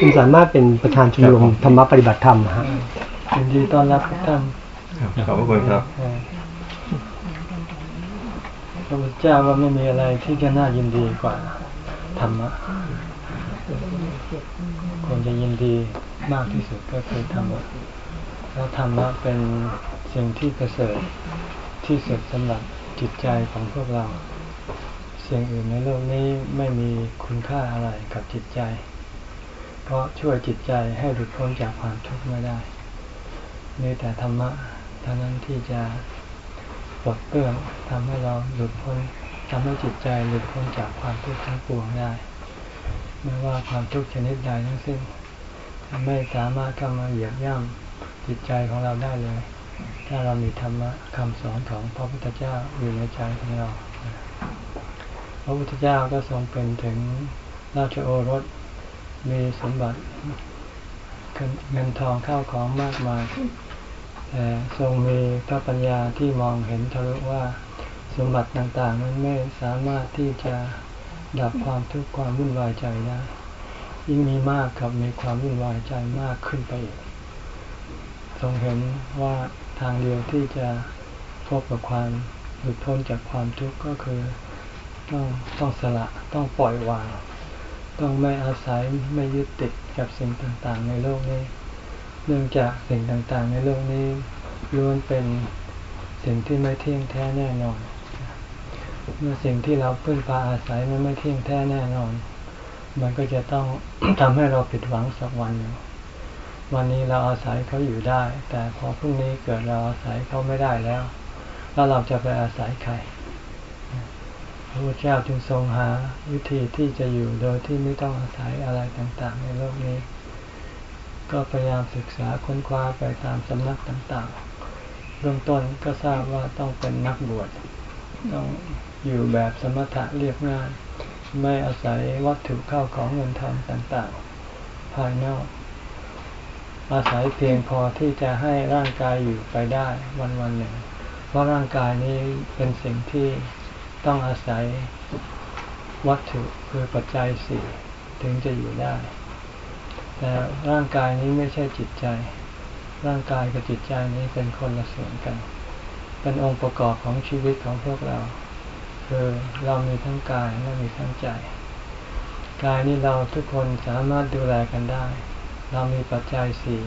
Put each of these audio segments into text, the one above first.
คุณสามารถเป็นประธานชมรมธรรมปฏิบัติธรรมฮะยินดีต้อนรับทุกท่านขอบพระคุณครับพระพุทธเจ้าว่าไม่มีอะไรที่จะน่ายินดีกว่าธรรมะควรจะยินดีมากที่สุดก็คือธรรมะแล้วธรรมะเป็นสิ่งที่ประเสริฐที่สุดสำหรับจิตใจของพวกเรา สิ่งอื่นในโลกนี้ไม่มีคุณค่าอะไรกับจิตใจ เพราะช่วยจิตใจให้หลุดพ้นจากความทุกข์ไม่ได้มีแต่ธรรมะเท่านั้นที่จะปลดเปลื้องทำให้เราหลุดพ้นทำให้จิตใจหลุดพ้นจากความทุกข์ทั้งปวงได้ไม่ว่าความทุกข์ชนิดใดทั้งสิ้นไม่สามารถเข้ามาเหยียบย่ำจิตใจของเราได้เลย ถ้าเรามีธรรมะคำสอนของพระพุทธเจ้าอยู่ในใจของเรา พระพุทธเจ้าก็ทรงเป็นถึงราชโอรส มีสมบัติเงินทองเข้าของมากมาย แต่ทรงมีพระปัญญาที่มองเห็นทะลุว่าสมบัติต่างๆ นั้นไม่สามารถที่จะดับความทุกข์ความวุ่นวายใจได้ ยิ่งมีมากกับมีความวุ่นวายใจมากขึ้นไปอีกทรงเห็นว่าทางเดียวที่จะพบกับความหลุดพ้นจากความทุกข์ก็คือต้องต้องสละต้องปล่อยวาง ต้องไม่อาศัยไม่ยึดติดกับสิ่งต่างๆ ในโลกนี้ เนื่องจากสิ่งต่างๆ ในโลกนี้ล้วนเป็นสิ่งที่ไม่เที่ยงแท้แน่นอน เมื่อสิ่งที่เราพึ่งพาอาศัยมันไม่เที่ยงแท้แน่นอน มันก็จะต้องทำให้เราผิดหวังสักวันหนึ่งวันนี้เราอาศัยเขาอยู่ได้ แต่พอพรุ่งนี้เกิดเราอาศัยเขาไม่ได้แล้ว แล้วเราจะไปอาศัยใคร ระพุทธเจ้าจึงทรงหาวิธีที่จะอยู่โดยที่ไม่ต้องอาศัยอะไรต่างๆ ในโลกนี้ ก็พยายามศึกษาค้นคว้าไปตามสำนักต่างๆ เบื้องต้นก็ทราบว่าต้องเป็นนักบวชต้องอยู่แบบสมถะเรียบง่าย ไม่อาศัยวัตถุเข้าของเงินทองต่างๆ ภายนอก อาศัยเพียงพอที่จะให้ร่างกายอยู่ไปได้วันวันหนึ่ง เพราะร่างกายนี้เป็นสิ่งที่ ต้องอาศัยวัตถุคือปัจจัยสี่ถึงจะอยู่ได้ แต่ร่างกายนี้ไม่ใช่จิตใจ ร่างกายกับจิตใจนี้เป็นคนละส่วนกัน เป็นองค์ประกอบของชีวิตของพวกเรา คือเรามีทั้งกายและมีทั้งใจ กายนี้เราทุกคนสามารถดูแลกันได้ เรามีปัจจัยสี่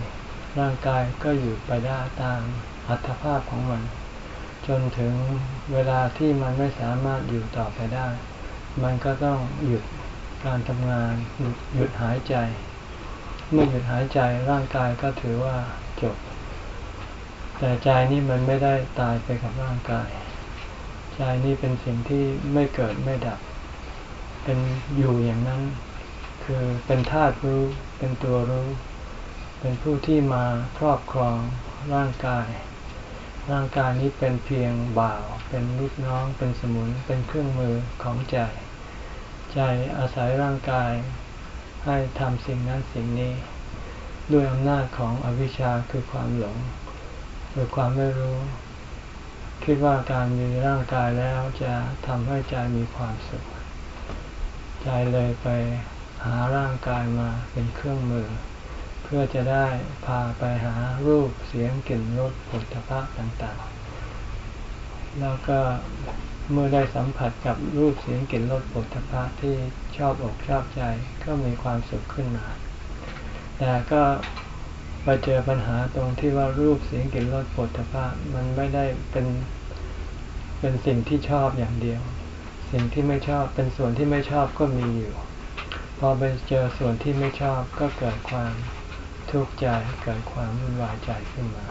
ร่างกายก็อยู่ไปได้ตามอัตภาพของมัน จนถึงเวลาที่มันไม่สามารถอยู่ต่อไปได้ มันก็ต้องหยุดการทำงานหยุดหยุดหายใจ เมื่อหยุดหายใจร่างกายก็ถือว่าจบ แต่ใจนี่มันไม่ได้ตายไปกับร่างกาย ใจนี่เป็นสิ่งที่ไม่เกิดไม่ดับ เป็นอยู่อย่างนั้น คือเป็นธาตุรู้ เป็นตัวรู้ เป็นผู้ที่มาครอบครองร่างกาย ร่างกายนี้เป็นเพียงบ่าว เป็นลูกน้อง เป็นสมุน เป็นเครื่องมือของใจ ใจอาศัยร่างกายให้ทำสิ่งนั้นสิ่งนี้ ด้วยอำนาจของอวิชชาคือความหลงคือความไม่รู้ คิดว่าการมีร่างกายแล้วจะทำให้ใจมีความสุข ใจเลยไปหาร่างกายมาเป็นเครื่องมือ พื่อจะได้พาไปหารูปเสียงกลิ่นรสผลิตภัณฑ์ต่างๆ แล้วก็เมื่อได้สัมผัสกับรูปเสียงกลิ่นรสผลิตภัณฑ์ที่ชอบอกชอบใจก็มีความสุขขึ้นมา แต่ก็ไปเจอปัญหาตรงที่ว่ารูปเสียงกลิ่นรสผลิตภัณฑ์มันไม่ได้เป็นเป็นสิ่งที่ชอบอย่างเดียว สิ่งที่ไม่ชอบเป็นส่วนที่ไม่ชอบก็มีอยู่ พอไปเจอส่วนที่ไม่ชอบก็เกิดความ ทุกข์ใจเกิดความวุ่นวายใจขึ้นมา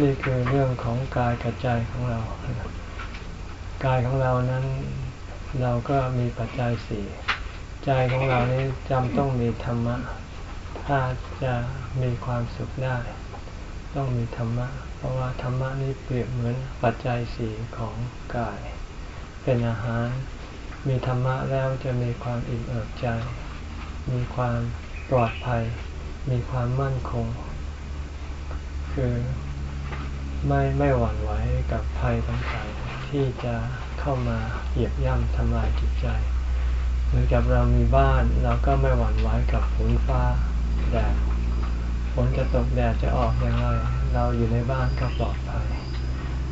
นี่คือเรื่องของกายกับใจของเรา กายของเรานั้นเราก็มีปัจจัยสี่ใจของเรานี้จำต้องมีธรรมะ ถ้าจะมีความสุขได้ ต้องมีธรรมะ เพราะว่าธรรมะนี้เปรียบเหมือนปัจจัยสี่ของกาย เป็นอาหาร มีธรรมะแล้วจะมีความอิ่มเอิบใจ มีความ ปลอดภัย มีความมั่นคง คือไม่ไม่หวั่นไหวกับภัยต่างๆที่จะเข้ามาเหยียบย่ำทำลายจิตใจเมือนกับเรามีบ้านเราก็ไม่หวั่นไหวกับฝนฟ้าแดดฝนจะตกแดดจะออกอย่างไร เราอยู่ในบ้านก็ปลอดภัย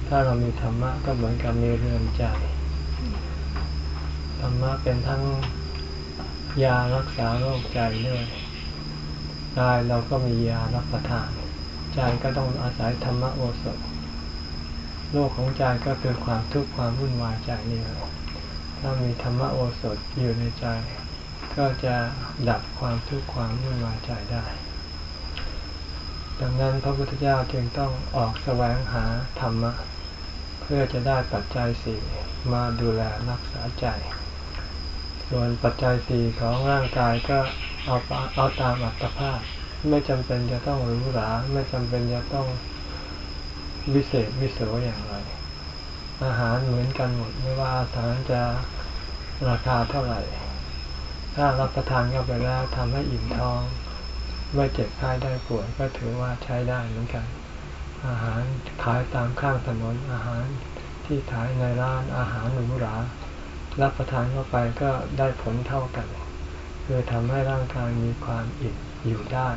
ถ้าเรามีธรรมะก็เหมือนกับมีเรือนใจธรรมะเป็นทั้งยารักษาโรคใจด้วย กายเราก็มียารับประทาน ใจก็ต้องอาศัยธรรมโอสถโรคของใจก็คือความทุกข์ความวุ่นวายใจนี่แหละถ้ามีธรรมโอสถอยู่ในใจ ก็จะดับความทุกข์ความวุ่นวายใจได้ ดังนั้นพระพุทธเจ้าจึงต้องออกแสวงหาธรรมะ เพื่อจะได้ปัจจัยสี่มาดูแลรักษาใจ ส่วนปัจจัยสี่ของร่างกายก็ เอาเอาตามอัตภาพ ไม่จำเป็นจะต้องหรูหราไม่จำเป็นจะต้องวิเศษวิโสอย่างไร อาหารเหมือนกันหมด ไม่ว่าอาหารจะราคาเท่าไหร่ ถ้ารับประทานเข้าไปแล้วทำให้อิ่มท้อง ไม่เจ็บไข้ได้ป่วยก็ถือว่าใช้ได้เหมือนกัน อาหารขายตามข้างถนนอาหารที่ขายในร้านอาหารหรูหรา รับประทานเข้าไปก็ได้ผลเท่ากัน คือทำให้ร่างกายมีความอิ่มอยู่ได้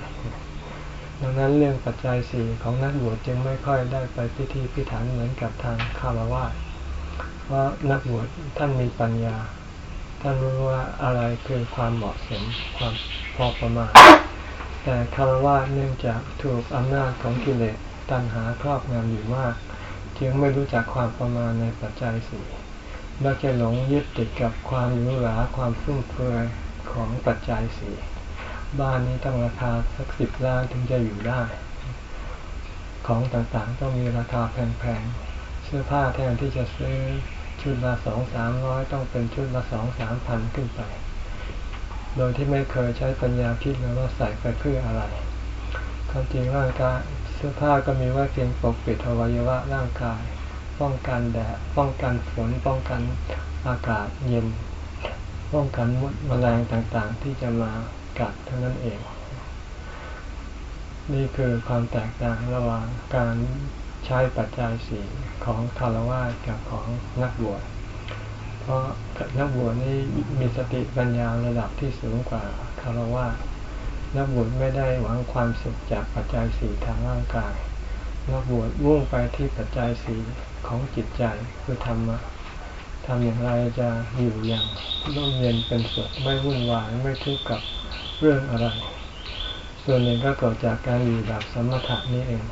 ดังนั้นเรื่องปัจจัยสี่ของนักบวชจึงไม่ค่อยได้ไปพิธีพิถันเหมือนกับทางคารวะเพราะนักบวชท่านมีปัญญา ท่านรู้ว่าอะไรคือความเหมาะสมความพอประมาณ แต่คารวะเนื่องจากถูกอำนาจของกิเลสตัณหาครอบงำอยู่มาก จึงไม่รู้จักความประมาณในปัจจัยสี่มักจะหลงยึดติดกับความหรูหราความฟุ่มเฟือย ของปัจจัยสี่บ้านนี้ต้องราคาสักสิบล้านถึงจะอยู่ได้ ของต่างๆต้องมีราคาแพงๆเสื้อผ้าแทนที่จะซื้อชุดละสองสามร้อยต้องเป็นชุดละสองสามพันขึ้นไป โดยที่ไม่เคยใช้ปัญญาคิดเลยว่าใส่ไปเพื่ออะไรความจริงร่างกายเสื้อผ้าก็มีไว้เพียงปกปิดอวัยวะร่างกาย ป้องกันแดดป้องกันฝนป้องกันอากาศเย็น ป้องกันมดแมลงต่างๆ ที่จะมากัดเท่านั้นเอง นี่คือความแตกต่างระหว่างการใช้ปัจจัยสี่ของคารวะกับของนักบวช เพราะนักบวชนี่มีสติปัญญาระดับที่สูงกว่าคารวะนักบวชไม่ได้หวังความสุขจากปัจจัยสี่ทางร่างกายนักบวชมุ่งไปที่ปัจจัยสี่ของจิตใจคือธรรมะ ทำอย่างไรจะอยู่อย่างร่มเย็นเป็นสุขไม่วุ่นวายไม่ทุกข์กับเรื่องอะไร ส่วนหนึ่งก็เกิดจากการอยู่แบบสมถะนี่เอง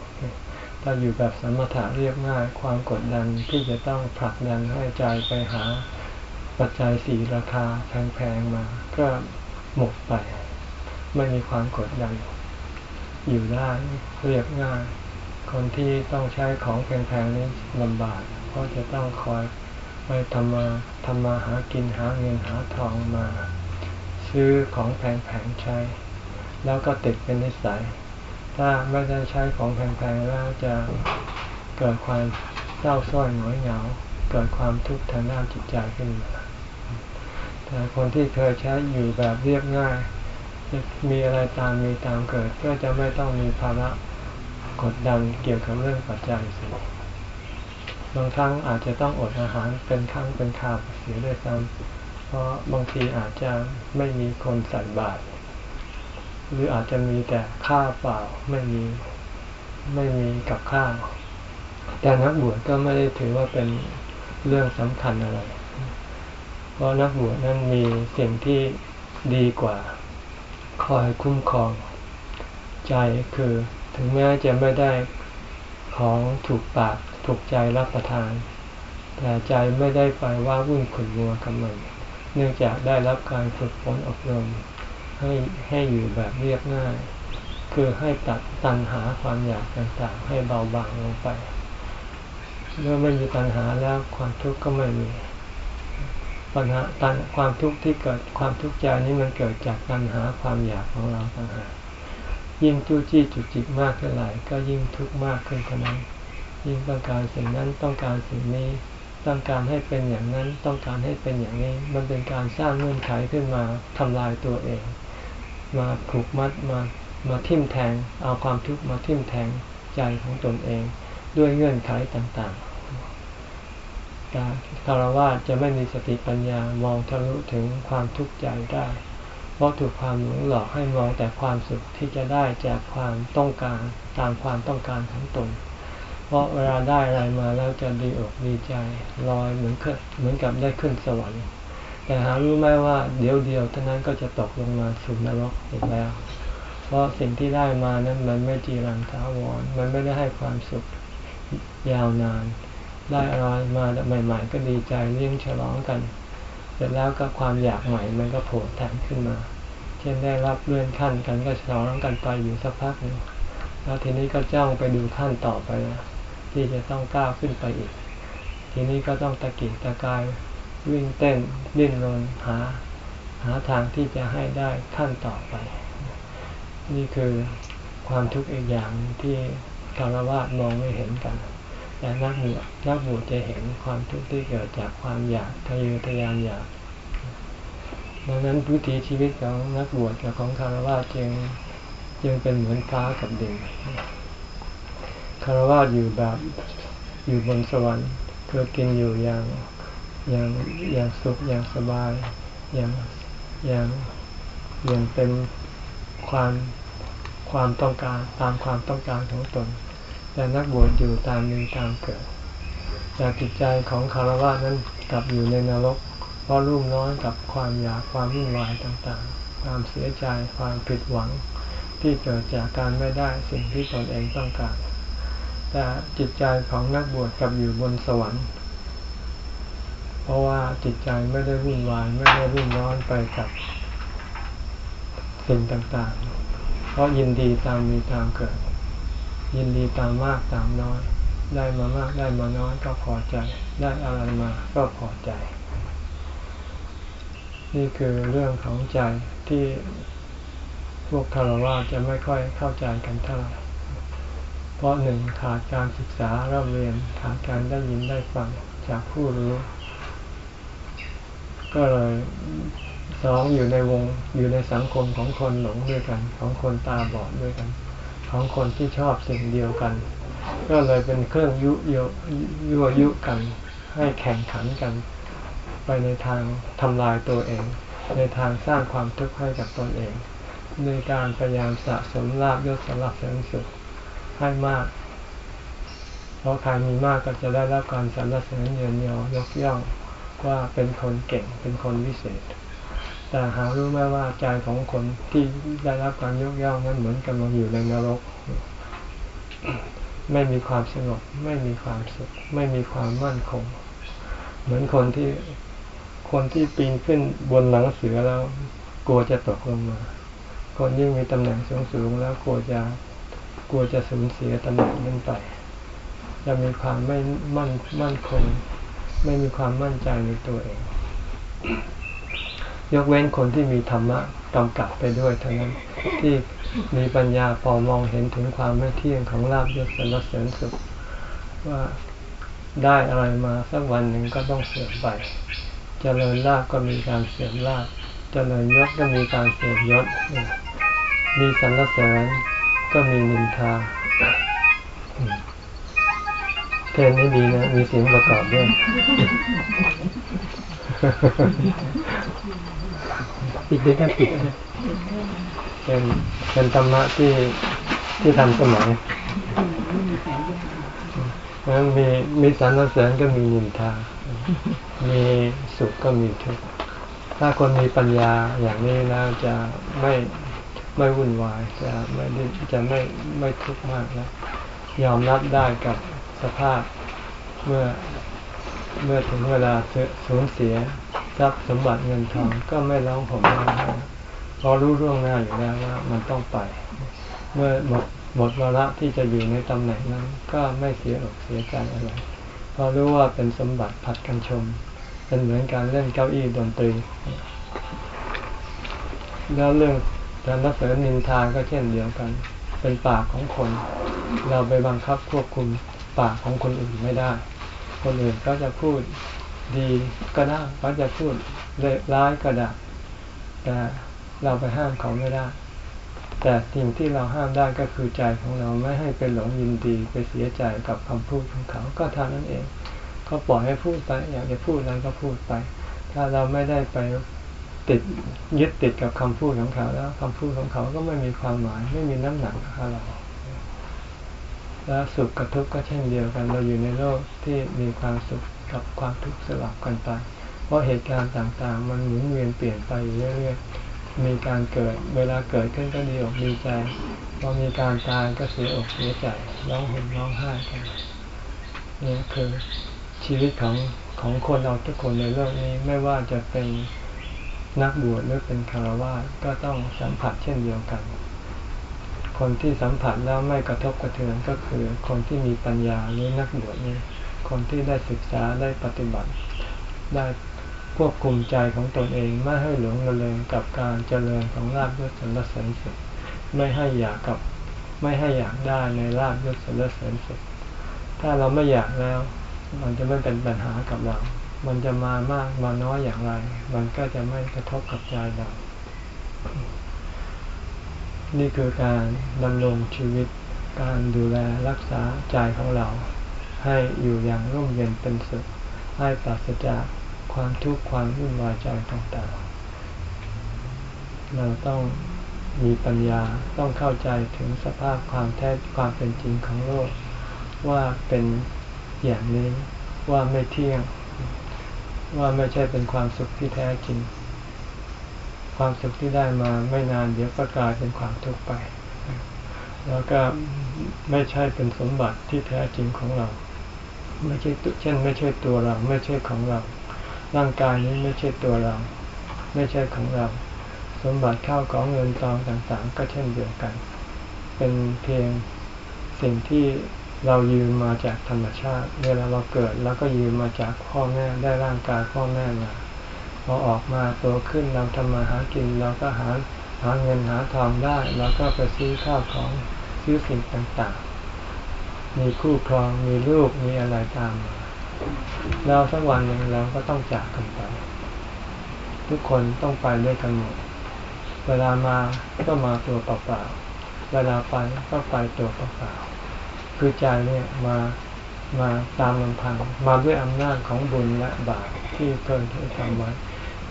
ถ้าอยู่แบบสมถะเรียบง่าย ความกดดันที่จะต้องผลักดันให้ใจไปหาปัจจัยสีราคาแพงๆมา ก็หมดไป ไม่มีความกดดัน อยู่ได้เรียบง่าย คนที่ต้องใช้ของแพงๆนี้ลำบากเพราะจะต้องคอย ไปทำมาทำมาหากินหาเงินหาทองมา ซื้อของแพงๆใช้ แล้วก็ติดเป็นนิสัย ถ้าไม่ได้ใช้ของแพงๆแล้วจะเกิดความเศร้าส้อยหงอยเหงา เกิดความทุกข์ทางด้านจิตใจขึ้นมาแต่คนที่เคยใช้อยู่แบบเรียบง่ายมีอะไรตามมีตามเกิด ก็จะไม่ต้องมีภาระกดดันเกี่ยวกับเรื่องปัจจัยสิ บางครั้งอาจจะต้องอดอาหารเป็นครั้งเป็นคราวเสียด้วยซ้ำเพราะบางทีอาจจะไม่มีคนใส่บาตรหรืออาจจะมีแต่ข้าวเปล่าไม่มีไม่มีกับข้าวแต่นักบวชก็ไม่ได้ถือว่าเป็นเรื่องสำคัญอะไร เพราะนักบวชนั้นมีสิ่งที่ดีกว่า คอยคุ้มครอง ใจคือถึงแม้จะไม่ได้ของถูกปาก ถูกใจรับประทาน แต่ใจไม่ได้ไปว่าวุ่นขุนมัวกับมันเนื่องจากได้รับการฝึกฝนอบรม ให้ให้อยู่แบบเรียบง่าย คือให้ตัดตัณหาความอยากต่างๆ ให้เบาบางลงไป เมื่อไม่มีตัณหาแล้วความทุกข์ก็ไม่มีปัญหาตันความทุกข์ที่เกิดความทุกข์ใจนี้มันเกิดจากตัณหาความอยากของเราต่างหากยิ่งจู้จี้จุกจิกมากเท่าไหร่ก็ยิ่งทุกข์มากขึ้นเท่านั้น ยิ่งต้องการสิ่งนั้นต้องการสิ่งนี้ ต้องการให้เป็นอย่างนั้นต้องการให้เป็นอย่างนี้ มันเป็นการสร้างเงื่อนไขขึ้นมาทำลายตัวเอง มาผูกมัดมามาทิ่มแทง เอาความทุกข์มาทิ่มแทงใจของตนเอง ด้วยเงื่อนไขต่างแต่คารวะจะไม่มีสติปัญญามองทะลุถึงความทุกข์ใจได้เพราะถูกความหลงหลอกให้มองแต่ความสุขที่จะได้จากความต้องการตามความต้องการของตน ราะเวลาได้อะไรมาแล้วจะดีอกดีใจลอยเหมือนขึ้นเหมือนกับได้ขึ้นสวรรค์ แต่หารู้ไหมว่าเดี๋ยวเดียวเท่านั้นก็จะตกลงมาสู่นรกอีกแล้ว เพราะสิ่งที่ได้มานั้นมันไม่จีรังถาวรมันไม่ได้ให้ความสุขยาวนาน ได้อะไรมาใหม่ ๆ ก็ดีใจเลี้ยงฉลองกัน เสร็จแล้วก็ความอยากใหม่มันก็โผล่แทนขึ้นมา เช่นได้รับเลื่อนขั้นกันก็ฉลองกันไปอยู่สักพักหนึ่งแล้วทีนี้ก็จ้องไปดูขั้นต่อไปนะ ที่จะต้องก้าวขึ้นไปอีก ทีนี้ก็ต้องตะกิกตะกายวิ่งเต้นดิ้นรนหา หาทางที่จะให้ได้ขั้นต่อไป นี่คือความทุกข์อีกอย่างที่คารวะมองไม่เห็นกัน แต่นักบวชนักบวชจะเห็นความทุกข์ที่เกิดจากความอยากทะเยอทะยานอยากดังนั้นวิถีชีวิตของนักบวชกับของคารวะจึง จึงเป็นเหมือนฟ้ากับดิน คารวะอยู่แบบอยู่บนสวรรค์คือกินอยู่อย่างอย่างอย่างสุขอย่างสบายอย่างอย่างอย่างเต็มความความต้องการตามความต้องการของตนแต่นักบวชอยู่ตามมีตามเกิดแต่จิตใจของคารวะนั้นกลับอยู่ในนรก เพราะรุ่มร้อนกับความอยากความวุ่นวายต่างๆ ความเสียใจความผิดหวังที่เกิดจากการไม่ได้สิ่งที่ตนเองต้องการ แต่จิตใจของนักบวชกลับอยู่บนสวรรค์ เพราะว่าจิตใจไม่ได้วุ่นวายไม่ได้รุ่มร้อนไปกับสิ่งต่างๆ เพราะยินดีตามมีตามเกิด ยินดีตามมากตามน้อย ได้มามากได้มาน้อยก็พอใจ ได้อะไรมาก็พอใจ นี่คือเรื่องของใจที่พวกคารวะจะไม่ค่อยเข้าใจกันเท่าไหร่ ราะหนึ่งขาดการศึกษาเราเรียนขาดการได้ยินได้ฟังจากผู้รู้ ก็เลยสองอยู่ในวงอยู่ในสังคมของคนหลงด้วยกัน ของคนตาบอดด้วยกัน ของคนที่ชอบสิ่งเดียวกัน ก็เลยเป็นเครื่องยุยยั่วยุกัน ให้แข่งขันกัน ไปในทางทำลายตัวเอง ในทางสร้างความทุกข์ให้กับตนเอง ในการพยายามสะสมลาบยศสำหรับเสริมสุข ให้มาก เพราะใครมีมากก็จะได้รับการสรรเสริญเยนยอยกย่องว่าเป็นคนเก่งเป็นคนวิเศษ แต่หารู้ไหมว่าใจของคนที่ได้รับการยกย่องนั้นเหมือนกำลังอยู่ในนรก ไม่มีความสงบไม่มีความสุข ไม่มีความมั่นคง เหมือนคนที่คนที่ปีนขึ้นบนหลังเสือแล้ว กลัวจะตกลงมา คนยิ่งมีตำแหน่งสูงๆแล้วกลัวจะ ลัวจะสูญเสียตำแหน่งนั้นไปจะมีความไม่มั่นมั่นคง ไม่มีความมั่นใจในตัวเอง ยกเว้นคนที่มีธรรมะกำกับไปด้วยเท่านั้นที่มีปัญญาพอมองเห็นถึงความไม่เที่ยงของลาบยศสรรเสริญสุขว่าได้อะไรมาสักวันหนึ่งก็ต้องเสื่อมไปจเจริญลาบก็มีการเสื่อมลาบจเจริญยศก็มีการเสื่อมยศ มีสรรเสริญ ก็มีนินทาเพลงนี้ดีนะ มีเสียงประกอบด้วย ปิดได้วยกันปิดเป็นเป็นธรรมะที่ที่ทันสมัยนั้นมีมีสรรเสริญก็มีนินทา มีสุขก็มีทุกข์ ถ้าคนมีปัญญาอย่างนี้แล้วจะไม่ ไม่วุ่นวายจะไม่จะไม่ไม่ทุกข์มากแล้วยอมรับได้กับสภาพเมื่อเมื่อถึงเวลาสูญเสียทรัพย์สมบัติเงินทองก็ไม่ร้องห่มร้องไห้เพราะรู้ร่วงหน้าอยู่แล้วว่ามันต้องไป เมื่อหมดหมดวาระที่จะอยู่ในตำแหน่งนั้น ก็ไม่เสียอกเสียใจอะไรเพราะรู้ว่าเป็นสมบัติผัดกันชม เป็นเหมือนการเล่นเก้าอี้ดนตรี แล้วเรื่อง การรักษานินทาก็เช่นเดียวกัน เป็นปากของคน เราไปบังคับควบคุมปากของคนอื่นไม่ได้ คนอื่นก็จะพูดดีก็ได้เขาจะพูดเลวร้ายก็ได้แต่เราไปห้ามเขาไม่ได้ แต่สิ่งที่เราห้ามได้ก็คือใจของเราไม่ให้ไปหลงยินดีไปเสียใจกับคำพูดของเขาก็เท่านั้นเองถเขาปล่อยให้พูดไป อยากจะพูดอะไรก็พูดไป ถ้าเราไม่ได้ไป ติดยึดติดกับคำพูดของเขาแล้วคำพูดของเขาก็ไม่มีความหมาย ไม่มีน้ำหนักกับเราแล้วสุขกับทุกข์ก็เช่นเดียวกัน เราอยู่ในโลกที่มีความสุขกับความทุกข์สลับกันไป เพราะเหตุการณ์ต่างๆ มันหมุนเวียนเปลี่ยนไปอยู่เรื่อยๆ มีการเกิด เวลาเกิดขึ้นก็ดีอกดีใจ พอมีการตายก็เสียอกเสียใจ ร้องห่มร้องไห้กันนี่คือชีวิตของของคนเราทุกคนในโลกนี้ไม่ว่าจะเป็น นักบวชหรือเป็นคารวะก็ต้องสัมผัสเช่นเดียวกัน คนที่สัมผัสแล้วไม่กระทบกระเทือนก็คือ คนที่มีปัญญาหรือนักบวชนี่คนที่ได้ศึกษาได้ปฏิบัติ ได้ควบคุมใจของตนเองไม่ให้หลงระเริงกับการเจริญของลาบยศสรรเสริญสุขไม่ให้อยากกับไม่ให้อยากได้ในลาบยศสรรเสริญสุขถ้าเราไม่อยากแล้ว มันจะไม่เป็นปัญหากับเรา มันจะมามากมาน้อยอย่างไร มันก็จะไม่กระทบกับใจเรา นี่คือการดำรงชีวิต การดูแลรักษาใจของเรา ให้อยู่อย่างร่มเย็นเป็นสุข ให้ปราศจากความทุกข์ความวุ่นวายใจต่างๆ เราต้องมีปัญญาต้องเข้าใจถึงสภาพความแท้ความเป็นจริงของโลก ว่าเป็นอย่างนี้ว่าไม่เที่ยง ว่าไม่ใช่เป็นความสุขที่แท้จริง ความสุขที่ได้มาไม่นานเดี๋ยวก็กลายเป็นความทุกข์ไป แล้วก็ไม่ใช่เป็นสมบัติที่แท้จริงของเรา ไม่ใช่เช่น ไม่ใช่ตัวเรา ไม่ใช่ของเรา ร่างกายนี้ไม่ใช่ตัวเรา ไม่ใช่ของเรา สมบัติข้าวของเงินทองต่างๆ ก็เช่นเดียวกัน เป็นเพียงสิ่งที่ เรายืมมาจากธรรมชาติ เวลาเราเกิดแล้วก็ยืมมาจากพ่อแม่ได้ร่างกายพ่อแม่มาพอออกมาโตขึ้นเราทำมาหากินเราก็หาหาเงินหาทองได้เราก็ไปซื้อข้าวของซื้อสิ่งต่างๆ มีคู่ครองมีลูกมีอะไรตามมาแล้วสักวันหนึ่งเราก็ต้องจากกันไป ทุกคนต้องไปด้วยกันหมด เวลามาก็มาตัวเปล่าๆเวลาไปก็ไปตัวเปล่าๆ คือใจเนี่ยมามาตามลำพังมาด้วยอำนาจของบุญและบาปที่เคยที่ทำไว้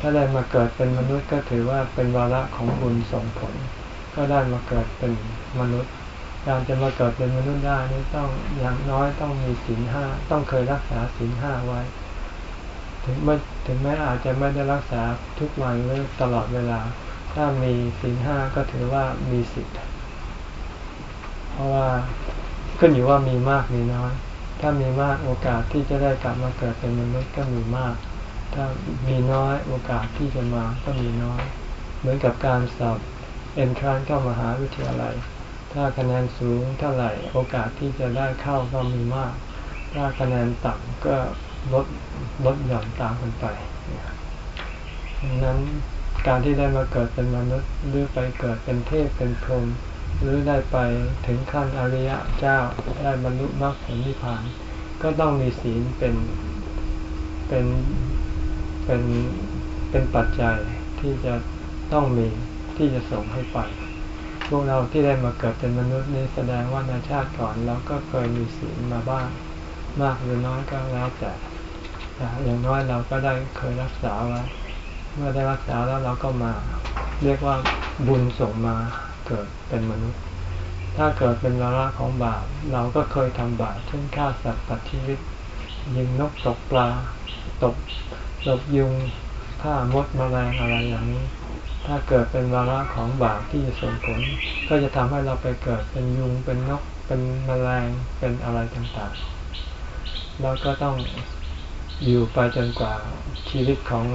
ถ้าได้มาเกิดเป็นมนุษย์ก็ถือว่าเป็นวาระของบุญส่งผล ก็ได้มาเกิดเป็นมนุษย์การจะมาเกิดเป็นมนุษย์ได้นี่ต้องอย่างน้อยต้องมีศีลห้าต้องเคยรักษาศีลห้าไว้ ถึงไม่ถึงแม้อาจจะไม่ได้รักษาทุกวันหรือตลอดเวลา ถ้ามีศีลห้าก็ถือว่ามีสิทธิ์เพราะว่า ขึ้นอยู่ว่ามีมากมีน้อย ถ้ามีมากโอกาสที่จะได้กลับมาเกิดเป็นมนุษย์ก็มีมาก ถ้ามีน้อยโอกาสที่จะมาก็มีน้อย เหมือนกับการสอบเอนทรานเข้ามหาวิทยาลัย ถ้าคะแนนสูงเท่าไหร่โอกาสที่จะได้เข้าก็มีมาก ถ้าคะแนนต่ำก็ลดลดหย่อนตามกันไปดังนั้นการที่ได้มาเกิดเป็นมนุษย์หรือไปเกิดเป็นเทพเป็นพรหม หรือได้ไปถึงขั้นอริยะเจ้าได้บรรลุมรรคผลนิพพาน ก็ต้องมีศีลเป็นเป็นเป็นเป็นปัจจัยที่จะต้องมีที่จะส่งให้ไป พวกเราที่ได้มาเกิดเป็นมนุษย์นี้แสดงว่าในชาติก่อนเราก็เคยมีศีลมาบ้างมากหรือน้อยก็แล้วแต่อย่างน้อยเราก็ได้เคยรักษาไว้เมื่อได้รักษาแล้วเราก็มา เรียกว่าบุญส่งมา เกิดเป็นมนุษย์ ถ้าเกิดเป็นวาระของบาป เราก็เคยทำบาปเช่นฆ่าสัตว์ตัดชีวิต ยิงนกตกปลาตกตบยุงฆ่ามดแมลงอะไรอย่างนี้ ถ้าเกิดเป็นวาระของบาปที่จะส่งผล ก็จะทำให้เราไปเกิดเป็นยุงเป็นนกเป็นแมลงเป็นอะไรต่างๆ แล้วก็ต้องอยู่ไปจนกว่าชีวิตของ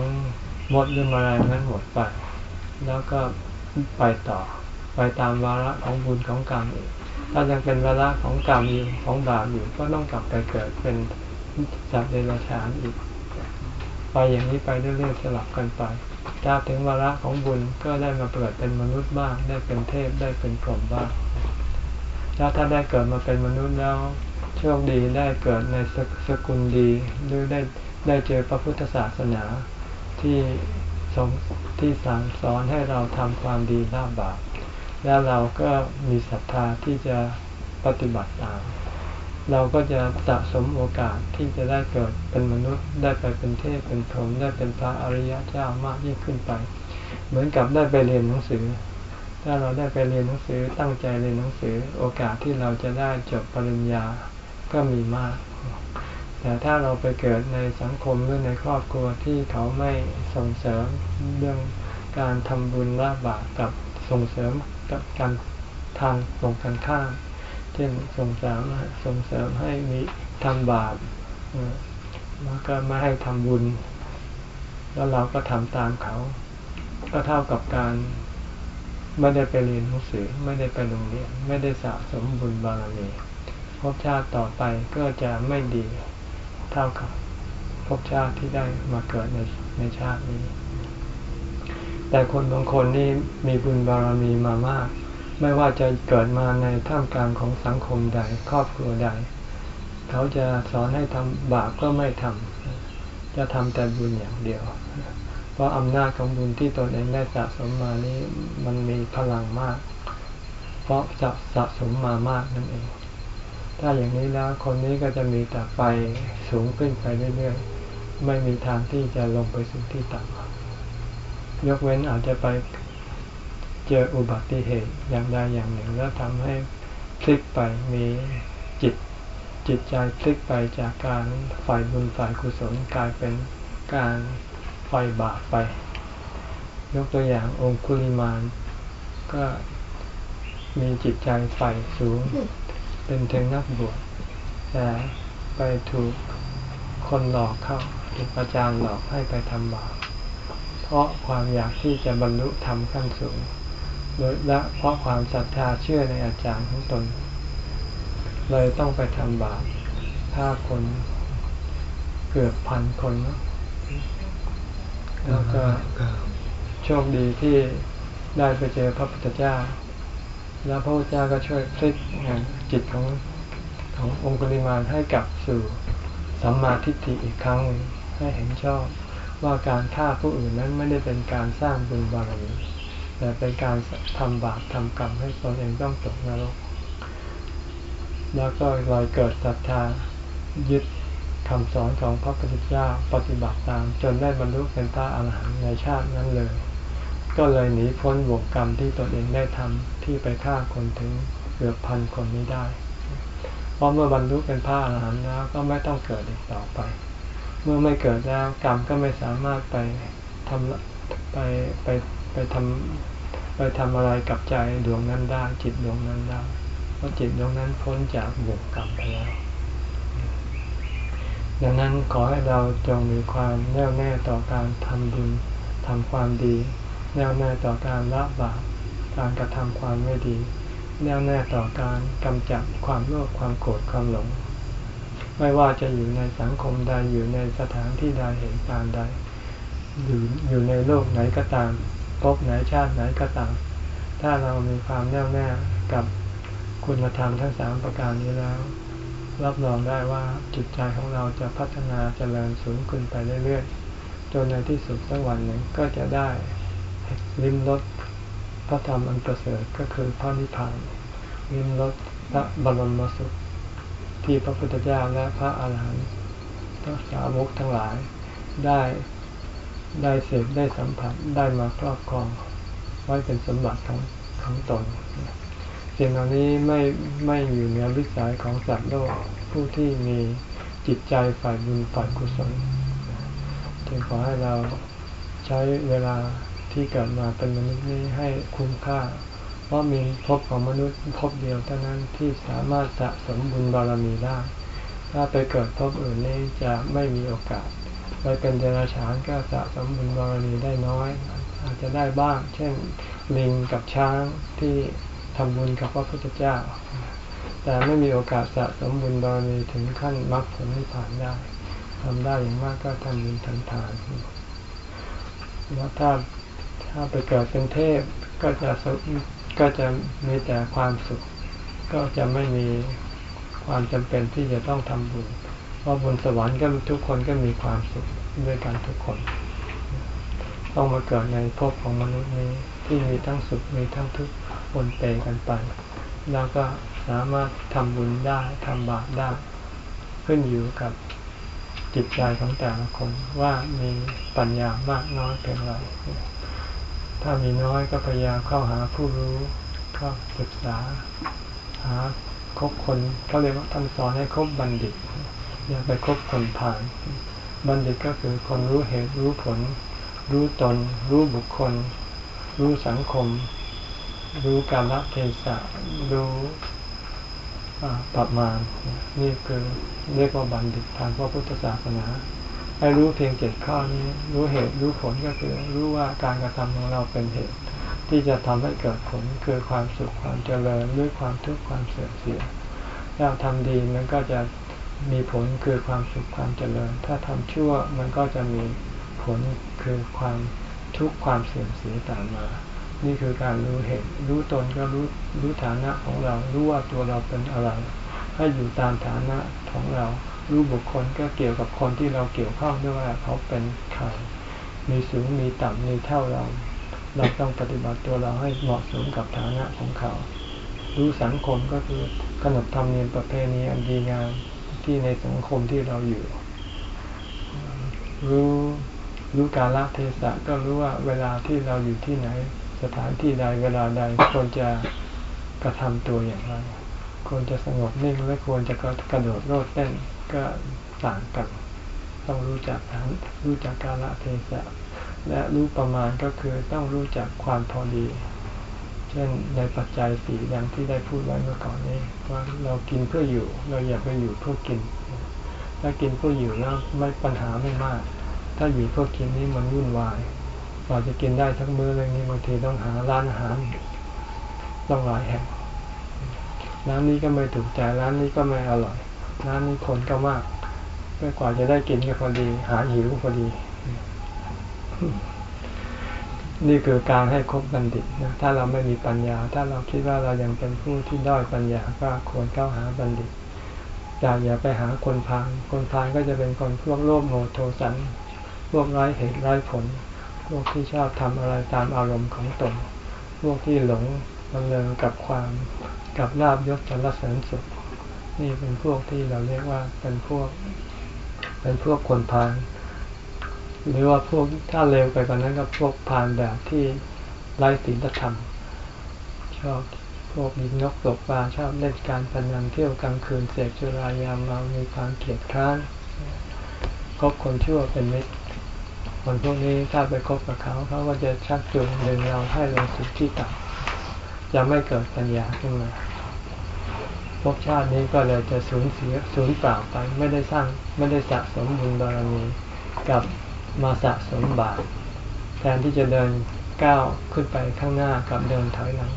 มดหรือแมลงนั้นหมดไป แล้วก็ไปต่อ ไปตามวาระของบุญของกรรม ถ้ายังเป็นวาระของกรรมอยู่ของบาปอยู่ก็ต้องกลับไปเกิดเป็นสัตว์เดรัจฉานอีก ไปอย่างนี้ไปเรื่อยๆสลับกันไป ถ้าถึงวาระของบุญก็ได้มาเกิดเป็นมนุษย์บ้าง ได้เป็นเทพได้เป็นพรหมบ้างแล้วถ้าได้เกิดมาเป็นมนุษย์แล้วโชคดีได้เกิดในสสกุลดีหรือได้ได้เจอพระพุทธศาสนาที่ทรงที่สั่งสอนให้เราทำความดีละบาป แล้วเราก็มีศรัทธาที่จะปฏิบัติตาม เราก็จะสะสมโอกาสที่จะได้เกิดเป็นมนุษย์ ได้ไปเป็นเทพเป็นพรหมได้เป็นพระอริยเจ้ามากยิ่งขึ้นไป เหมือนกับได้ไปเรียนหนังสือ ถ้าเราได้ไปเรียนหนังสือตั้งใจเรียนหนังสือ โอกาสที่เราจะได้จบปริญญาก็มีมาก แต่ถ้าเราไปเกิดในสังคมหรือในครอบครัวที่เขาไม่ส่งเสริมเรื่องการทำบุญละบาปกับส่งเสริม กับการทางตรงกันข้ามเช่นส่งเสริมส่งเสริมให้มีทำบาปแล้วก็ไม่ให้ทำบุญ แล้วเราก็ทำตามเขา ก็เท่ากับการไม่ได้ไปเรียนหนังสือไม่ได้ไปโรงเรียนไม่ได้สะสมบุญบารมีภพชาติต่อไปก็จะไม่ดีเท่ากับภพชาติที่ได้มาเกิดในในชาตินี้ แต่คนบางคนนี่มีบุญบารมีมามาก ไม่ว่าจะเกิดมาในท่ามกลางของสังคมใด ครอบครัวใด เขาจะสอนให้ทำบาปก็ไม่ทำจะทำแต่บุญอย่างเดียว เพราะอำนาจของบุญที่ตนเองได้สะสมมานี้มันมีพลังมาก เพราะจะสะสมมามากนั่นเอง ถ้าอย่างนี้แล้วคนนี้ก็จะมีแต่ไปสูงขึ้นไปเรื่อยๆ ไม่มีทางที่จะลงไปสู่ที่ต่ำ ยกเว้นอาจจะไปเจออุบัติเหตุอย่างใดอย่างหนึ่ง แล้วทำให้พลิกไปมีจิตจิตใจพลิกไปจากการฝ่ายบุญฝ่ายกุศลกลายเป็นการไฟบาปไป ยกตัวอย่างองคุลิมานก็มีจิตใจฝ่ายสูง เป็นถึงนักบวชแต่ไปถูกคนหลอกเข้าถูกอาจารย์หลอกให้ไปทำบาป เพราะความอยากที่จะบรรลุธรรมขั้นสูงโดยและเพราะความศรัทธาเชื่อในอาจารย์ของตน เลยต้องไปทำบาปฆ่าคนเกือบพันคนแล้วก็โชคดีที่ได้ไปเจอพระพุทธเจ้า แล้วพระพุทธเจ้าก็ช่วยพลิกจิตของขององค์กริมานให้กลับสู่สัมมาทิฏฐิอีกครั้งให้เห็นชอบ ว่าการฆ่าผู้อื่นนั้นไม่ได้เป็นการสร้างบุญบารมีแต่เป็นการทำบาปทำกรรมให้ตนเองต้องตกนรก แล้วก็ลอยเกิดศรัทธายึดคำสอนของพระพุทธเจ้าปฏิบัติตาม จนได้บรรลุเป็นพระอรหันต์ในชาตินั้นเลย ก็เลยหนีพ้นวงกรรมที่ตนเองได้ทำที่ไปฆ่าคนถึงเกือบพันคนนี้ได้ เพราะเมื่อบรรลุเป็นพระอรหันต์แล้วก็ไม่ต้องเกิดอีกต่อไป มื่อไม่เกิดแล้วกรรมก็ไม่สามารถไปทำไปไปไปทำไปทำอะไรกับใจดวงนั้นได้จิตดวงนั้นได้เพราะจิตดวงนั้นพ้นจากบ่วงกรรมไปแล้วดังนั้นขอให้เราจงมีความแน่วแน่ต่อการทำบุญทำความดี แน่วแน่ต่อการละบาปการกระทำความไม่ดี แน่วแน่ต่อการกำจัดความโลภความโกรธความหลง ไม่ว่าจะอยู่ในสังคมใดอยู่ในสถานที่ใดเหตุการณ์ใดอยู่อยู่ในโลกไหนก็ตามพบไหนชาติไหนก็ตาม ถ้าเรามีความแน่วแน่กับคุณธรรมทั้งสามประการนี้แล้ว รับรองได้ว่าจิตใจของเราจะพัฒนาจเจริญสูงขึ้นไปเรื่อยๆจนในที่สุดสักวันหนึ่งก็จะได้ลิ้มรสพระธรรมอันประเสริฐก็คือพระนิพพานลิ้มรสพระบรมสุข ที่พระพุทธเจ้าและพระอาหารหันต์สาวกทั้งหลายได้ได้เสพได้สัมผัสได้มาครอบครอง ไว้เป็นสมบัติของของตนสิ่งเหล่านี้ไม่ไม่อยู่เหนือวิสัยของสัตว์โลกผู้ที่มีจิตใจฝ่ายบุญฝ่ายกุศลจึงขอให้เราใช้เวลาที่เกิดมาเป็นมนุษย์นี้ให้คุ้มค่า เพราะมีภพของมนุษย์ภพเดียวเท่านั้นที่สามารถสะสมบุญบารมีได้ ถ้าไปเกิดภพอื่นนี้จะไม่มีโอกาส ไปเป็นเดรัจฉานก็สะสมบุญบารมีได้น้อย อาจจะได้บ้าง เช่นลิงกับช้างที่ทำบุญกับพระพุทธเจ้า แต่ไม่มีโอกาสสะสมบุญบารมีถึงขั้นมรรคผลนิพพานได้ทำได้อย่างมากก็ทำบุญทำทานแล้วถ้าถ้าไปเกิดเป็นเทพก็จะ ก็จะมีแต่ความสุข ก็จะไม่มีความจำเป็นที่จะต้องทำบุญ เพราะบนสวรรค์ก็ทุกคนก็มีความสุขด้วยกันทุกคน ต้องมาเกิดในภพของมนุษย์นี้ที่มีทั้งสุขมีทั้งทุกข์ปนเปกันไป แล้วก็สามารถทำบุญได้ทำบาปได้ขึ้นอยู่กับจิตใจของแต่ละคนว่ามีปัญญามากน้อยเพียงไร ถ้ามีน้อยก็พยายามเข้าหาผู้รู้เข้าศึกษา หาคบคนเขาเรียกว่าท่านสอนให้คบบัณฑิตอย่าไปคบคนผ่าน บัณฑิตก็คือคนรู้เหตุรู้ผล รู้ตน รู้บุคคล รู้สังคม รู้การละเทศะรู้ประมาณ นี่คือเรียกว่าบัณฑิตทางพระพุทธศาสนา ให้รู้เพียงเจ็ดข้อนี้ รู้เหตุรู้ผลก็คือ รู้ว่าการกระทำของเราเป็นเหตุ ที่จะทำให้เกิดผลคือความสุขความเจริญหรือความทุกข์ความเสื่อมเสียถ้าทำดีมันก็จะมีผลคือความสุขความเจริญ ถ้าทำชั่วมันก็จะมีผลคือความทุกข์ความเสื่อมเสียตามมา นี่คือการรู้เหตุรู้ตนก็รู้รู้ฐานะของเรา รู้ว่าตัวเราเป็นอะไร ให้อยู่ตามฐานะของเรา รู้บุคคลก็เกี่ยวกับคนที่เราเกี่ยวข้องด้วยว่าเขาเป็นใครมีสูงมีต่ำมีเท่าเรา เราต้องปฏิบัติตัวเราให้เหมาะสมกับฐานะของเขา รู้สังคมก็คือขนบธรรมเนียมประเพณีอันดีงามที่ในสังคมที่เราอยู่ รู้รู้การลเทศะก็รู้ว่าเวลาที่เราอยู่ที่ไหน สถานที่ใดเวลาใดควรจะกระทำตัวอย่างไร ควรจะสงบนิ่งและควรจะกระโดดโลดเต้นก็ต่างกัน ต้องรู้จักทั้งรู้จักกาลเทศะและรู้ประมาณก็คือต้องรู้จักความพอดี เช่นในปัจจัยสี่อย่างที่ได้พูดไว้เมื่อก่อนนี้ ว่าเรากินเพื่ออยู่ เราอยากไปอยู่เพื่อกิน ถ้ากินเพื่ออยู่แล้วไม่ปัญหาไม่มาก ถ้าอยู่เพื่อกินนี่มันวุ่นวายกว่าจะกินได้ทั้งมื้อเลยนี่บางทีต้องหาร้านอาหารต้องหลายแห่ง ร้านนี้ก็ไม่ถูกใจร้านนี้ก็ไม่อร่อยร้านนี้คนก็มากเมื่อกว่าจะได้กินก็พอดี หาหิวพอดี นี่คือการให้คบบัณฑิตนะถ้าเราไม่มีปัญญา ถ้าเราคิดว่าเรายังเป็นผู้ที่ด้อยปัญญาก็ควรเข้าหาบัณฑิตอย่าอย่าไปหาคนพาลคนพาลก็จะเป็นคนพวกโลภโมโทสันพวกไร้เหตุไร้ผล พวกที่ชอบทำอะไรตามอารมณ์ของตน พวกที่หลงบังเริงกับความ กับลาบยศสรรเสริญสุข นี่เป็นพวกที่เราเรียกว่าเป็นพวก เป็นพวกคนพาลหรือว่าพวกถ้าเร็วไปกว่านั้นก็พวกพาลแบบที่ไร้ศีลธรรม ชอบพวกยิงนกตกปลาชอบเล่นการพนันเที่ยวกลางคืนเสพจุรายามเมามีความเกลียดคร้านคบคนชั่วเป็นมิตรคนพวกนี้ถ้าไปคบกับเขาเขาก็จะชักจูงดึงเราให้ลงสู่ที่ต่ำจะไม่เกิดปัญญาขึ้นมา ภพชาตินี้ก็เลยจะสูญเสียสูญเปล่าไปไม่ได้สร้างไม่ได้สะสมบุญบารมีกับมาสะสมบาปแทนที่จะเดินก้าวขึ้นไปข้างหน้ากับเดินถอยหลัง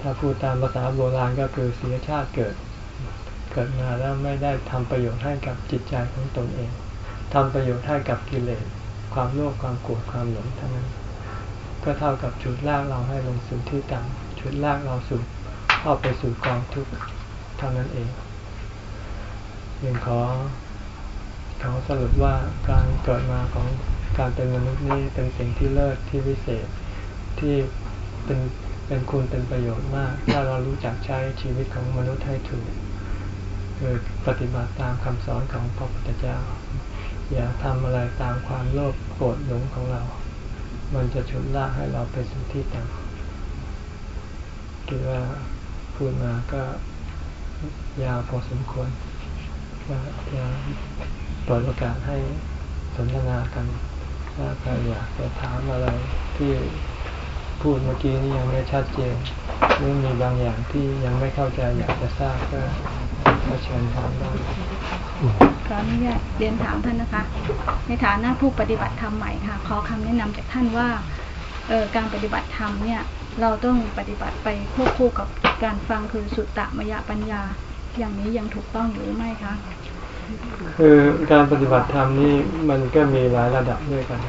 ถ้าพูดตามภาษาโบราณก็คือเสียชาติเกิด เกิดมาแล้วไม่ได้ทำประโยชน์ให้กับจิตใจของตนเองทำประโยชน์ให้กับกิเลสความโลภความโกรธความหลงเท่านั้น ก็เท่ากับชุดลากเราให้ลงสู่ที่ต่ำชุดลากเราสู่ เข้าไปสู่กองทุกข์เท่านั้นเองยังขอขอสรุปว่าการเกิดมาของการเป็นมนุษย์นี่เป็นสิ่งที่เลิศที่วิเศษที่เป็นเป็นคุณเป็นประโยชน์มาก ถ้าเรารู้จักใช้ชีวิตของมนุษย์ให้ถูกคือปฏิบัติตามคำสอนของพระพุทธเจ้า อย่าทำอะไรตามความโลภโกรธหลงของเรา มันจะฉุดลากให้เราไปสู่ที่ต่ำคิดว่า พูดมาก็ยาวพอสมควรว่าจะเปิดโอกาสให้สนทนากันถ้าใครอยากจะถามอะไรที่พูดเมื่อกี้นี้ยังไม่ชัดเจนหรือมีบางอย่างที่ยังไม่เข้าใจอยากจะทราบก็ก็เชิญถามได้ขออนุญาตเรียนถามท่านนะคะ ในฐานะผู้ปฏิบัติธรรมใหม่ค่ะ ขอคำแนะนำจากท่านว่าเออการปฏิบัติธรรมเนี่ย เราต้องปฏิบัติไปควบคู่กับการฟังคือสุตตมยปัญญา อย่างนี้ยังถูกต้องหรือไม่คะ คือการปฏิบัติธรรมนี่มันก็มีหลายระดับด้วยกัน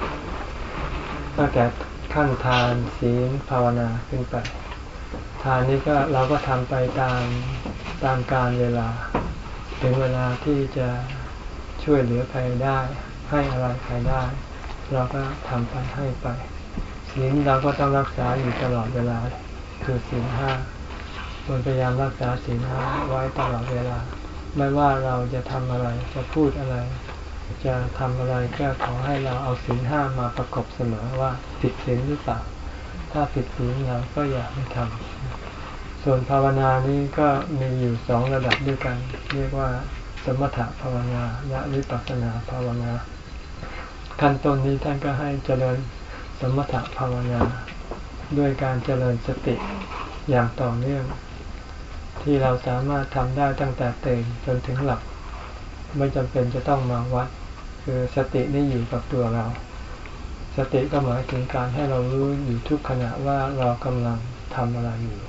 ตั้งแต่ขั้นทานศีลภาวนาขึ้นไป ทานนี้ก็เราก็ทำไปตามตามการเวลา ถึงเวลาที่จะช่วยเหลือใครได้ ให้อะไรใครได้ เราก็ทำไปให้ไป ศีลเราก็ต้องรักษาอยู่ตลอดเวลาคือศีลห้าควรพยายามรักษาศีลห้าไว้ตลอดเวลา ไม่ว่าเราจะทำอะไรจะพูดอะไร จะทำอะไรก็ขอให้เราเอาศีลห้ามาประกบเสมอว่าผิดศีลหรือเปล่า ถ้าผิดศีลเราก็อย่าไม่ทำส่วนภาวนานี้ก็มีอยู่สองระดับด้วยกัน เรียกว่าสมถะภาวนาและวิปัสสนาภาวนาขั้นต้นนี้ท่านก็ให้เจริญ สมถะภาวนา ด้วยการเจริญสติอย่างต่อเนื่อง ที่เราสามารถทำได้ตั้งแต่ตื่นจนถึงหลับไม่จำเป็นจะต้องมาวัด คือสตินี่อยู่กับตัวเรา สติก็หมายถึงการให้เรารู้อยู่ทุกขณะว่าเรากำลังทำอะไรอยู่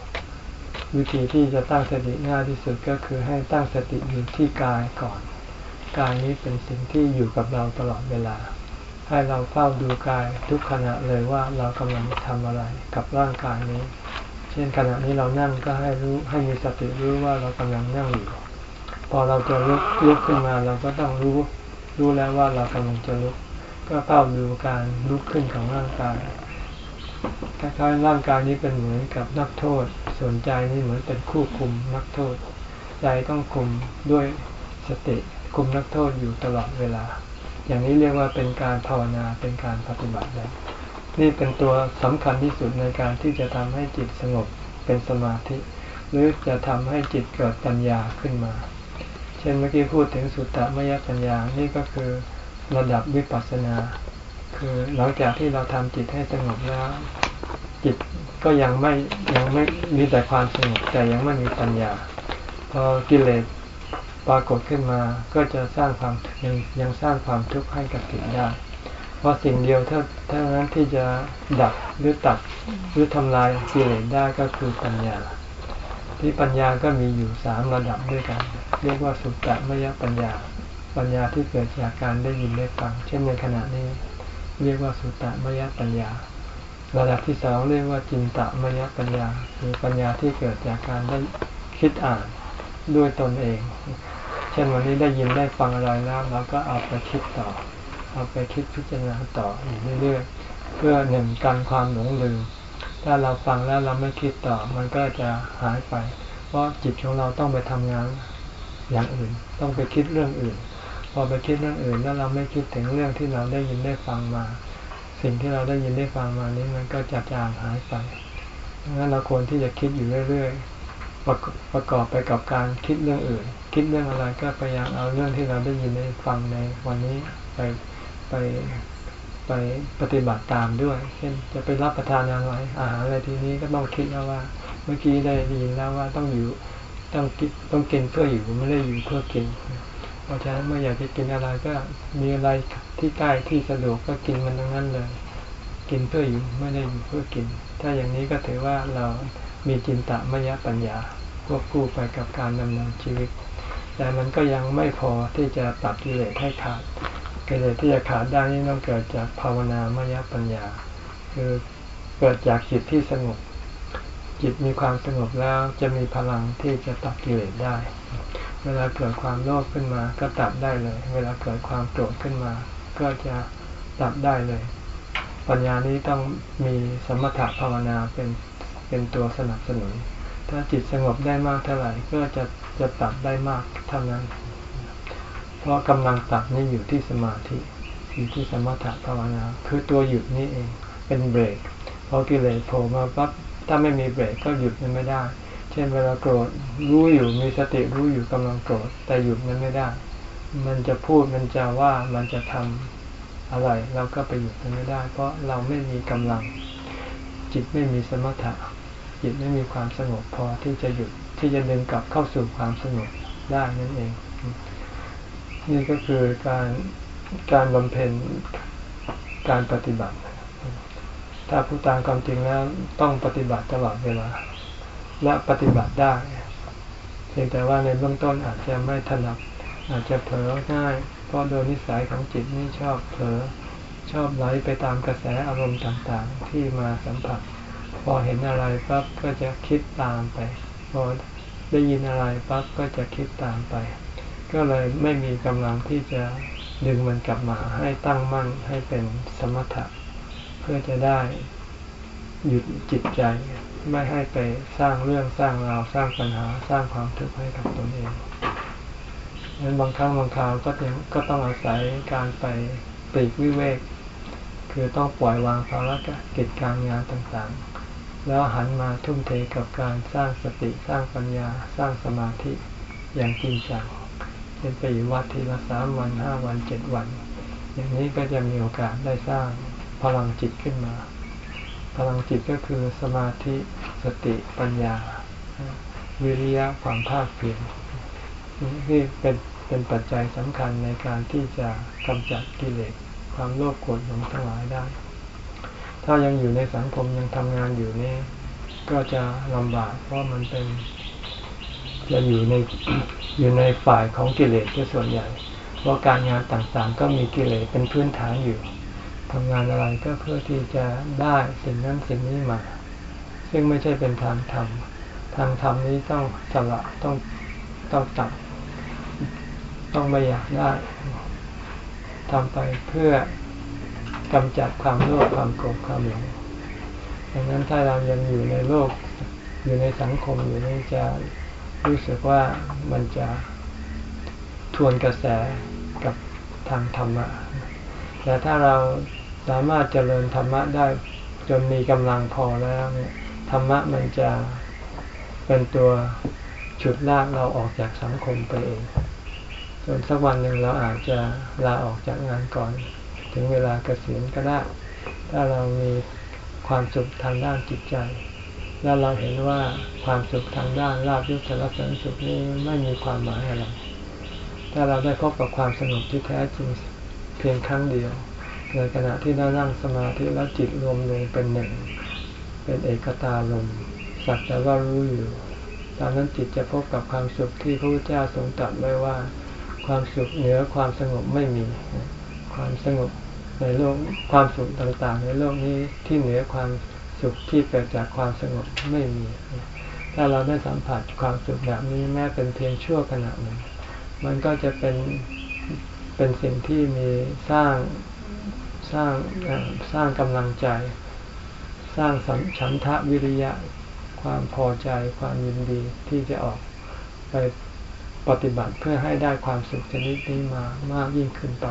วิธีที่จะตั้งสติง่ายที่สุดก็คือให้ตั้งสติอยู่ที่กายก่อน กายนี้เป็นสิ่งที่อยู่กับเราตลอดเวลา ให้เราเฝ้าดูกายทุกขณะเลยว่าเรากำลังทำอะไรกับร่างกายนี้ เช่นขณะนี้เรานั่งก็ให้รู้ให้มีสติรู้ว่าเรากำลังนั่งอยู่ พอเราจะลุกลุกขึ้นมาเราก็ต้องรู้รู้แล้วว่าเรากำลังจะลุก ก็เฝ้าดูการลุกขึ้นของร่างกายคล้ายๆร่างกายนี้เป็นเหมือนกับนักโทษ ส่วนใจนี่เหมือนเป็นคู่คุมนักโทษ ใจต้องคุมด้วยสติคุมนักโทษอยู่ตลอดเวลา อย่างนี้เรียกว่าเป็นการภาวนาเป็นการปฏิบัติแล้วนี่เป็นตัวสำคัญที่สุดในการที่จะทำให้จิตสงบเป็นสมาธิ หรือจะทำให้จิตเกิดปัญญาขึ้นมา เช่นเมื่อกี้พูดถึงสุตตมยปัญญา นี่ก็คือระดับวิปัสสนา คือหลังจากที่เราทำจิตให้สงบแล้ว จิตก็ยังไม่ยังไม่มีแต่ความสงบแต่ยังไม่มีปัญญา พอกิเลส ปรากฏขึ้นมาก็จะสร้างความยังยังสร้างความทุกข์ให้กับจิตได้ เพราะสิ่งเดียวเท่าเท่านั้นที่จะดับหรือตัดหรือทำลายกิเลสได้ก็คือปัญญา ที่ปัญญาก็มีอยู่สามระดับด้วยกัน เรียกว่าสุตตะมยปัญญา ปัญญาที่เกิดจากการได้ยินได้ฟัง เช่นในขณะนี้ เรียกว่าสุตตะมยปัญญาระดับที่สองเรียกว่าจินตมยปัญญาคือปัญญาที่เกิดจากการได้คิดอ่านด้วยตนเอง ช่นวันนี้ได้ยินได้ฟังอะไรแล้วเราก็เอาไปคิดต่อ เอาไปคิดพิจารณาต่ออยู่เรื่อยๆเพื่อหนึ่งกันความหลงลืม ถ้าเราฟังแล้วเราไม่คิดต่อ มันก็จะหายไป เพราะจิตของเราต้องไปทำงานอย่างอื่น ต้องไปคิดเรื่องอื่น พอไปคิดเรื่องอื่นแล้วเราไม่คิดถึงเรื่องที่เราได้ยินได้ฟังมา สิ่งที่เราได้ยินได้ฟังมานี้มันก็จะจางหายไปดังนั้นเราควรที่จะคิดอยู่เรื่อยๆประประกอบไปกับการคิดเรื่องอื่น คิดเรื่องอะไรก็พยายามเอาเรื่องที่เราได้ยินได้ฟังในวันนี้ไปไปไปปฏิบัติตามด้วย เช่นจะไปรับประทานอะไรอาหารอะไรทีนี้ก็ต้องคิดแล้วว่า เมื่อกี้ได้ยินแล้วว่าต้องอยู่ต้องกินต้องกินเพื่ออยู่ไม่ได้อยู่เพื่อกิน เพราะฉะนั้นเมื่ออยากจะกินอะไรก็มีอะไรที่ใกล้ที่สะดวกก็กินมันทั้งนั้นเลย กินเพื่ออยู่ไม่ได้อยู่เพื่อกิน ถ้าอย่างนี้ก็ถือว่าเรามีจินตมยปัญญาควบคู่ไปกับการดำเนินชีวิต แต่มันก็ยังไม่พอที่จะตัดกิเลสให้ขาดกิเลสที่จะขาดได้นี่ต้องเกิดจากภาวนามยปัญญา คือเกิดจากจิตที่สงบจิตมีความสงบแล้วจะมีพลังที่จะตัดกิเลสได้ เวลาเกิดความโลภขึ้นมาก็ตัดได้เลย เวลาเกิดความโกรธขึ้นมา ก็จะตัดได้เลย ปัญญานี้ต้องมีสมถะภาวนาเป็นเป็นตัวสนับสนุน ถ้าจิตสงบได้มากเท่าไหร่ก็จะจะตัดได้มากเท่านั้น เพราะกำลังตัดนี่อยู่ที่สมาธิอยู่ที่สมถะภาวนา คือตัวหยุดนี่เองเป็นเบรกพอกิเลสโผล่มาปั๊บถ้าไม่มีเบรกก็หยุดมันไม่ได้ เช่นเวลาโกรธรู้อยู่มีสติรู้อยู่กำลังโกรธแต่หยุดมันไม่ได้ มันจะพูดมันจะว่ามันจะทำอะไรเราก็ไปหยุดมันไม่ได้ เพราะเราไม่มีกำลัง จิตไม่มีสมถะ จิตไม่มีความสงบพอที่จะหยุดที่จะดึงกลับเข้าสู่ความสงบได้นั่นเอง นี่ก็คือการการบำเพ็ญการปฏิบัติ ถ้าผู้ตามความจริงแล้วต้องปฏิบัติตลอดเวลา และปฏิบัติได้ เพียงแต่ว่าในเบื้องต้นอาจจะไม่ถนัดอาจจะเผลอง่าย เพราะโดยนิสัยของจิตนี่ชอบเผลอชอบไหลไปตามกระแสอารมณ์ต่างๆ ที่มาสัมผัส พอเห็นอะไรปั๊บก็จะคิดตามไป พอได้ยินอะไรปั๊บก็จะคิดตามไป ก็เลยไม่มีกำลังที่จะดึงมันกลับมาให้ตั้งมั่นให้เป็นสมถะ เพื่อจะได้หยุดจิตใจ ไม่ให้ไปสร้างเรื่องสร้างราวสร้างปัญหาสร้างความทุกข์ให้กับตนเองนั้นบางครั้งบางคราวก็ยังก็ต้องอาศัยการไปปลีกวิเวก คือต้องปล่อยวางภารกิจการงานต่างๆ แล้วหันมาทุ่มเทกับการสร้างสติสร้างปัญญาสร้างสมาธิอย่างจริงจังเป็นไปอยู่วัดทีละสามวันห้าวันเจ็ดวัน อย่างนี้ก็จะมีโอกาสได้สร้างพลังจิตขึ้นมา พลังจิตก็คือสมาธิสติปัญญา วิริยะความภาคเพียรนี่เป็นเป็นปัจจัยสำคัญในการที่จะกำจัดกิเลสความโลภโกรธหลงทั้งหลายได้ ถ้ายังอยู่ในสังคมยังทำงานอยู่นี่ก็จะลำบากเพราะมันเป็น จะอยู่ในอยู่ในฝ่ายของกิเลสที่ส่วนใหญ่ เพราะการงานต่างๆ ก็มีกิเลสเป็นพื้นฐานอยู่ทำงานอะไรก็เพื่อที่จะได้สิ่งนั้นสิ่งนี้มา ซึ่งไม่ใช่เป็นทางธรรมทางธรรมนี้ต้องสละต้องต้องตัดต้องไม่อยากได้ทำไปเพื่อ กำจัดความโลภความโกรธความหลงดังนั้นถ้าเรายังอยู่ในโลกอยู่ในสังคมอยู่นี่จะรู้สึกว่ามันจะทวนกระแสกับทางธรรมะ แต่ถ้าเราสามารถเจริญธรรมะได้จนมีกำลังพอแล้วเนี่ยธรรมะมันจะเป็นตัวฉุดลากเราออกจากสังคมไปเอง จนสักวันหนึ่งเราอาจจะลาออกจากงานก่อน ถึงเวลาเกษียณก็ได้ ถ้าเรามีความสุขทางด้านจิตใจ แล้วเราเห็นว่าความสุขทางด้านลาบยศสารเสริญสุขนี้ไม่มีความหมายอะไร ถ้าเราได้พบกับความสงบที่แท้จริงเพียงครั้งเดียวในขณะที่เรานั่งสมาธิแล้วจิตรวมลงเป็นหนึ่ง เป็นเอกตาลมสักแต่ว่ารู้อยู่ตอนนั้นจิตจะพบกับความสุขที่พระพุทธเจ้าทรงตรัสไว้ว่า ความสุขเหนือความสงบไม่มี ความสงบในโลกความสุขต่างๆ ในโลกนี้ที่เหนือความสุขที่เกิดจากความสงบไม่มี ถ้าเราได้สัมผัสความสุขแบบนี้แม้เป็นเพียงชั่วขณะหนึ่ง มันก็จะเป็นเป็นสิ่งที่มีสร้างสร้างสร้างกำลังใจ สร้างสัมฉันทะวิริยะ ความพอใจความยินดีที่จะออกไปปฏิบัติเพื่อให้ได้ความสุขชนิดนี้มามากยิ่งขึ้นไป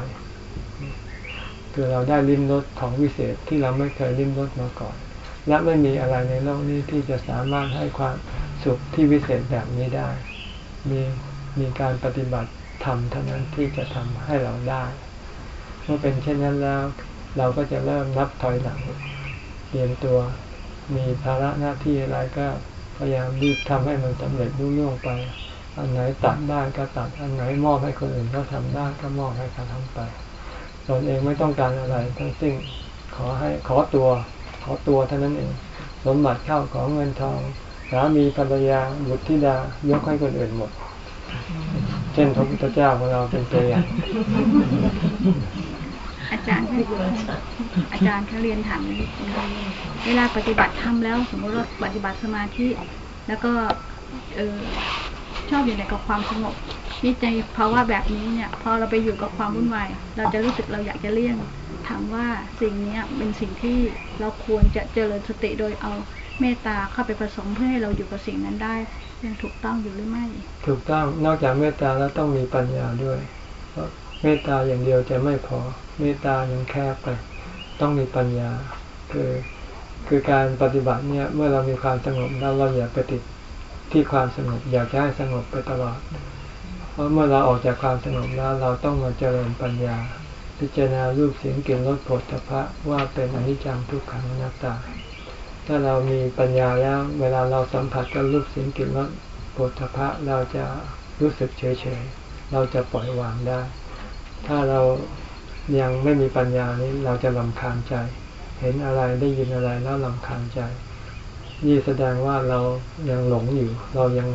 คือเราได้ลิ้มรสของวิเศษที่เราไม่เคยลิ้มรสมาก่อน และไม่มีอะไรในโลกนี้ที่จะสามารถให้ความสุขที่วิเศษแบบนี้ได้ มีมีการปฏิบัติธรรมเท่านั้นที่จะทำให้เราได้ เมื่อเป็นเช่นนั้นแล้ว เราก็จะเริ่มนับถอยหลังเตรียมตัวมีภาระหน้าที่อะไรก็พยายามรีบทำให้มันสำเร็จรุ่งร่วงไป อันไหนตัดได้ก็ตัด อันไหนมอบให้คนอื่นเขาทำได้ก็มอบให้เขาทำไป ตนเองไม่ต้องการอะไร ทั้งสิ้นขอให้ขอตัวขอตัวเท่านั้นเองสมบัติเข้าของเงินทองสามีภรรยาบุตรธิดายกให้คนอื่นหมด เช่นพระพุทธเจ้าของเราเป็นตัวอย่างอาจารย์อาจารย์เขาเรียนถามนิดนึงเวลาปฏิบัติธรรมแล้ว สมมติว่าปฏิบัติสมาธิแล้วก็เออ ชอบอยู่ในกับความสงบนี่ในภาวะแบบนี้เนี่ย พอเราไปอยู่กับความวุ่นวายเราจะรู้สึกเราอยากจะเลี่ยงถามว่าสิ่งนี้เป็นสิ่งที่เราควรจะเจริญสติโดยเอาเมตตาเข้าไปผสมเพื่อให้เราอยู่กับสิ่งนั้นได้ยังถูกต้องอยู่หรือไม่ ถูกต้องนอกจากเมตตาแล้วต้องมีปัญญาด้วยเพราะเมตตาอย่างเดียวจะไม่พอเมตตายังแคบไปต้องมีปัญญา คือคือการปฏิบัติเนี่ยเมื่อเรามีความสงบแล้วเราอย่าไปติด ที่ความสงบอยากจะให้สงบไปตลอด เพราะเมื่อเราออกจากความสงบแล้วเราต้องมาเจริญปัญญา พิจารณารูปเสียงกลิ่นรสผลพระว่าเป็นอนิจจังทุกขังนัตตา ถ้าเรามีปัญญาแล้วเวลาเราสัมผัสกับรูปเสียงกลิ่นรสผลพระเราจะรู้สึกเฉยๆเราจะปล่อยวางได้ ถ้าเรายังไม่มีปัญญานี้เราจะลำคาญใจ เห็นอะไรได้ยินอะไรแล้วลำคาญใจ นี่แสดงว่าเรายังหลงอยู่ เรายัง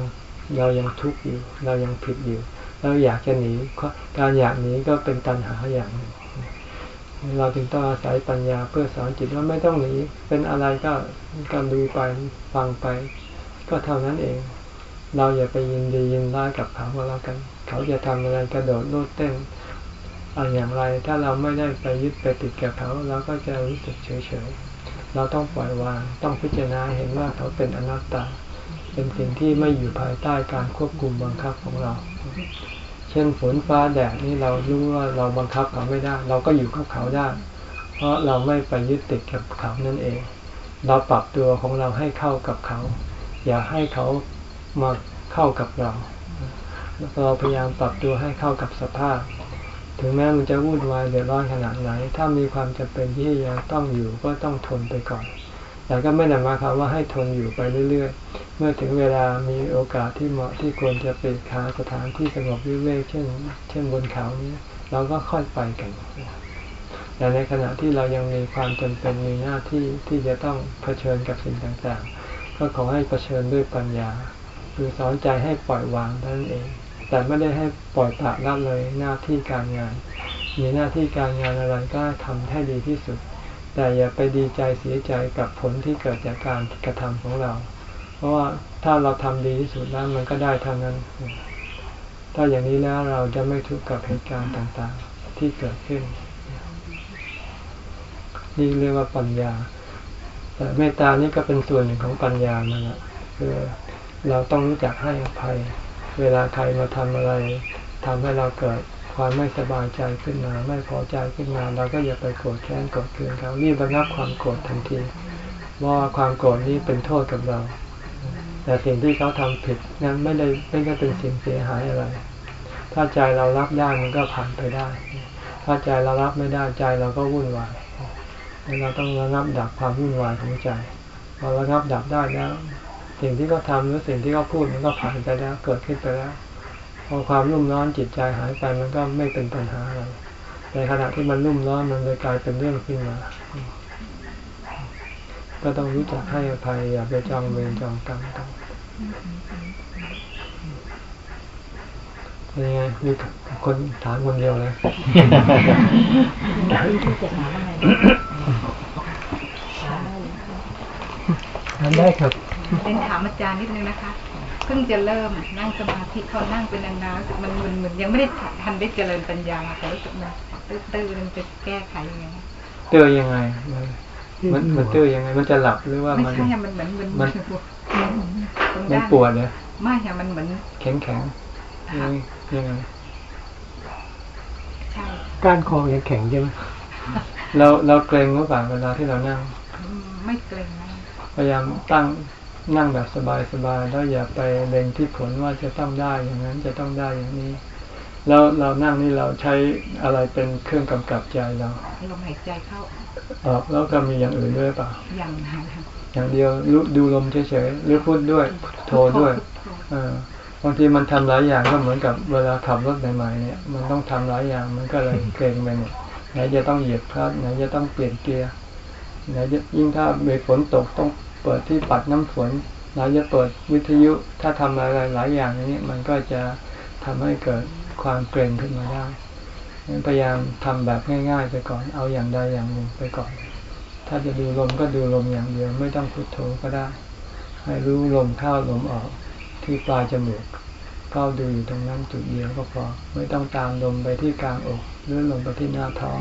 เรายังทุกข์อยู่ เรายังผิดอยู่ เราอยากจะหนีการอยากหนีก็เป็นตัณหาอย่างหนึ่งเราจึงต้องอาศัยปัญญาเพื่อสอนจิตว่าไม่ต้องหนีเป็นอะไรก็ก็ดูไปฟังไป ก็เท่านั้นเอง เราอย่าไปยินดียินร้ายกับเขาก็แล้วกัน เขาจะทำอะไรกระโดดโลดเต้นอะไรอย่างไร ถ้าเราไม่ได้ไปยึดไปติดกับเขาเราก็จะรู้สึกเฉยๆ เราต้องปล่อยวาง ต้องพิจารณาเห็นว่าเขาเป็นอนัตตา เป็นสิ่งที่ไม่อยู่ภายใต้การควบคุมบังคับของเรา เช่นฝนฟ้าแดดนี่เรารู้ว่าเราบังคับเขาไม่ได้ เราก็อยู่กับเขาได้ เพราะเราไม่ไปยึดติดกับเขานั่นเอง เราปรับตัวของเราให้เข้ากับเขา อย่าให้เขามาเข้ากับเรา เราพยายามปรับตัวให้เข้ากับสภาพ ถึงแม้มันจะวุ่นวายเดือดร้อนขนาดไหน ถ้ามีความจำเป็นที่จะต้องอยู่ก็ต้องทนไปก่อน แต่ก็ไม่ได้หมายความว่าให้ทนอยู่ไปเรื่อยๆ เมื่อถึงเวลามีโอกาสที่เหมาะที่ควรจะไปหาสถานที่สงบวิเวกเช่น เช่นบนเขานี้เราก็ค่อยไปกันแต่ในขณะที่เรายังมีความจำเป็นมีหน้าที่ที่จะต้องเผชิญกับสิ่งต่างๆ ก็ขอให้เผชิญด้วยปัญญา คือสอนใจให้ปล่อยวางเท่านั้นเอง แต่ไม่ได้ให้ปล่อยปละละเลยหน้าที่การงาน มีหน้าที่การงานอะไรก็ทำให้ดีที่สุด แต่อย่าไปดีใจเสียใจกับผลที่เกิดจากการกระทำของเรา เพราะว่าถ้าเราทำดีที่สุดแล้วมันก็ได้ทางนั้น ถ้าอย่างนี้แล้วเราจะไม่ทุกข์กับเหตุการณ์ต่างๆที่เกิดขึ้น นี่เรียกว่าปัญญา แต่เมตตานี่ก็เป็นส่วนหนึ่งของปัญญานั่นแหละคือเราต้องรู้จักให้อภัย เวลาใครมาทำอะไร ทำให้เราเกิดความไม่สบายใจขึ้นมา ไม่พอใจขึ้นมา เราก็อย่าไปโกรธแค้นโกรธเคืองเขารีบระงับความโกรธทันทีว่าความโกรธนี้เป็นโทษกับเรา แต่สิ่งที่เขาทำผิดนั้นไม่ได้ไม่ได้เป็นสิ่งเสียหายอะไร ถ้าใจเรารับได้มันก็ผ่านไปได้ ถ้าใจเรารับไม่ได้ใจเราก็วุ่นวายเราต้องระงับดับความวุ่นวายของใจพอระงับดับได้แล้ว สิ่งที่เขาทาหรือสิ่งที่เขาพูดมันก็ผ่านไปแล้วเกิดขึ้นไปแล้ว พอความรุ่มร้อนจิตใจหายไปมันก็ไม่เป็นปัญหาอะไรในขณะที่มันรุ่มร้อนมันเลยกลายเป็นเรื่องขึ้นมา ก็ต้องรู้จักให้อภัยอย่าไปจองเวรจองกรรมกันเป็นยังไงมีคนถามคนเดียวเลยทำได้ครับ เป็นถามอาจารย์นิดนึงนะคะเพิ่งจะเริ่มนั่งสมาธิเขานั่งเป็นนานๆรู้สึกมันมันมันยังไม่ได้ทันได้เจริญปัญญาค่ะแต่รู้สึกมันตื้อๆมันจะแก้ไขยังไงเตื้อยังไง มันมันมันเตื้อยังไง มันจะหลับหรือว่าไม่มันใช่ค่ะมันเหมือนมันมันตรงมันด้านปวดเลยไม่ค่ะมันเหมือนแข็งแข็งยังยังไงใช่ก้านคอยังแข็งใช่ไหมเราเราเกรงหรือเปล่าเวลาที่เรานั่งอืมไม่เกรงนะพยายามตั้ง นั่งแบบสบายๆแล้วอย่าไปเล็งที่ผลว่าจะต้องได้อย่างนั้นจะต้องได้อย่างนี้ แล้วเรานั่งนี่เราใช้อะไรเป็นเครื่องกำกับใจเราลมหายใจเข้าออกแล้วก็มีอย่างอื่นด้วยเปล่าอย่างหายอย่างเดียวรู้ดูลมเฉยๆหรือพูดด้วยโทรด้วยเออบางทีมันทำหลายอย่างก็เหมือนกับเวลาขับรถใหม่ๆเนี่ย มันต้องทำหลายอย่างมันก็เลยเกรงไปหมดไหนจะต้องเหยียบคลัตช์ไหนจะต้องเปลี่ยนเกียร์ไหนจะยิ่งถ้ามีฝนตกต้อง เปิดที่ปัดน้ำฝนไหนจะเปิดวิทยุถ้าทำอะไรหลายอย่างอย่างนี้มันก็จะทำให้เกิดความเกรงขึ้นมาได้งั้นพยายามทำแบบง่ายๆไปก่อน เอาอย่างใดอย่างหนึ่งไปก่อน ถ้าจะดูลมก็ดูลมอย่างเดียว ไม่ต้องพุทโธก็ได้ ให้รู้ลมเข้าลมออกที่ปลายจมูกเฝ้าดูอยู่ตรงนั้นจุดเดียวก็พอ ไม่ต้องตามลมไปที่กลางอกหรือลมไปที่หน้าท้อง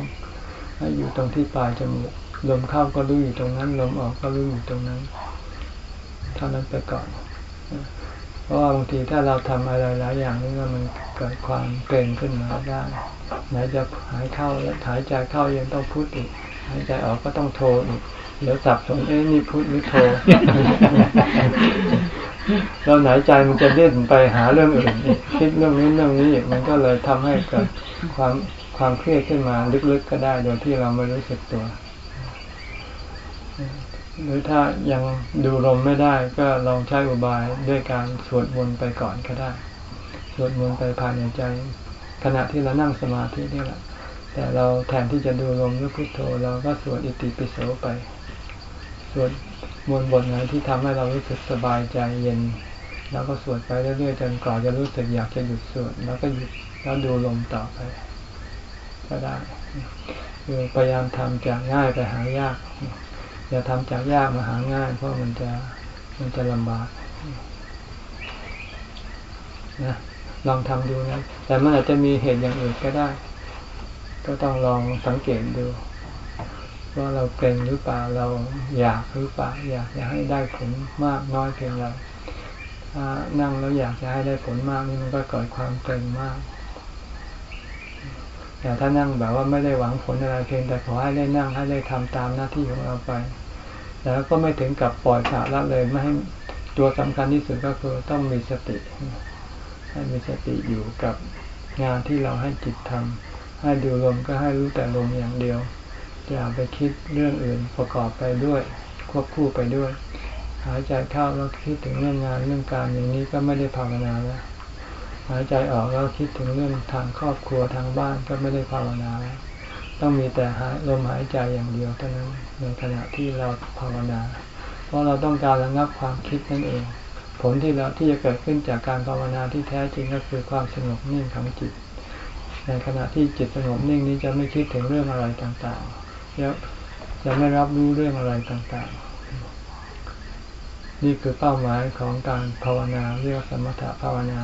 ให้อยู่ตรงที่ปลายจมูก ลมเข้าก็รู้อยู่ตรงนั้น ลมออกก็รู้อยู่ตรงนั้น เท่านั้นไปก่อน เพราะว่าบางทีถ้าเราทำอะไรหลายอย่างนี่ก็มันเกิดความเกรงขึ้นมาได้ไหนจะหายเข้าแล้วหายใจเข้ายังต้องพูดอีกหายใจออกก็ต้องโทรอีกเดี๋ยวสับสนเอ๊ะนี่พูดหรือโทรแล้วไหนใจมันจะเด่นไปหาเรื่องอื่นคิดเรื่องนี้เรื่องนี้อีกมันก็เลยทำให้เกิดความความเครียดขึ้นมาลึกๆก็ได้โดยที่เราไม่รู้สึกตัว หรือถ้ายังดูลมไม่ได้ก็ลองใช้อุบายด้วยการสวดมนต์ไปก่อนก็ได้ สวดมนต์ไปภายในใจ ขณะที่เรานั่งสมาธินี่แหละ แต่เราแทนที่จะดูลมหรือพุทโธเราก็สวดอิติปิโสไป สวดมนต์บทไหนที่ทำให้เรารู้สึกสบายใจเย็นแล้วก็สวดไปเรื่อยๆจนกว่าจะรู้สึกอยากจะหยุดสวดแล้วก็หยุดแล้วดูลมต่อไป ก็ได้คือพยายามทำจากง่ายไปหายาก อย่าทำจากยากมาหาง่าย เพราะมันจะมันจะลำบากนะลองทำดูนะ แต่มันอาจจะมีเหตุอย่างอื่นก็ได้ ก็ต้องลองสังเกตดูว่าเราเป็นหรือเปล่าเราอยากหรือเปล่าอยากจะให้ได้ผลมากน้อยเพียงไรถ้านั่งแล้วอยากจะให้ได้ผลมากนี่มันก็เกิดความเกรงมากแต่ถ้านั่งแบบว่าไม่ได้หวังผลอะไรเพียงแต่ขอให้ได้นั่งให้ได้ทำตามหน้าที่ของเราไป แล้วก็ไม่ถึงกับปล่อยขาดละเลยไม่ให้ตัวสำคัญที่สุดก็คือต้องมีสติให้มีสติอยู่กับงานที่เราให้จิตทำให้ดูลมก็ให้รู้แต่ลมอย่างเดียว อย่าไปคิดเรื่องอื่นประกอบไปด้วย ควบคู่ไปด้วย หายใจเข้าแล้วคิดถึงเรื่องงานเรื่องการอย่างนี้ก็ไม่ได้ภาวนาแล้วหายใจออกแล้วคิดถึงเรื่องทางครอบครัวทางบ้านก็ไม่ได้ภาวนาแล้วต้องมีแต่หายลมหายใจอย่างเดียวเท่านั้น ในขณะที่เราภาวนา เพราะเราต้องการระงับความคิดนั่นเอง ผลที่เราที่จะเกิดขึ้นจากการภาวนาที่แท้จริงก็คือความสงบนิ่งของจิต ในขณะที่จิตสงบนิ่งนี้จะไม่คิดถึงเรื่องอะไรต่างๆจะจะไม่รับรู้เรื่องอะไรต่างๆ นี่คือเป้าหมายของการภาวนาเรียกว่าสมถะภาวนา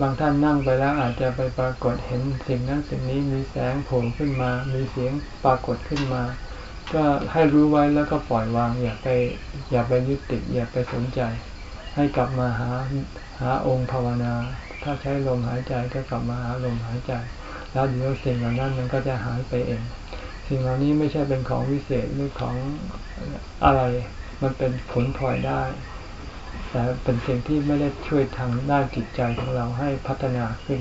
บางท่านนั่งไปแล้วอาจจะไปปรากฏเห็นสิ่งนั้นสิ่งนี้มีแสงโผล่ขึ้นมา มีเสียงปรากฏขึ้นมา ก็ให้รู้ไว้แล้วก็ปล่อยวาง อย่าไปอย่าไปยึดติดอย่าไปสนใจ ให้กลับมาหาหาองค์ภาวนา ถ้าใช้ลมหายใจก็กลับมาหาลมหายใจ แล้วเดี๋ยวสิ่งเหล่านั้นมันก็จะหายไปเอง สิ่งเหล่านี้ไม่ใช่เป็นของวิเศษหรือของอะไร มันเป็นผลพลอยได้ แต่เป็นสิ่งที่ไม่ได้ช่วยทางด้านจิตใจของเราให้พัฒนาขึ้น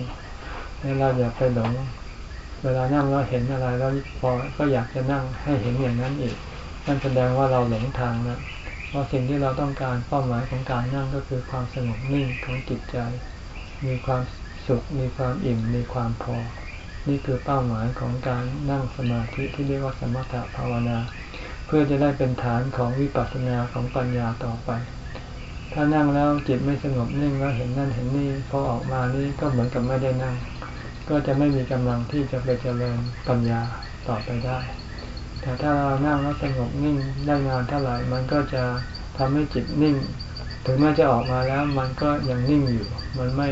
ให้เราอย่าไปหลง เวลานั่งเราเห็นอะไรแล้วพอก็อยากจะนั่งให้เห็นอย่างนั้นอีกนั่นแสดงว่าเราหลงทางนะเพราะสิ่งที่เราต้องการเป้าหมายของการนั่งก็คือความสงบนิ่งของจิตใจ มีความสุข มีความอิ่ม มีความพอ นี่คือเป้าหมายของการนั่งสมาธิที่เรียกว่าสมถะภาวนา เพื่อจะได้เป็นฐานของวิปัสสนาของปัญญาต่อไป ถ้านั่งแล้วจิตไม่สงบนิ่งแล้วเห็นนั่นเห็นนี่พอออกมานี่ก็เหมือนกับไม่ได้นั่ง ก็จะไม่มีกำลังที่จะไปเจริญปัญญาต่อไปได้ แต่ถ้าเรานั่งแล้วสงบนิ่งได้นานเท่าไหร่มันก็จะทำให้จิตนิ่ง ถึงแม้จะออกมาแล้วมันก็ยังนิ่งอยู่ มันไม่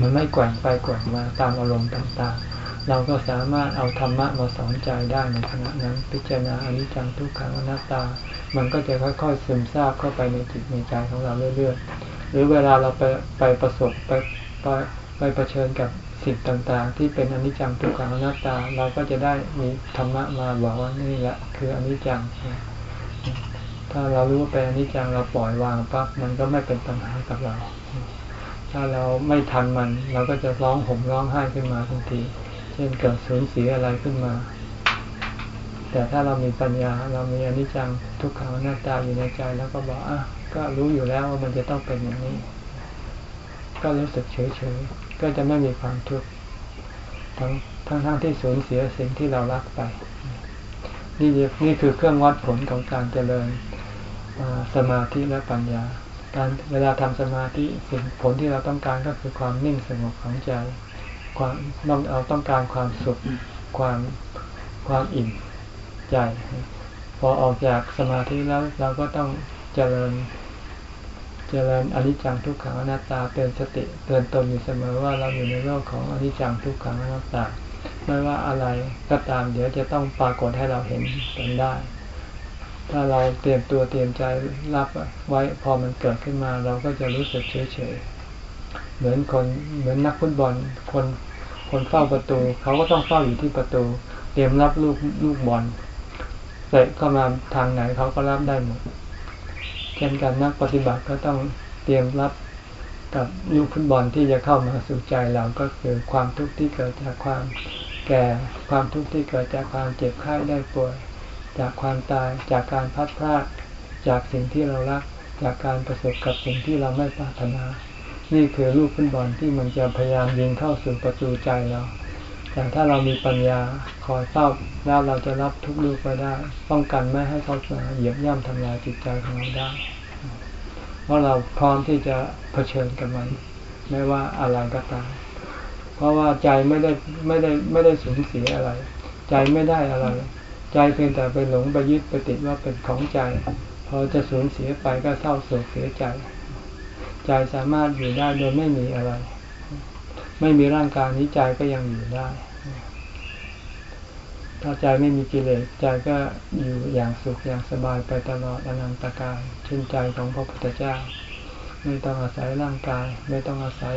มันไม่แกว่งไปแกว่งมาตามอารมณ์ต่างๆ เราก็สามารถเอาธรรมะมาสอนใจได้ในขณะนั้น พิจารณาอนิจจังทุกขังอนัตตา มันก็จะค่อยๆซึมซาบเข้าไปในจิตในใจของเราเรื่อยๆ หรือเวลาเราไปไปประสบไปไปไปเผชิญกับ สิ่งต่างๆ ที่เป็นอนิจจังทุกขังอนัตตา เราก็จะได้มีธรรมะมาบอกว่านี่แหละ คืออนิจจัง ถ้าเรารู้ว่าเป็นอนิจจังเราปล่อยวางปั๊บมันก็ไม่เป็นปัญหากับเรา ถ้าเราไม่ทันมัน เราก็จะร้องห่มร้องไห้ขึ้นมาทันที เช่นเกิดสูญเสียอะไรขึ้นมา แต่ถ้าเรามีปัญญาเรามีอนิจจังทุกขังอนัตตาอยู่ในใจแล้วก็บอกอะก็รู้อยู่แล้วว่ามันจะต้องเป็นอย่างนี้ ก็รู้สึกเฉยๆ ก็จะไม่มีความทุกข์ทั้งทั้งทั้งที่สูญเสียสิ่งที่เรารักไป นี่นี่คือเครื่องวัดผลของการเจริญสมาธิและปัญญา การเวลาทำสมาธิสิ่งผลที่เราต้องการก็คือความนิ่งสงบของใจ ความต้องเราต้องการความสุขความความอิ่มใจ พอออกจากสมาธิแล้วเราก็ต้องเจริญ เจริญอนิจจังทุกขังอนัตตาเตือนสติเตือนตนอยู่เสมอว่าเราอยู่ในโลกของอนิจจังทุกขังอนัตตา ไม่ว่าอะไรก็ตามเดี๋ยวจะต้องปรากฏให้เราเห็นกันได้ ถ้าเราเตรียมตัวเตรียมใจรับไว้พอมันเกิดขึ้นมา เราก็จะรู้สึกเฉยเฉยเหมือนคนเหมือนนักฟุตบอลคนคนเฝ้าประตู เขาก็ต้องเฝ้าอยู่ที่ประตู เตรียมรับลูกลูกบอลเตะเข้ามาทางไหนเขาก็รับได้หมด เช่นกันนักปฏิบัติก็ต้องเตรียมรับกับลูกฟุตบอลที่จะเข้ามาสู่ใจเราก็คือความทุกข์ที่เกิดจากความแก่ความทุกข์ที่เกิดจากความเจ็บไข้ได้ป่วย จากความตายจากการพัดพลาดจากสิ่งที่เรารัก จากการประสบกับสิ่งที่เราไม่ปรารถนา นี่คือลูกฟุตบอลที่มันจะพยายามยิงเข้าสู่ประตูใจเรา แต่ถ้าเรามีปัญญาคอยเฝ้าแล้วเราจะรับทุกลูกไปได้ ป้องกันไม่ให้เขามาเหยียบย่ำทำลายจิตใจของเราได้ เพราะเราพร้อมที่จะเผชิญกับมัน ไม่ว่าอะไรก็ตาม เพราะว่าใจไม่ได้ไม่ได้ไม่ได้สูญเสียอะไร ใจไม่ได้อะไร ใจเพียงแต่ไปหลงไปยึดไปติดว่าเป็นของใจ พอจะสูญเสียไปก็เศร้าโศกเสียใจ ใจสามารถอยู่ได้โดยไม่มีอะไร ไม่มีร่างกายนี้ใจก็ยังอยู่ได้ ถ้าใจไม่มีกิเลสใจก็อยู่อย่างสุขอย่างสบายไปตลอดอนันตกาลชื่นใจของพระพุทธเจ้า ไม่ต้องอาศัยร่างกาย ไม่ต้องอาศัย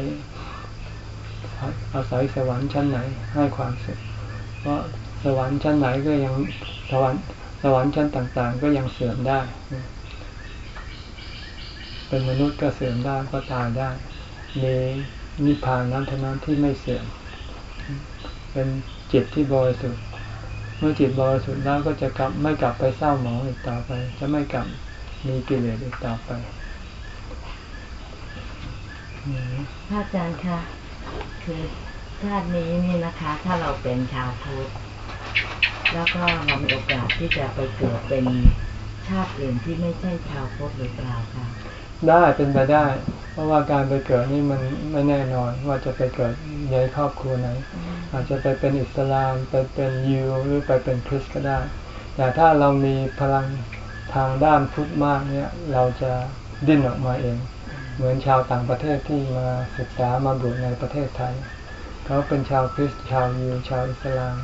อาศัยสวรรค์ชั้นไหนให้ความสุข เพราะสวรรค์ชั้นไหนก็ยังสวรรค์สวรรค์ชั้นต่างๆ ก็ยังเสื่อมได้ เป็นมนุษย์ก็เสื่อมได้ก็ตายได้มี นิพพานนั้นเท่านั้นที่ไม่เสื่อมเป็นจิตที่บริสุทธิ์เมื่อจิตบริสุทธิ์แล้วก็จะกลับไม่กลับไปเศร้าหมองอีกต่อไป จะไม่กลับมีกิเลสอีกต่อไปพระอาจารย์คะคือชาตินี้นี่นะคะ ถ้าเราเป็นชาวพุทธแล้วก็เรามีโอกาสที่จะไปเกิดเป็นชาติอื่นที่ไม่ใช่ชาวพุทธหรือเปล่าคะ ได้เป็นไปได้ เพราะว่าการไปเกิดนี่มันไม่แน่นอนว่าจะไปเกิดในครอบครัวไหน อาจจะไปเป็นอิสลามไปเป็นยิวหรือไปเป็นคริสก็ได้ แต่ถ้าเรามีพลังทางด้านพุทธมากเนี่ยเราจะดิ้นออกมาเอง เหมือนชาวต่างประเทศที่มาศึกษามาบวชในประเทศไทย เขาเป็นชาวคริสต์ชาวยิวชาวอิสลาม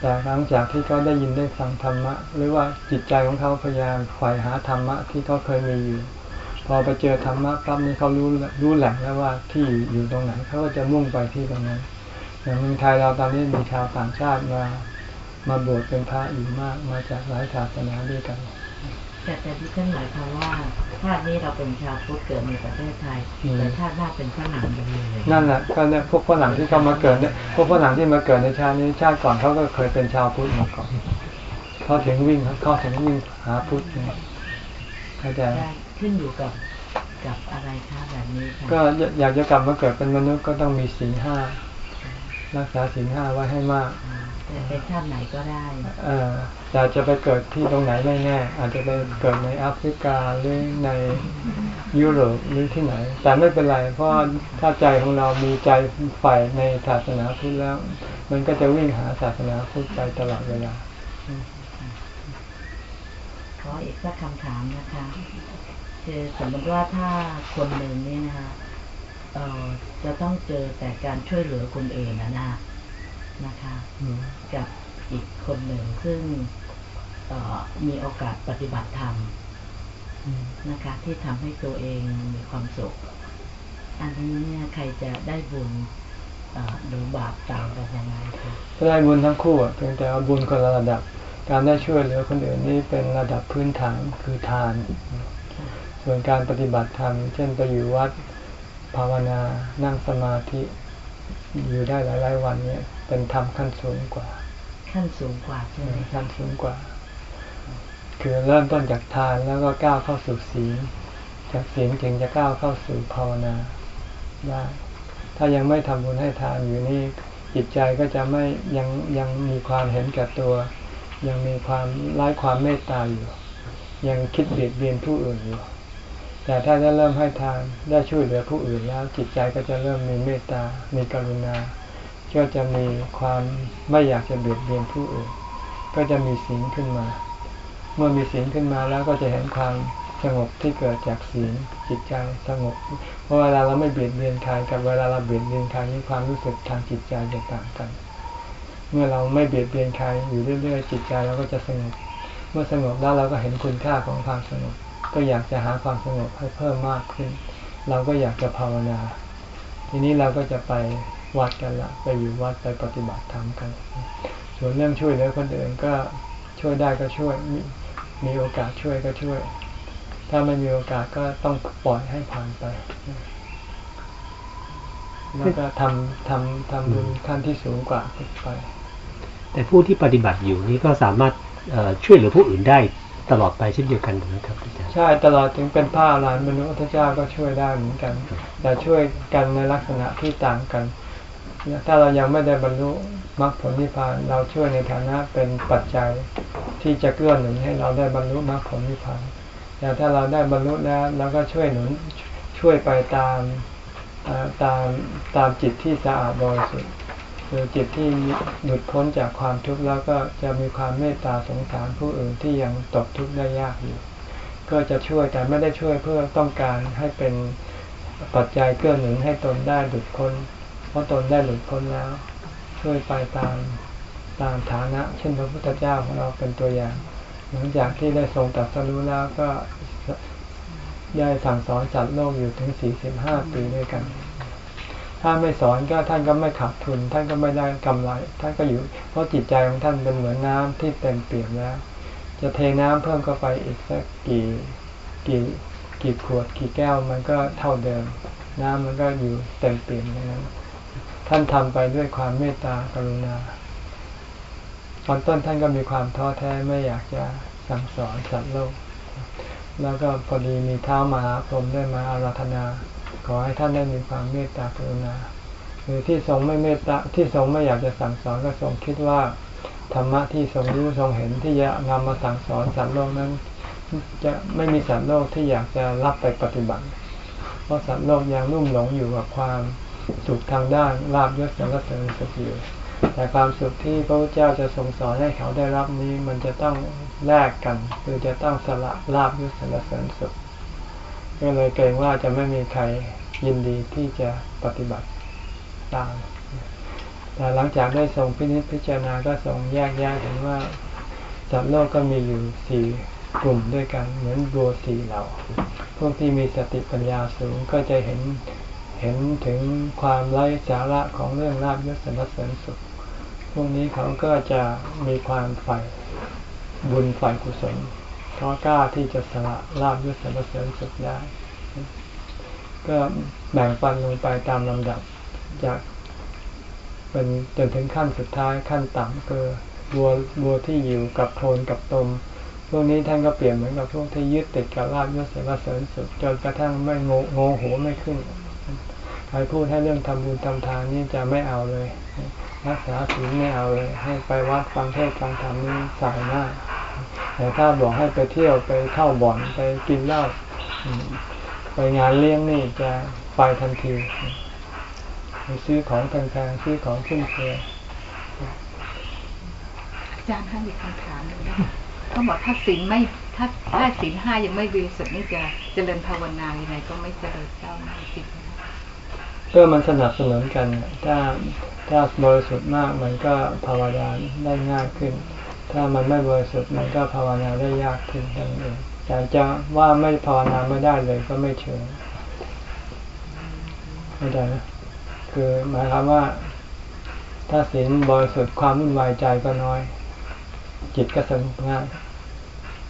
แต่หลังจากที่เขาได้ยินได้ฟังธรรมะ หรือว่าจิตใจของเขาพยายามใฝ่หาธรรมะที่เขาเคยมีอยู่ พอไปเจอธรรมะปั๊บนี่เขารู้รู้แหล่งแล้วว่าที่อยู่อยู่ตรงไหนเขาก็จะมุ่งไปที่ตรงนั้น อย่างเมืองไทยเราตอนนี้มีชาวต่างชาติมามาบวชเป็นพระอยู่มากมาจากหลายศาสนาด้วยกันแต่แต่ที่ฉันหมายความว่าชาตินี้เราเป็นชาวพุทธเกิดในประเทศไทยอืมแต่ชาติหน้าเป็นฝรั่งไปเลยนั่นแหละก็เนี่ยพวกฝรั่งที่เขามาเกิดเนี่ยพวกฝรั่งที่มาเกิดในชาตินี้ชาติก่อนเขาก็เคยเป็นชาวพุทธมาก่อนเขาถึงวิ่งเขาถึงวิ่งหาพุทธเนี่ยเข้าใจไหมได้ ขึ้นอยู่กับกับอะไรคะแบบนี้ค่ะก็อยากจะกลับมาเกิดเป็นมนุษย์ก็ต้องมีศีลห้ารักษาศีลห้าไว้ให้มากอืมแต่เป็นชาติไหนก็ได้เอ่ออยากจะไปเกิดที่ตรงไหนไม่แน่ อาจจะไปเกิดในแอฟริกาหรือในยุโรปหรือที่ไหน แต่ไม่เป็นไรเพราะถ้าใจของเรามีใจใฝ่ในศาสนาพุทธแล้ว มันก็จะวิ่งหาศาสนาพุทธไปตลอดเวลาขออีกสักคำถามนะคะ คือสมมติว่าถ้าคนหนึ่งนี่นะคะเอ่อจะต้องเจอแต่การช่วยเหลือคนอื่นนะนะนะคะอืมกับอีกคนหนึ่งซึ่งเอ่อมีโอกาสปฏิบัติธรรมนะคะ ที่ทำให้ตัวเองมีความสุข อันนี้เนี่ยใครจะได้บุญเอ่อหรือบาปต่างกันยังไงคะก็ได้บุญทั้งคู่เพียงแต่ว่าบุญคนละระดับ การได้ช่วยเหลือคนอื่นนี่เป็นระดับพื้นฐานคือทาน ส่วนการปฏิบัติธรรมเช่นไปอยู่วัดภาวนานั่งสมาธิอยู่ได้หลาย ๆ วันเนี่ย เป็นธรรมขั้นสูงกว่า ขั้นสูงกว่าใช่ไหมคะขั้นสูงกว่า คือเริ่มต้นจากทานแล้วก็ก้าวเข้าสู่ศีลจากศีลจึงจะก้าวเข้าสู่ภาวนาได้ถ้ายังไม่ทำบุญให้ทานอยู่นี่จิตใจก็จะไม่ยังยังมีความเห็นแก่ตัว ยังมีความไร้ความเมตตาอยู่ ยังคิดเบียดเบียนผู้อื่นอยู่ แต่ถ้าได้เริ่มให้ทานได้ช่วยเหลือผู้อื่นแล้วจิตใจก็จะเริ่มมีเมตตา มีกรุณา ก็จะมีความไม่อยากจะเบียดเบียนผู้อื่น ก็จะมีศีลขึ้นมา เมื่อมีศีลขึ้นมาแล้วก็จะเห็นความสงบที่เกิดจากศีลจิตใจสงบเพราะเวลาเราไม่เบียดเบียนใครกับเวลาเราเบียดเบียนใครนี่ความรู้สึกทางจิตใจจะต่างกัน เมื่อเราไม่เบียดเบียนใครอยู่เรื่อยๆจิตใจเราก็จะสงบ เมื่อสงบแล้วเราก็เห็นคุณค่าของความสงบ ก็อยากจะหาความสงบให้เพิ่มมากขึ้น เราก็อยากจะภาวนา ทีนี้เราก็จะไปวัดกันละไปอยู่วัดไปปฏิบัติธรรมกัน ส่วนเรื่องช่วยเหลือคนอื่นก็ช่วยได้ก็ช่วยมีมีโอกาสช่วยก็ช่วย ถ้าไม่มีโอกาสก็ต้องปล่อยให้ผ่านไปแล้วก็ทำทำทำบุญขั้นที่สูงกว่าไป แต่ผู้ที่ปฏิบัติอยู่นี่ก็สามารถช่วยเหลือผู้อื่นได้ตลอดไปเช่นเดียวกันถูกไหมครับ ใช่ตลอดถึงเป็นพระอรหันมนุษย์พระเจ้าก็ช่วยได้เหมือนกัน แต่ช่วยกันในลักษณะที่ต่างกัน ถ้าเรายังไม่ได้บรรลุมรรคผลนิพพานเราช่วยในฐานะเป็นปัจจัยที่จะเกื้อหนุนให้เราได้บรรลุมรรคผลนิพพานแต่ถ้าเราได้บรรลุแล้วเราก็ช่วยหนุนช่วยไปตามตามตามจิตที่สะอาดบริสุทธิ์คือจิตที่หลุดพ้นจากความทุกข์แล้วก็จะมีความเมตตาสงสารผู้อื่นที่ยังตกทุกข์ได้ยากอยู่ ก็จะช่วยแต่ไม่ได้ช่วยเพื่อต้องการให้เป็นปัจจัยเกื้อหนุนให้ตนได้หลุดพ้นเพราะตนได้หลุดพ้นแล้ว ช่วยไปตามตามฐานะ เช่นพระพุทธเจ้าของเราเป็นตัวอย่าง หลังจากที่ได้ทรงตรัสรู้แล้วก็ได้สั่งสอนสัตว์โลกอยู่ถึง45ปีด้วยกัน ถ้าไม่สอนก็ท่านก็ไม่ขาดทุน ท่านก็ไม่ได้กำไร ท่านก็อยู่ เพราะจิตใจของท่านเป็นเหมือนน้ำที่เต็มเปี่ยมแล้ว จะเทน้ำเพิ่มเข้าไปอีกสักกี่กี่กี่ขวดกี่แก้วมันก็เท่าเดิม น้ำมันก็อยู่เต็มเปี่ยมอย่างนั้นท่านทำไปด้วยความเมตตากรุณาตอนต้นท่านก็มีความท้อแท้ไม่อยากจะสั่งสอนสัตว์โลก แล้วก็พอดีมีเท้ามาพรมได้มาอาราธนา ขอให้ท่านได้มีความเมตตากรุณาหรือที่ทรงไม่เมตตาที่ทรงไม่อยากจะสั่งสอนก็ทรงคิดว่า ธรรมะที่ทรงรู้ทรงเห็นที่จะนำมาสั่งสอนสัตว์โลกนั้น จะไม่มีสัตว์โลกที่อยากจะรับไปปฏิบัติ เพราะสัตว์โลกยังรุ่มหลงอยู่กับความสุขทางด้านลาบยศสรรเสริญสุขอยู่แต่ความสุขที่พระพุทธเจ้าจะทรงสอนให้เขาได้รับนี้มันจะต้องแลกกันคือจะต้องสละลาบยศสรรเสริญสุขก็เลยเกรงว่าจะไม่มีใครยินดีที่จะปฏิบัติตาม แต่หลังจากได้ทรงพินิจพิจารณาก็ทรงแยกแยะเห็นว่าสัตว์โลกก็มีอยู่สี่กลุ่มด้วยกันเหมือนบัวสี่เหล่า พวกที่มีสติปัญญาสูงก็จะเห็นเห็นถึงความไร้สาระของเรื่องลาบยศสรรเสริญสุข พวกนี้เขาก็จะมีความใฝ่บุญฝ่ายกุศลเขากล้าที่จะสละลาบยศสรรเสริญสุขได้ ก็แบ่งปันลงไปตามลำดับจาก เป็นจนถึงขั้นสุดท้ายขั้นต่ำคือบัวบัวที่อยู่กับโคลนกับตม พวกนี้ท่านก็เปลี่ยนเหมือนกับพวกที่ยึดติดกับลาบยศสรรเสริญสุขจนกระทั่งไม่โงโงหัวไม่ขึ้นใครพูดให้เรื่องทำบุญทำทานนี่จะไม่เอาเลยรักษาศีลไม่เอาเลย ให้ไปวัดฟังเทศฟังธรรมนี่สายมากแต่ถ้าบอกให้ไปเที่ยวไปเข้าบ่อนไปกินเหล้าไปงานเลี้ยงนี่จะไปทันที ไปซื้อของแพงๆซื้อของขึ้นเรืออาจารย์ท่านมีคำถามหนึ่งนะคะเขาบอกถ้าศีลไม่ถ้าถ้าศีลห้ายังไม่บริสุทธิ์นี่จะเจริญภาวนายังไงก็ไม่เจริญเจ้าหน้าจริงไหมคะเพื่อมันสนับสนุนกัน ถ้าถ้าบริสุทธิ์มากมันก็ภาวนาได้ง่ายขึ้น ถ้ามันไม่บริสุทธิ์มันก็ภาวนาได้ยากขึ้นนั่นเองแต่จะว่าไม่ภาวนาไม่ได้เลยก็ไม่เชิงเข้าใจนะ คือหมายความว่า ถ้าศีลบริสุทธิ์ความวุ่นวายใจก็น้อย จิตก็สงบง่าย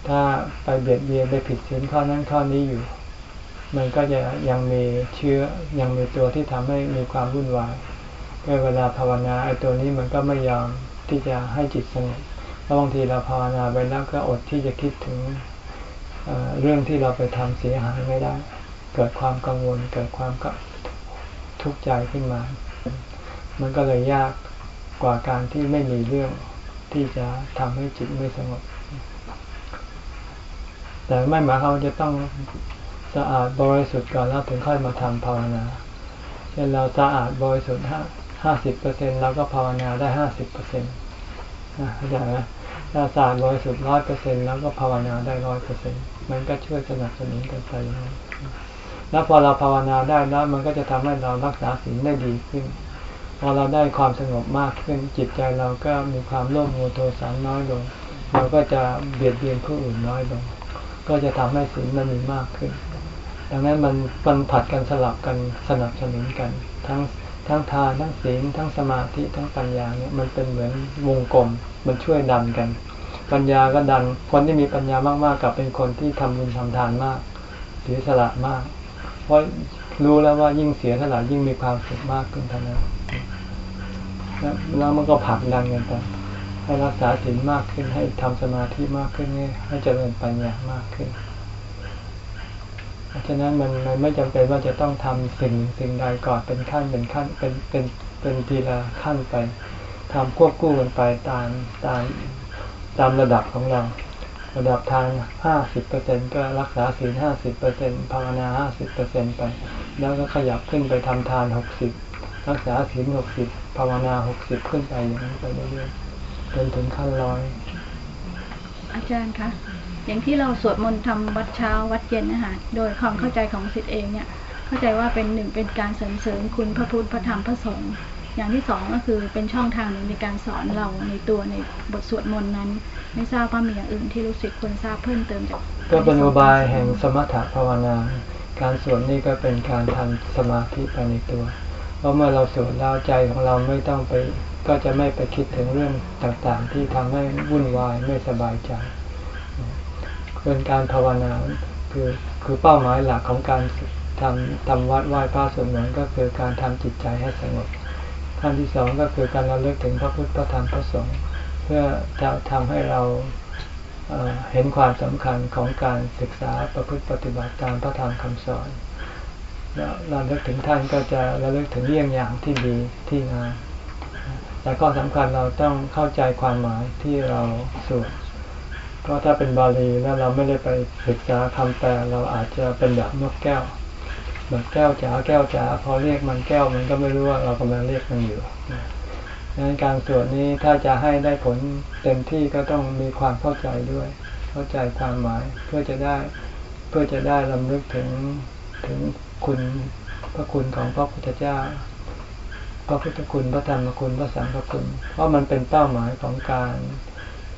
ถ้าไปเบียดเบียนไปผิดศีลข้อนั้นข้อนี้อยู่ มันก็จะยังมีเชื้อยังมีตัวที่ทำให้มีความวุ่นวายเวลาภาวนาไอ้ตัวนี้มันก็ไม่ยอมที่จะให้จิตสงบเพราะบางทีเราภาวนาไปแล้วก็อดที่จะคิดถึงเรื่องที่เราไปทำเสียหายไม่ได้ เกิดความกังวลเกิดความก ทุกข์ใจขึ้นมา มันก็เลยยากกว่าการที่ไม่มีเรื่องที่จะทำให้จิตไม่สงบ แต่ไม่หมายความจะต้องสะอาดบริสุทธิ์ก่อนแล้วถึงค่อยมาทำภาวนาเช่นเราสะอาดบริสุทธิ์ห้าห้าสิบเปอร์เซ็นเราก็ภาวนาได้ห้าสิบเปอร์เซ็นต์เข้าใจไหมถ้าสะอาดบริสุทธิ์ร้อยเปอร์เซ็นแล้วก็ภาวนาได้ร้อยเปอร์เซ็นมันก็ช่วยสนับสนุนกันไปอย่างนั้ แล้วพอเราภาวนาได้แล้วมันก็จะทำให้เรารักษาศีลได้ดีขึ้น พอเราได้ความสงบมากขึ้น จิตใจเราก็มีความโลภโมโทสันน้อยลง เราก็จะเบียดเบียนผู้อื่นน้อยลง ก็จะทำให้ศีลมันมีมากขึ้น ดังนั้นมันมันผัดกันสลับกันสนับสนุนกัน ทั้งทั้งทานทั้งศีลทั้งสมาธิทั้งปัญญาเนี่ยมันเป็นเหมือนวงกลมมันช่วยดันกัน ปัญญาก็ดันคนที่มีปัญญามากๆกับเป็นคนที่ทำบุญทำทานมากเสียสละมาก เพราะรู้แล้วว่ายิ่งเสียสละยิ่งมีความสุขมากขึ้นเท่านั้นแล้วมันก็ผลักดันกันไปให้รักษาศีลมากขึ้นให้ทำสมาธิมากขึ้นให้เจริญปัญญามากขึ้น เพราะฉะนั้นมันไม่จำเป็นว่าจะต้องทำสิ่งสิ่งใดก่อนเป็นขั้นเป็นขั้นเป็นเป็นเป็นทีละขั้นไปทำควบคู่กันไปตามตามตามระดับของเรา ระดับทางห้าสิบเปอร์เซ็นก็รักษาศีลห้าสิบเปอร์เซ็นภาวนาห้าสิบเปอร์เซ็นไป แล้วก็ขยับขึ้นไปทำทานหกสิบรักษาศีลหกสิบภาวนาหกสิบขึ้นไปอย่างนี้ไปเรื่อยๆจนถึงขั้นร้อยอาจารย์คะอย่างที่เราสวดมนต์ทำวัดเช้าวัดเย็นนะคะโดยความเข้าใจของสิทธิเองเนี่ย เข้าใจว่าเป็นหนึ่งเป็นการสรรเสริญคุณพระพุทธพระธรรมพระสงฆ์ อย่างที่สองก็คือเป็นช่องทางหนึ่งในการสอนเราในตัวในบทสวดมนต์นั้น ไม่ทราบว่ามีอย่างอื่นที่รู้สึกควรทราบเพิ่มเติมจากก็เป็นอุบายแห่งสมถะภาวนา การสวดนี่ก็เป็นการทำสมาธิไปในตัว เพราะเมื่อเราสวดแล้วใจของเราไม่ต้องไป ก็จะไม่ไปคิดถึงเรื่องต่างๆ ที่ทำให้วุ่นวายไม่สบายใจเป็นการภาวนาคือคือเป้าหมายหลักของการทำทำวัดไหว้พระสวดมนต์ก็คือการทำจิตใจให้สงบ ขั้นที่สองก็คือการระลึกถึงพระพุทธพระธรรมพระสงฆ์เพื่อจะทำให้เราเเห็นความสำคัญของการศึกษาประพฤติปฏิบัติตามพระธรรมคำสอนแล้วเราเลิกถึงท่านก็จะระลึกถึงเยี่ยงอย่างที่ดีที่งามแต่ข้อสำคัญเราต้องเข้าใจความหมายที่เราสวดเพราะถ้าเป็นบาลีแล้วเราไม่ได้ไปศึกษาคำแปลเราอาจจะเป็นแบบนกแก้ว แบบแก้วจ๋าแก้วจ๋าพอเรียกมันแก้วมันก็ไม่รู้ว่าเรากำลังเรียกมันอยู่ดังนั้นการสวดนี้ถ้าจะให้ได้ผลเต็มที่ก็ต้องมีความเข้าใจด้วย เข้าใจความหมายเพื่อจะได้เพื่อจะได้ลำลึกถึงถึงคุณพระคุณของพระพุทธเจ้า พระพุทธคุณพระธรรมคุณพระสังฆคุณ เพราะมันเป็นเป้าหมายของการ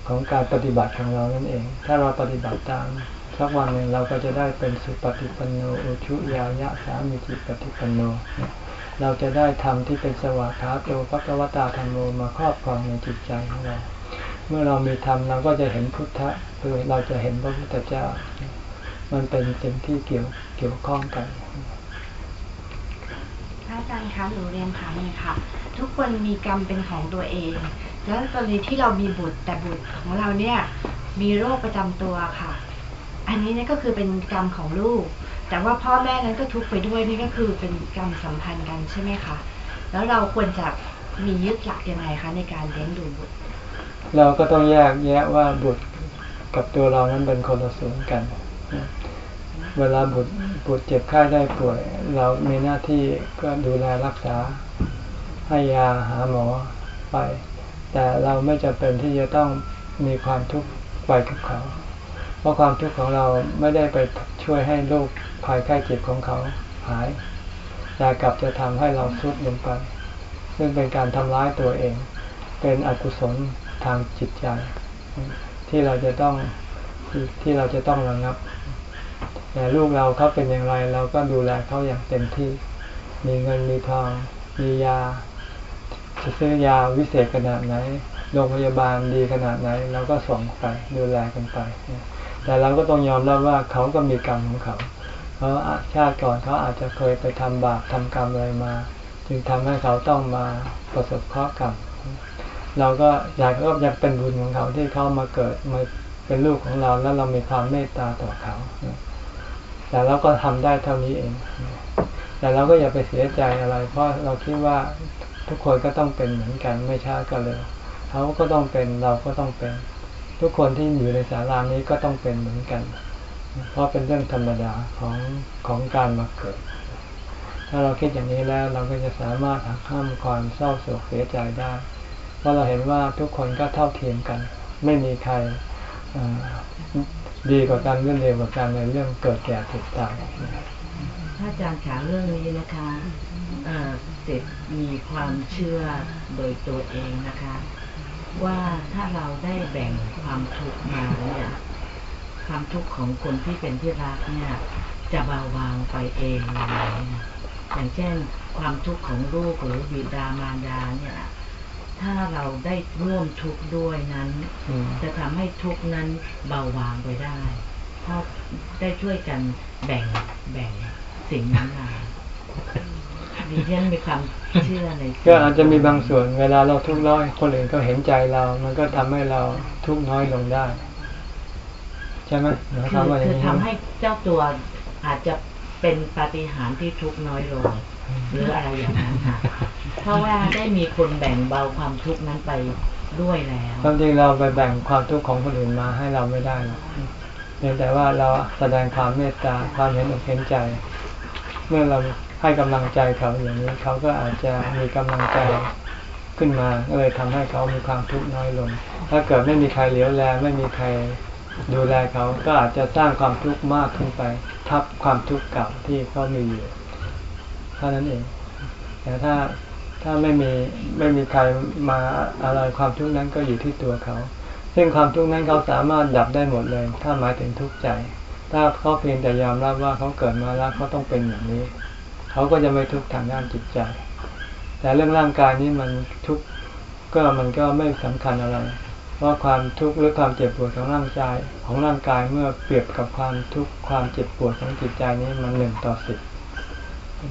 ของการปฏิบัติของเรานั่นเอง ถ้าเราปฏิบัติตาม สักวันหนึ่งเราก็จะได้เป็นสุปฏิปันโนอุชุยายะสามิจิปฏิปันโน เราจะได้ทำที่เป็นสวากขาโตพระกวตาธรรมโมมาครอบครองในจิตใจของเรา เมื่อเรามีธรรมเราก็จะเห็นพุทธะคือเราจะเห็นพระพุทธเจ้า มันเป็นสิ่งที่เกี่ยวเกี่ยวข้องกันพระอาจารย์คะหนูเรียนถามหน่อยค่ะ ทุกคนมีกรรมเป็นของตัวเอง แล้วกรณีที่เรามีบุตรแต่บุตรของเราเนี่ยมีโรคประจำตัวค่ะ อันนี้เนี่ยก็คือเป็นกรรมของลูก แต่ว่าพ่อแม่นั้นก็ทุกข์ไปด้วยนี่ก็คือเป็นกรรมสัมพันธ์กันใช่ไหมคะแล้วเราควรจะมียึดหลักยังไงคะในการเลี้ยงดูบุตร เราก็ต้องแยกแยะว่าบุตรกับตัวเรานั้นเป็นคนละส่วนกัน เวลาบุตรบุตรเจ็บไข้ได้ป่วย เรามีหน้าที่ก็ดูแลรักษาให้ยาหาหมอไป แต่เราไม่จำเป็นที่จะต้องมีความทุกข์ไปกับเขา เพราะความทุกข์ของเราไม่ได้ไปช่วยให้โรคภัยไข้เจ็บของเขาหายแต่กลับจะทำให้เราทุกข์ลงไป ซึ่งเป็นการทำร้ายตัวเอง เป็นอกุศลทางจิตใจ ที่เราจะต้องที่ที่เราจะต้องระงับ แต่ลูกเราเขาเป็นอย่างไร เราก็ดูแลเขาอย่างเต็มที่ มีเงินมีทอง มียาจะซื้อยาวิเศษขนาดไหนโรงพยาบาลดีขนาดไหนเราก็ส่งไปดูแลกันไป แต่เราก็ต้องยอมรับว่าเขาก็มีกรรมของเขา เพราะชาติก่อนเขาอาจจะเคยไปทำบาปทำกรรมอะไรมา จึงทำให้เขาต้องมาประสบเคราะห์กรรม เราก็อยากก็อยากเป็นบุญของเขาที่เขามาเกิดมาเป็นลูกของเราแล้วเรามีความเมตตาต่อเขา แต่เราก็ทำได้เท่านี้เอง แต่เราก็อย่าไปเสียใจอะไร เพราะเราคิดว่าทุกคนก็ต้องเป็นเหมือนกันไม่ช้าก็เร็วเขาก็ต้องเป็นเราก็ต้องเป็น ทุกคนที่อยู่ในสารานี้ก็ต้องเป็นเหมือนกัน เพราะเป็นเรื่องธรรมดาของของการมาเกิด ถ้าเราคิดอย่างนี้แล้วเราก็จะสามารถหักข้ามความเศร้าโศกเสียใจได้ เพราะเราเห็นว่าทุกคนก็เท่าเทียมกัน ไม่มีใครดีกว่ากันหรือเลวกว่ากันในเรื่องเกิดแก่เจ็บตายถ้าอาจารย์ขามเรื่องนี้นะคะเอ่อเสร็จมีความเชื่อโดยตัวเองนะคะ ว่าถ้าเราได้แบ่งความทุกข์มาเนี่ยความทุกข์ของคนที่เป็นที่รักเนี่ยจะเบาบางไปเองเลยนะอย่างเช่นความทุกข์ของลูกหรือบิดามารดาเนี่ย ถ้าเราได้ร่วมทุกข์ด้วยนั้นอืมจะทำให้ทุกข์นั้นเบาบางไปได้ ถ้าได้ช่วยกันแบ่งแบ่งสิ่งนั้นมาดิฉันมีความเชื่อในสิ่ง ก็อาจจะมีบางส่วนเวลาเราทุกข์น้อยคนอื่นก็เห็นใจเรา มันก็ทำให้เราทุกข์น้อยลงได้ ใช่ไหมหมายคคืวามอว่าอย่าคืงอนี้ทำให้เจ้าตัวอาจจะเป็นปาฏิหาริย์ที่ทุกข์น้อยลงหรืออะไรอย่างนั้นค่ะ เพราะว่าได้มีคนแบ่งเบาความทุกข์นั้นไปด้วยแล้วความจริงเราไปแบ่งความทุกข์ของคนอื่นมาให้เราไม่ได้หรอกเพียงแต่ว่าเราแสดงความเมตตาความเห็นอกเห็นใจ เมื่อเรา ให้กำลังใจเขาอย่างนี้เขาก็อาจจะมีกำลังใจขึ้นมาก็เลยทำให้เขามีความทุกข์น้อยลง ถ้าเกิดไม่มีใครเลี้ยวแลไม่มีใครดูแลเขาก็อาจจะสร้างความทุกข์มากขึ้นไป ทับความทุกข์เก่าที่เขามีอยู่เท่านั้นเอง แต่ถ้าถ้าไม่มีไม่มีใครมาอะไรความทุกข์นั้นก็อยู่ที่ตัวเขา ซึ่งความทุกข์นั้นเขาสามารถดับได้หมดเลย ถ้าหมายถึงทุกข์ใจ ถ้าเขาเพียงแต่ยอมรับว่าเขาเกิดมาแล้วเขาต้องเป็นอย่างนี้ เขาก็จะไม่ทุกข์ทางด้านจิตใจ แต่เรื่องร่างกายนี้มันทุกข์ก็มันก็ไม่สำคัญอะไรเพราะความทุกข์หรือความเจ็บปวดของร่างกายของร่างกายเมื่อเปรียบกับความทุกข์ความเจ็บปวดของจิตใจนี้มันหนึ่งต่อสิบ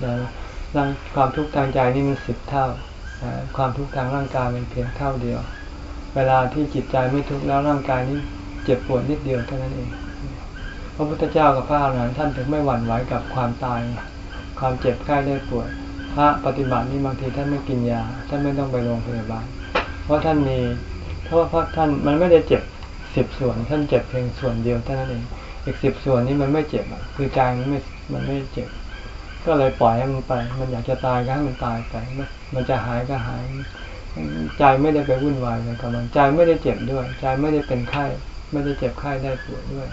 นะร่างความทุกข์ทางใจนี่มันสิบเท่า ความทุกข์ทางร่างกายมันเพียงเท่าเดียว เวลาที่จิตใจไม่ทุกข์แล้วร่างกายนี้เจ็บปวดนิดเดียวเท่านั้นเอง พระพุทธเจ้ากับพระอรหันต์ท่านถึงไม่หวั่นไหวกับความตาย ความเจ็บไข้ได้ป่วย พระปฏิบัตินี่บางทีท่านไม่กินยาท่านไม่ต้องไปโรงพยาบาล เพราะท่านมีเพราะเพราะท่านมันไม่ได้เจ็บสิบส่วน ท่านเจ็บเพียงส่วนเดียวเท่านั้นเองอีกสิบส่วนนี้มันไม่เจ็บอะคือใจมันไม่มันไม่เจ็บ ก็เลยปล่อยให้มันไป มันอยากจะตายก็ให้มันตายไป มันจะหายก็หาย ใจไม่ได้ไปวุ่นวายเลยกับมันใจไม่ได้เจ็บด้วย ใจไม่ได้เป็นไข้ไม่ได้เจ็บไข้ได้ป่วยด้วย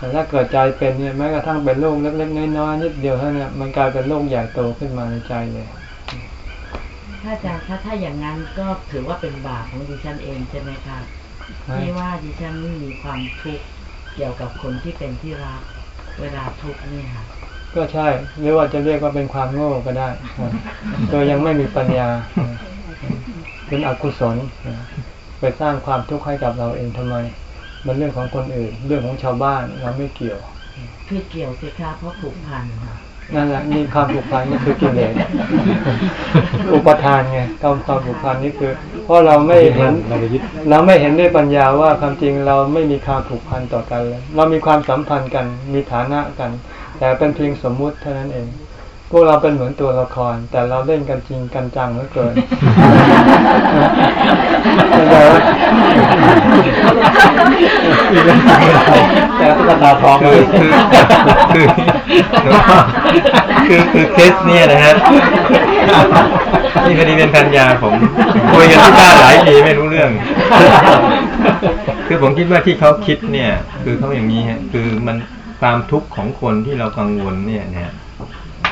แต่ถ้าเกิดใจเป็นเนี่ยแม้กระทั่งเป็นโรคเล็กๆน้อยๆนิดเดียวเท่านั้นมันกลายเป็นโรคใหญ่โตขึ้นมาในใจเลยถ้าอาจารย์คะถ้าอย่างนั้นก็ถือว่าเป็นบาปของดิฉันเองใช่ไหมคะที่ว่าดิฉันมีความทุกข์เกี่ยวกับคนที่เป็นที่รักเวลาทุกข์นี่ค่ะก็ใช่หรือว่าจะเรียกว่าเป็นความโง่ก็ได้โดยยังไม่มีปัญญา เป็นอกุศลไปสร้างความทุกข์ให้กับเราเองทำไม มันเรื่องของคนอื่น เรื่องของชาวบ้านเราไม่เกี่ยวคือเกี่ยวสิคะเพราะผูกพันค่ะนั่นแหละนี่ความผูกพันนี่คือกิเลสอุปทานไงความความผูกพันนี่คือ เพราะเราไม่เห็นเราไปยึดเราไม่เห็นด้วยปัญญาว่าความจริงเราไม่มีความผูกพันต่อกันเลยเรามีความสัมพันธ์กันมีฐานะกัน แต่เป็นเพียงสมมุติเท่านั้นเอง พวกเราเป็นเหมือนตัวละคร แต่เราเล่นกันจริงกันจังเหลือเกินแต่ตุ๊กตาทองคือคือคือคือคือเคสเนี่ยนะฮะนี่คดีเป็นพันยาผมคุยกันที่บ้านหลายทีไม่รู้เรื่อง คือผมคิดว่าที่เขาคิดเนี่ย คือเขาอย่างนี้ฮะคือมันความทุกข์ของคนที่เรากังวลเนี่ยนะฮะ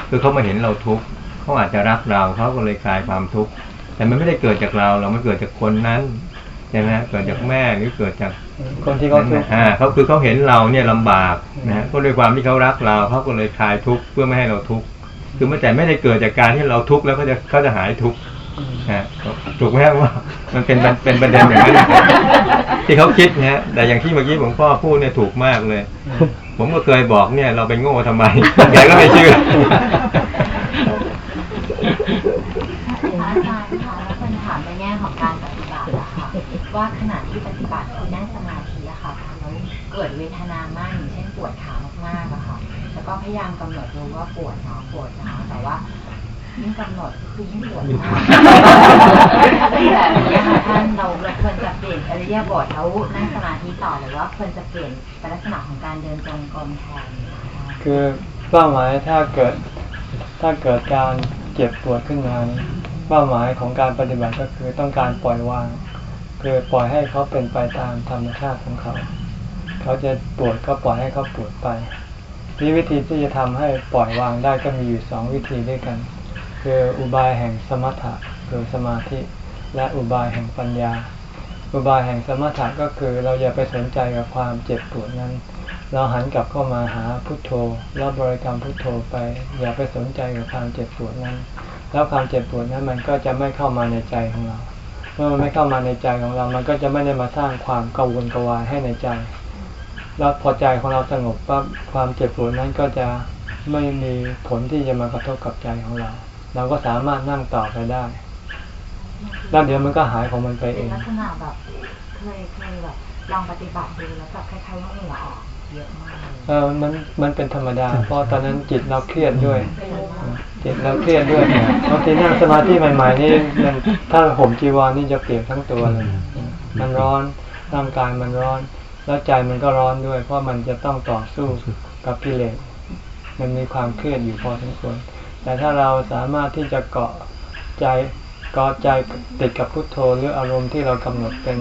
คือเขามาเห็นเราทุกข์เขาอาจจะรักเราเขาก็เลยคลายความทุกข์แต่มันไม่ได้เกิดจากเราเรามันเกิดจากคนนั้นใช่ไหมเกิดจากแม่หรือเกิดจากคนที่เขาทุกข์อ่าเขาคือเขาเห็นเราเนี่ยลำบากนะฮะก็ด้วยความที่เขารักเราเขาก็เลยคลายทุกข์เพื่อไม่ให้เราทุกข์คือไม่แต่ไม่ได้เกิดจากการที่เราทุกข์แล้วก็จะเขาจะหายทุกข์นะฮะถูกไหมครับว่ามันเป็นเป็นประเด็นอย่างนั้นที่เขาคิดนะฮะแต่อย่างที่เมื่อกี้ผมพ่อพูดเนี่ยถูกมากเลย ผมก็เคยบอกเนี่ย เราไปโง่ทำไมแกก็ไม่เชื่ออาจารย์คะแล้วคนถามในแง่ของการปฏิบัติอะค่ะว่าขณะที่ปฏิบัติคือนั่งสมาธิอะค่ะแล้วเกิดเวทนามากอย่างเช่นปวดขามากๆอะค่ะแล้วก็พยายามกำหนดรู้ว่าปวดเนาะปวดเนาะแต่ว่า ยิ่งกำหนดคือยิ่งปวดมากถ้าเป็นแบบนี้ค่ะท่านเราควรจะเปลี่ยนอริยบทแล้วนั่งสมาธิต่อหรือว่าควรจะเปลี่ยนเป็นลักษณะของการเดินจงกรมแทนนะคะคือเป้าหมายถ้าเกิดถ้าเกิดการเจ็บปวดขึ้นมาเป้าหมายของการปฏิบัติก็คือต้องการปล่อยวาง คือปล่อยให้เขาเป็นไปตามธรรมชาติของเขา เขาจะปวดก็ปล่อยให้เขาปวดไปนี่วิธีที่จะทำให้ปล่อยวางได้ก็มีอยู่สองวิธีด้วยกัน คืออุบายแห่งสมถะคือสมาธิ และอุบายแห่งปัญญา อุบายแห่งสมถะก็คือเราอย่าไปสนใจกับความเจ็บปวดนั้น เราหันกลับเข้ามาหาพุทโธแล้วบริกรรมพุทโธไป อย่าไปสนใจกับความเจ็บปวดนั้น แล้วความเจ็บปวดนั้นมันก็จะไม่เข้ามาในใจของเรา เมื่อมันไม่เข้ามาในใจของเรา มันก็จะไม่ได้มาสร้างความกังวลกวายให้ในใจแล้วพอใจของเราสงบปั๊บความเจ็บปวดนั้นก็จะไม่มีผลที่จะมากระทบกับใจของเรา เราก็สามารถนั่งต่อไปได้ แล้วเดี๋ยวมันก็หายของมันไปเองลักษณะแบบเคยเคยแบบลองปฏิบัติดูแล้วแบบคล้ายๆว่าเหงื่อออกเยอะมากเลยเออมันมันเป็นธรรมดา เพราะตอนนั้นจิตเราเครียดด้วย จิตเราเครียดด้วยบางทีนั่งสมาธิใหม่ๆนี่มันถ้าห่มจีวรนี่จะเปียกทั้งตัวเลย มันร้อนร่างกายมันร้อน แล้วใจมันก็ร้อนด้วย เพราะมันจะต้องต่อสู้กับกิเลสมันมีความเครียดอยู่พอสมควร แต่ถ้าเราสามารถที่จะเกาะใจเกาะใจติดกับพุทโธหรืออารมณ์ที่เรากำหนดเป็น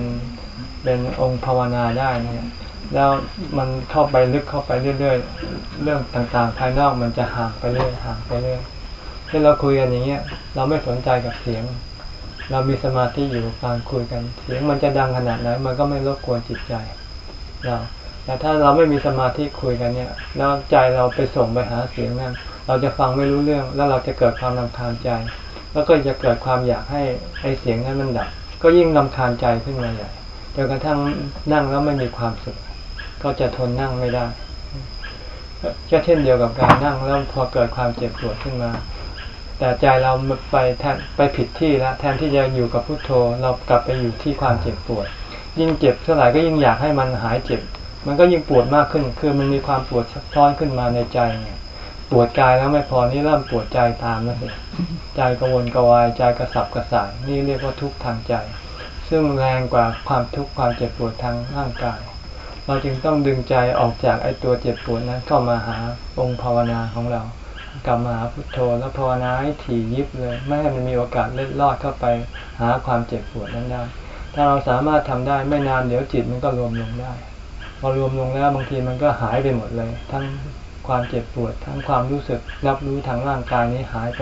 เป็นองค์ภาวนาได้เนี่ยแล้วมันเข้าไปลึกเข้าไปเรื่อยๆ เรื่องต่างๆ ภายนอกมันจะห่างไปเรื่อยห่างไปเรื่อยที่เราคุยกันอย่างเงี้ย เราไม่สนใจกับเสียง เรามีสมาธิอยู่กับการคุยกัน เสียงมันจะดังขนาดไหนมันก็ไม่รบกวนจิตใจเราแต่ถ้าเราไม่มีสมาธิคุยกันเนี่ยแล้วใจเราไปส่งไปหาเสียงนั้น เราจะฟังไม่รู้เรื่อง แล้วเราจะเกิดความรำคาญใจ แล้วก็จะเกิดความอยากให้ไอเสียงนั้นมันดับ ก็ยิ่งรำคาญใจขึ้นมาใหญ่จนกระทั่งนั่งแล้วไม่มีความสุข ก็จะทนนั่งไม่ได้ก็เช่นเดียวกับการนั่งแล้วพอเกิดความเจ็บปวดขึ้นมา แต่ใจเราไปแทนไปผิดที่แล้วแทนที่จะอยู่กับพุโทโธ เรากลับไปอยู่ที่ความเจ็บปวด ยิ่งเจ็บเท่าไหร่ก็ยิ่งอยากให้มันหายเจ็บ มันก็ยิ่งปวดมากขึ้น คือมันมีความปวดซับซ้อนขึ้นมาในใจเนี่ย ปวดกายแล้วไม่พอนี่เริ่มปวดใจตามแล้วใจกระวนกระวายใจกระสับกระส่ายนี่เรียกว่าทุกข์ทางใจ ซึ่งแรงกว่าความทุกข์ความเจ็บปวดทางร่างกาย เราจึงต้องดึงใจออกจากไอ้ตัวเจ็บปวดนั้นเข้ามาหาองค์ภาวนาของเรากลับมาหาพุทโธแล้วภาวนาให้ถี่ยิบเลยไม่ให้มันมีโอกาสเล็ดลอดเข้าไปหาความเจ็บปวดนั้นได้ถ้าเราสามารถทำได้ไม่นานเดี๋ยวจิตมันก็รวมลงได้ พอรวมลงแล้วบางทีมันก็หายไปหมดเลย ทั้ง ความเจ็บปวด ทั้งความรู้สึกรับรู้ทางร่างกายนี้หายไป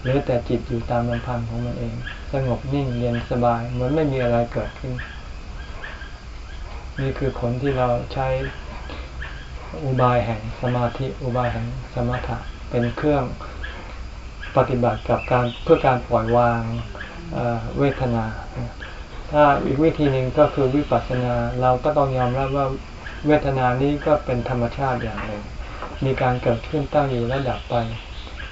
เหลือแต่จิตอยู่ตามลำพังของมันเอง สงบนิ่งเย็นสบายเหมือนไม่มีอะไรเกิดขึ้น นี่คือผลที่เราใช้อุบายแห่งสมาธิอุบายแห่งสมถะเป็นเครื่องปฏิบัติกับการเพื่อการปล่อยวางเวทนา ถ้าอีกวิธีหนึ่งก็คือวิปัสสนาเราก็ต้องยอมรับว่าเวทนานี้ก็เป็นธรรมชาติอย่างหนึ่ง มีการเกิดขึ้นตั้งอยู่และดับไป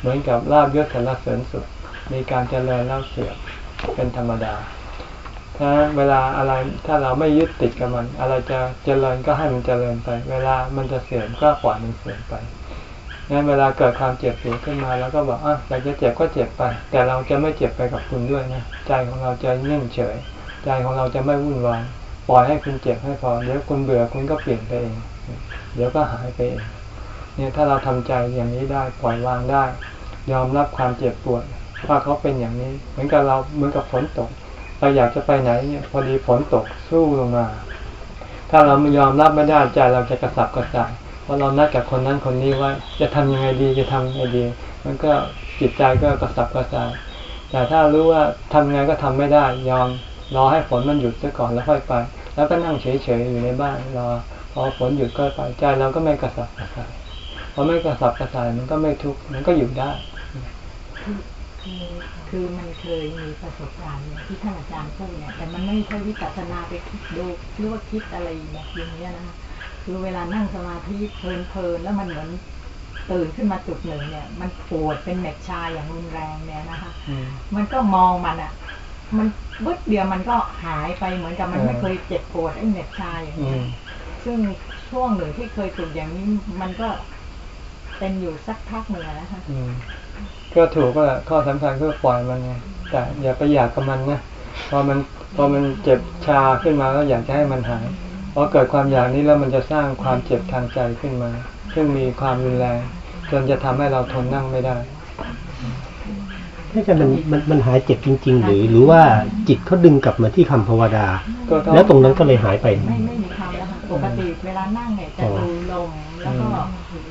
เหมือนกับลาบยศสารเสริญสุดมีการเจริญแล้วเสื่อมเป็นธรรมดา ถ้าเวลาอะไรถ้าเราไม่ยึดติดกับมัน อะไรจะเจริญก็ให้มันเจริญไป เวลามันจะเสื่อมก็ปล่อยมันเสื่อมไปงั้นเวลาเกิดความเจ็บปวดขึ้นมาแล้วก็บอกอะอยากจะเจ็บก็เจ็บไป แต่เราจะไม่เจ็บไปกับคุณด้วยนะ ใจของเราจะนิ่งเฉย ใจของเราจะไม่วุ่นวาย ปล่อยให้คุณเจ็บให้พอ เดี๋ยวคุณเบื่อคุณก็เปลี่ยนไปเอง เดี๋ยวก็หายไปเอง เนี่ยถ้าเราทำใจอย่างนี้ได้ปล่อยวางได้ ยอมรับความเจ็บปวดว่าเขาเป็นอย่างนี้ เหมือนกับเราเหมือนกับฝนตกเราอยากจะไปไหนเนี่ยพอดีฝนตกสู้ลงมา ถ้าเราไม่ยอมรับไม่ได้ใจเราจะกระสับกระส่ายเพราะเรานัดกับคนนั้นคนนี้ว่าจะทำยังไงดีจะทำยังไงดี มันก็จิตใจก็กระสับกระส่ายแต่ถ้ารู้ว่าทำยังไงก็ทำไม่ได้ ยอมรอให้ฝนมันหยุดซะก่อนแล้วค่อยไป แล้วก็นั่งเฉยๆอยู่ในบ้านรอพอฝนหยุดก็ไปใจเราก็ไม่กระสับกระส่าย พอไม่กระสับกระส่ายมันก็ไม่ทุกข์มันก็อยู่ได้ คือคือมันเคยมีประสบการณ์ที่ท่านอาจารย์พูดเนี่ยแต่มันไม่ใช่วิปัสสนาไปคิดดูหรือว่าคิดอะไรแบบอย่างนี้นะคะคือเวลานั่งสมาธิเพลินๆแล้วมันเหมือนตื่นขึ้นมาจุดหนึ่งเนี่ย มันปวดเป็นเม็ดชาอย่างรุนแรงเนี่ยนะคะมันก็มองมันอะ มันบึ๊ดเดียวมันก็หายไปเหมือนกับมันไม่เคยเจ็บปวดไอ้เม็ดชาอย่างนี้ซึ่งช่วงหนึ่งที่เคยฝึกอย่างนี้มันก็ เป็นอยู่สักพักหนึ่งนะคะก็ถูกก็แหละข้อสำคัญคือปล่อยมันไงแต่อย่าไปอยากกับมันนะพอมันพอมันเจ็บชาขึ้นมาแล้วอยากจะให้มันหายพอเกิดความอยากนี้แล้วมันจะสร้างความเจ็บทางใจขึ้นมา ซึ่งมีความรุนแรง จนจะทำให้เราทนนั่งไม่ได้ถ้าจะมันมันมันหายเจ็บจริง ๆ หรือหรือว่าจิตเขาดึงกลับมาที่คำภาวดาแล้วตรงนั้นก็เลยหายไป ไม่ไม่มีคำแล้วค่ะปกติเวลานั่งเนี่ยจะดูลมแล้วก็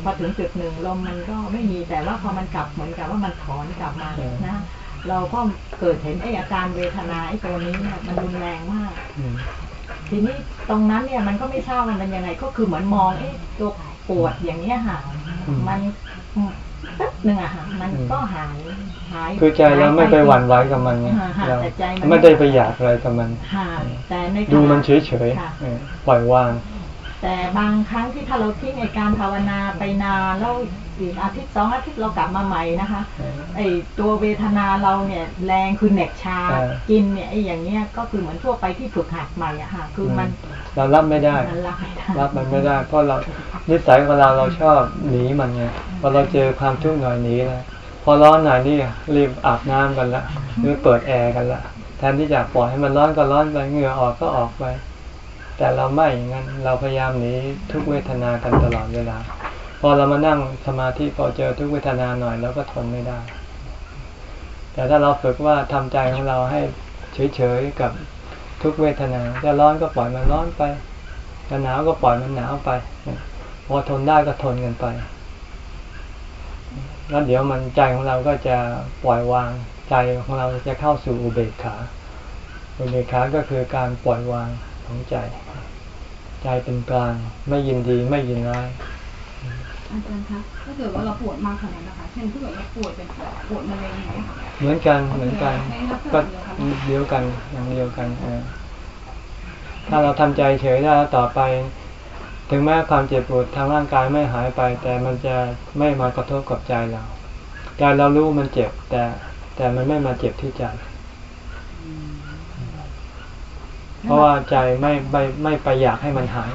พอถึงจุดหนึ่งลมมันก็ไม่มีแต่ว่าพอมันกลับเหมือนกับว่ามันถอนกลับมานะเราก็เกิดเห็นไอ้อาการเวทนาไอ้ตัวนี้เนี่ยมันรุนแรงมากทีนี้ตรงนั้นเนี่ยมันก็ไม่ทราบมันเป็นยังไงก็คือเหมือนมองไอ้ตัวปวดอย่างเนี้ยค่ะมันแป๊บหนึ่งอะค่ะมันก็หายหายคือใจเราไม่ไปหวั่นไหวกับมันไงเราไม่ได้ไปอยากอะไรกับมันแต่ในดูมันเฉยๆปล่อยวาง แต่บางครั้งที่ถ้าเราทิ้งในการภาวนาไปนานแล้วอีกอาทิตย์สองอาทิตย์เรากลับมาใหม่นะคะไอตัวเวทนาเราเนี่ยแรงคือเหน็กชากินเนี่ยไออย่างเงี้ยก็คือเหมือนทั่วไปที่ฝึกหัดใหม่อะค่ะ คือมันเรารับไม่ได้รับมันไม่ได้ เพราะเรานิสัยของเราเราชอบหนีมันไงพอเราเจอความทุกข์หน่อยหนีแล้วพอร้อนหน่อยนี่รีบอาบน้ำกันละหรือเปิดแอร์กันละแทนที่จะปล่อยให้มันร้อนก็ร้อนไปเหงื่อออกก็ออกไป แต่เราไม่อย่างนั้นเราพยายามหนีทุกเวทนากันตลอดเวลา พอเรามานั่งสมาธิพอเจอทุกเวทนาหน่อยเราก็ทนไม่ได้ แต่ถ้าเราฝึกว่าทำใจของเราให้เฉยๆกับทุกเวทนาจะร้อนก็ปล่อยมันร้อนไปจะหนาวก็ปล่อยมันหนาวไปพอทนได้ก็ทนกันไป แล้วเดี๋ยวมันใจของเราก็จะปล่อยวางใจของเราจะเข้าสู่อุเบกขาอุเบกขาก็คือการปล่อยวางของใจ ใจเป็นกลาง ไม่ยินดีไม่ยินร้ายอาจารย์คะถ้าเกิดว่าเราปวดมากขนาดนั้นนะคะ เช่นถ้าเกิดเราปวดเป็นปวดมะเร็งอย่างเงี้ยค่ะเหมือนกันเหมือนกัน ก็เดียวกันอย่างเดียวกันเออถ้าเราทำใจเฉยได้แล้วต่อไป ถึงแม้ความเจ็บปวดทางร่างกายไม่หายไป แต่มันจะไม่มากระทบกับใจเราใจเรารู้มันเจ็บแต่แต่มันไม่มาเจ็บที่ใจ เพราะว่าใจไม่ไม่ไม่ไปอยากให้มันหาย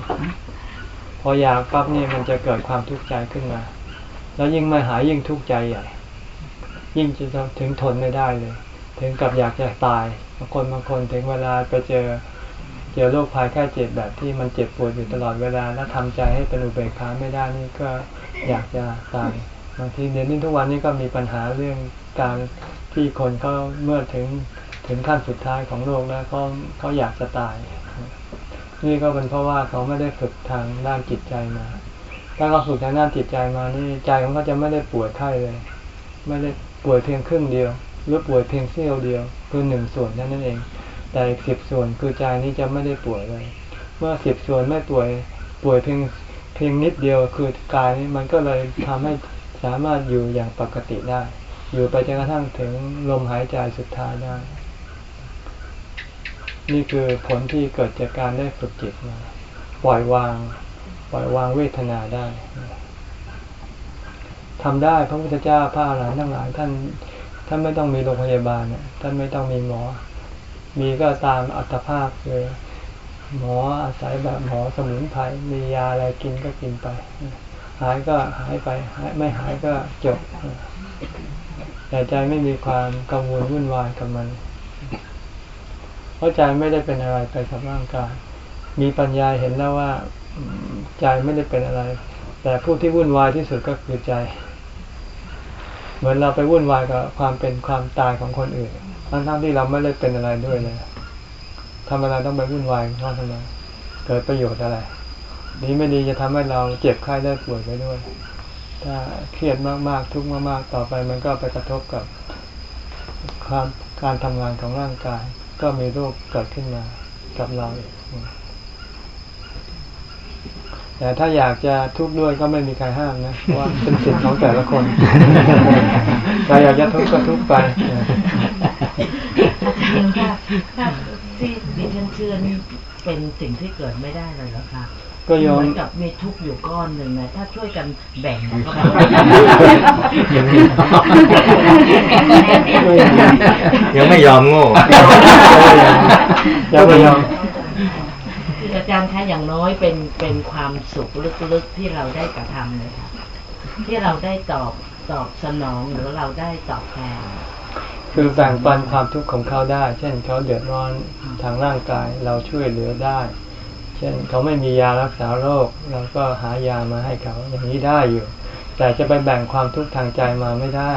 พออยากปั๊บนี่มันจะเกิดความทุกข์ใจขึ้นมา แล้วยิ่งไม่หายยิ่งทุกข์ใจใหญ่ ยิ่งจะถึงทนไม่ได้เลย ถึงกับอยากจะตายบางคนบางคนถึงเวลาไปเจอเจอโรคภัยแค่เจ็บแบบที่มันเจ็บปวดอยู่ตลอดเวลา แล้วทำใจให้เป็นอุเบกขาไม่ได้นี่ก็อยากจะตายบางทีเดี๋ยวนี้ทุกวันนี้ก็มีปัญหาเรื่องการที่คนเขาเมื่อถึง ถึงขั้นสุดท้ายของโลกแล้วเขาเขาอยากจะตาย นี่ก็เป็นเพราะว่าเขาไม่ได้ฝึกทางด้านจิตใจมา ถ้าเขาฝึกทางด้านจิตใจมานี่ใจของเขาจะไม่ได้ป่วยไข้เลย ไม่ได้ป่วยเพียงครึ่งเดียว หรือป่วยเพียงเสี้ยวเดียว คือหนึ่งส่วนเท่านั้นเอง แต่อีกสิบส่วนคือใจนี้จะไม่ได้ป่วยเลย เมื่อสิบส่วนไม่ป่วยป่วยเพียงเพียงนิดเดียวคือกายนี้มันก็เลยทำให้สามารถอยู่อย่างปกติได้ อยู่ไปจนกระทั่งถึงลมหายใจสุดท้ายได้ นี่คือผลที่เกิดจากการได้ฝึกจิตมาปล่อยวาง ปล่อยวางเวทนาได้ทำได้พระพุทธเจ้าพระอรหันต์ทั้งหลายท่านท่านไม่ต้องมีโรงพยาบาลท่านไม่ต้องมีหมอ มีก็ตามอัตภาพเลยหมออาศัยแบบหมอสมุนไพรมียาอะไรกินก็กินไป หายก็หายไปหายไม่หายก็จบแต่ใจไม่มีความกังวลวุ่นวายกับมัน ราะใจไม่ได้เป็นอะไรไปกับร่างกาย มีปัญญาเห็นแล้วว่าใจไม่ได้เป็นอะไร แต่ผู้ที่วุ่นวายที่สุดก็คือใจ เหมือนเราไปวุ่นวายกับความเป็นความตายของคนอื่น ทั้งๆที่เราไม่ได้เป็นอะไรด้วยเลยทำอะไรต้องไปวุ่นวายเพราะทำไมเกิดประโยชน์อะไรดีไม่ดีจะทำให้เราเจ็บไข้ได้ป่วยไปด้วย ถ้าเครียดมากๆทุกข์มากๆต่อไปมันก็ไปกระทบกับความการทำงานของร่างกาย ก็มีโรคเกิดขึ้นมากับเราอีกแต่ถ้าอยากจะทุกข์ด้วยก็ไม่มีใครห้ามนะเพราะว่าเป็นสิทธิ์ของแต่ละคนใครอยากจะทุกข์ก็ทุกข์ไปถ้าที่ดิฉันเชื่อนี่เป็นสิ่งที่เกิดไม่ได้เลยเหรอคะ ก็ยอเหมมือนกับมีทุกข์อยู่ก้อนหนึ่งนะถ้าช่วยกันแบ่งก็ยังไม่ยังไม่ยอมโง่จะไม่ยอมคืออาจารย์คะอย่างน้อยเป็นเป็นความสุขลึกๆที่เราได้กระทำเลยค่ะที่เราได้ตอบตอบสนองหรือเราได้ตอบแทนคือแบ่งปันความทุกข์ของเขาได้ เช่นเขาเดือดร้อนทางร่างกายเราช่วยเหลือได้เช่น เขาไม่มียารักษาโรคเราก็หายามาให้เขาอย่างนี้ได้อยู่ แต่จะไปแบ่งความทุกข์ทางใจมาไม่ได้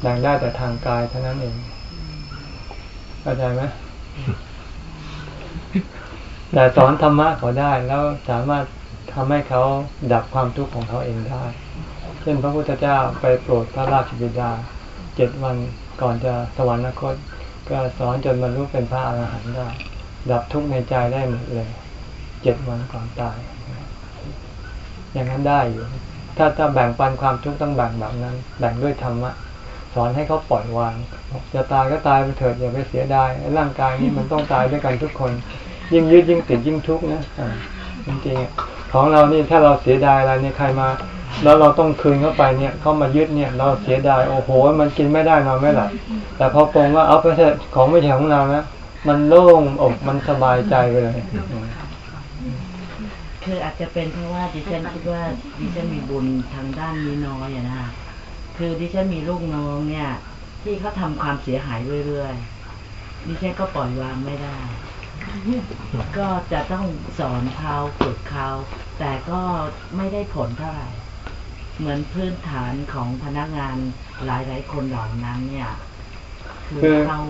แบ่งได้แต่ทางกายเท่านั้นเองเข้าใจไหมแต่สอนธรรมะเขาได้แล้วสามารถทำให้เขาดับความทุกข์ของเขาเองได้ เช่นพระพุทธเจ้าไปโปรดพระราชบิดาเจ็ดวันก่อนจะสวรรคต ก็สอนจนบรรลุเป็นพระอรหันต์ได้ ดับทุกข์ในใจได้หมดเลยเจ็ดวันก่อนตาย อย่างนั้นได้อยู่ ถ้าถ้าแบ่งปันความทุกข์ต้องแบ่งแบบนั้น แบ่งด้วยธรรมะสอนให้เขาปล่อยวางบอกจะตายก็ตายไปเถิดอย่าไปเสียดายร่างกายนี้มันต้องตายด้วยกันทุกคน ยิ่งยึดยิ่งติดยิ่งทุกข์นะจริงๆของเรานี่ถ้าเราเสียดายอะไรเนี่ยใครมา แล้วเราต้องคืนเข้าไปเนี่ยเขามายึดเนี่ย เราเสียดายโอ้โห มันกินไม่ได้นอนไม่หลับแต่พอปรงว่าเอาไปเถอะของไม่ใช่ของเรานะ มันโล่งอกมันสบายใจไปเลย คืออาจจะเป็นเพราะว่าดิฉันคิดว่าดิฉันมีบุญทางด้านนี้น้อยอะนะคะคือดิฉันมีลูกน้องเนี่ย ที่เขาทำความเสียหายเรื่อยๆดิฉันก็ปล่อยวางไม่ได้ ก็จะต้องสอนเขาฝึกเขาแต่ก็ไม่ได้ผลเท่าไหร่ เหมือนพื้นฐานของพนักงานหลายๆคนเหล่านั้นเนี่ย คือเขา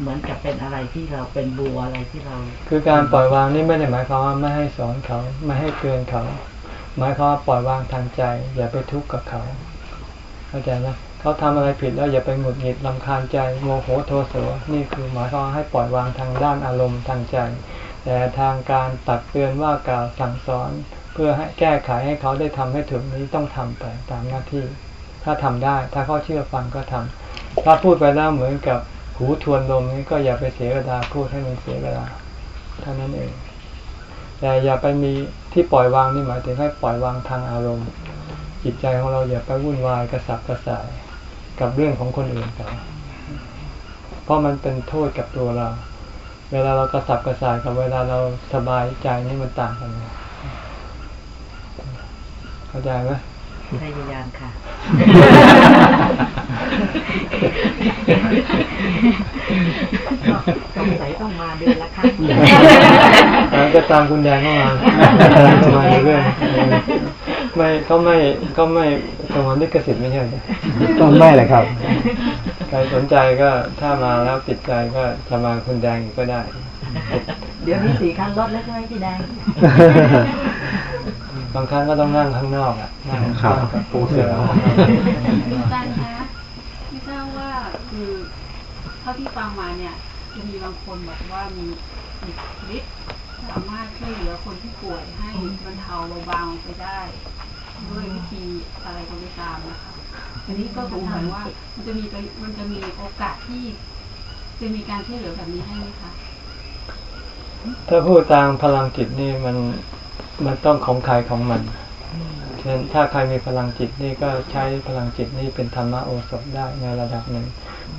เหมือนกับเป็นอะไรที่เราเป็นบัวอะไรที่เรา คือการปล่อยวางนี่ไม่ได้หมายความว่าไม่ให้สอนเขาไม่ให้เตือนเขา หมายความว่าปล่อยวางทางใจ อย่าไปทุกข์กับเขาเข้าใจไหมเขาทำอะไรผิดแล้วอย่าไปหงุดหงิดลำคาญใจโมโหโทโสนี่คือหมายความให้ปล่อยวางทางด้านอารมณ์ทางใจ แต่ทางการตักเตือนว่ากล่าวสั่งสอน เพื่อให้แก้ไขให้เขาได้ทำให้ถึงนี้ต้องทำไปตามหน้าที่ ถ้าทำได้ ถ้าเขาเชื่อฟังก็ทำ ถ้าพูดไปแล้วเหมือนกับหูทวนลมนี้ก็อย่าไปเสียเวลาพูดให้มันเสียเวลาเท่านั้นเอง แต่อย่าไปมีที่ปล่อยวางนี่หมายถึงให้ปล่อยวางทางอารมณ์ จิตใจของเราอย่าไปวุ่นวายกระสับกระส่ายกับเรื่องของคนอื่นเขาเพราะมันเป็นโทษกับตัวเรา เวลาเรากระสับกระส่ายกับเวลาเราสบายใจนี่มันต่างกันเข้าใจไหม พยายามค่ะ สงสัยต้องมาเดือนละครั้งแล้วก็ตามคุณแดงเข้ามาเข้ามาเรื่อยๆไม่เขาไม่เขาไม่สมรลิขสิทธิ์ไม่ใช่เหรอก็ไม่แหละครับ ใครสนใจก็ถ้ามาแล้วติดใจก็จะมาคุณแดงอีกก็ได้ เดี๋ยวนี้สี่คันรถแล้วใช่ไหมพี่แดง บางครั้งก็ต้องนั่งข้างนอกอะนั่งครับนั่งกับปูเสืออาจารย์คะไม่ทราบว่าคือเท่าที่ฟังมาเนี่ยจะมีบางคนบอกว่ามีอิทธิฤทธิ์สามารถช่วยเหลือคนที่ป่วยให้บรรเทาเบาบางไปได้ด้วยวิธีอะไรก็ไม่ตามนะคะ อันนี้ก็สงสัยว่ามันจะมีไปมันจะมีโอกาสที่ จะมีการช่วยเหลือแบบนี้ให้ไหมคะ ถ้าพูดตามพลังจิตนี่มัน มันต้องของใครของมัน เช่นถ้าใครมีพลังจิตนี่ก็ใช้พลังจิตนี่เป็นธรรมโอสถได้ในระดับหนึ่ง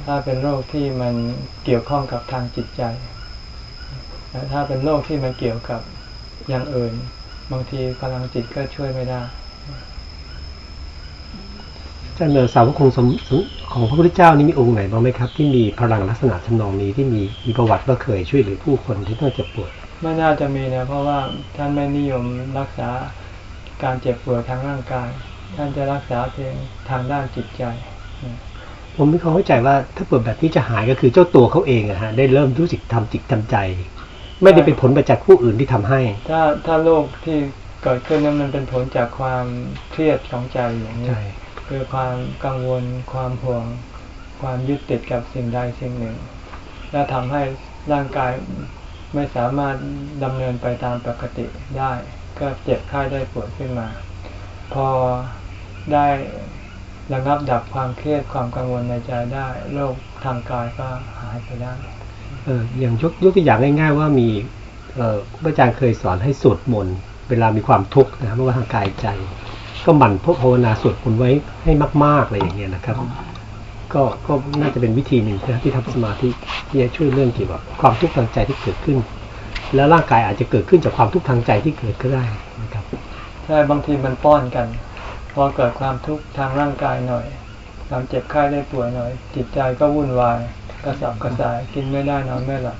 ถ้าเป็นโรคที่มันเกี่ยวข้องกับทางจิตใจแต่ถ้าเป็นโรคที่มันเกี่ยวกับอย่างอื่น บางทีพลังจิตก็ช่วยไม่ได้จารย์เนอสาวกของสมของพระพุทธเจ้านี่มีองค์ไหนบ้างไหมครับ ที่มีพลังลักษณะทำนองนี้ที่มีมีประวัติว่าเคยช่วยเหลือผู้คนที่ต้องเจ็บปวด ไม่น่าจะมีนะเพราะว่าท่านไม่นิยมรักษาการเจ็บป่วยทางร่างกาย ท่านจะรักษาเพียงทางด้านจิตใจ ผมไม่เข้าใจว่าถ้าเปิดแบบนี้จะหายก็คือเจ้าตัวเขาเองอะฮะได้เริ่มรู้สึกทำจิตทำใจ ไม่ได้เป็นผลมาจากผู้อื่นที่ทำให้ ถ้าถ้าโรคที่เกิดขึ้นนั้นมันเป็นผลจากความเครียดของใจอย่างนี้ใช่คือความกังวลความห่วง ความยึดติดกับสิ่งใดสิ่งหนึ่ง แล้วทำให้ร่างกาย ไม่สามารถดำเนินไปตามปกติได้ ก็เจ็บไข้ได้ปวดขึ้นมา พอได้ระงับดับความเครียดความกังวลในใจได้โรคทางกายก็หายไปได้เอออย่างยกยกตัวอย่างง่าย ๆ ว่ามีเอ่อครูอาจารย์เคยสอนให้สวดมนต์เวลามีความทุกข์นะครับไม่ว่าทางกายใจ ก็หมั่นพภาวนาสวดมนต์ไว้ให้มากๆอะไรอย่างเงี้ยนะครับ ก็ก็น่าจะเป็นวิธีหนึ่งนะที่ทำสมาธิที่จะช่วยเรื่องเกี่ยวกับความทุกข์ทางใจที่เกิดขึ้น แล้วร่างกายอาจจะเกิดขึ้นจากความทุกข์ทางใจที่เกิดก็ได้นะครับใช่บางทีมันป้อนกัน พอเกิดความทุกข์ทางร่างกายหน่อยความเจ็บไข้ได้ป่วยหน่อย จิตใจก็วุ่นวายกระสับกระส่ายกินไม่ได้นอนไม่หลับ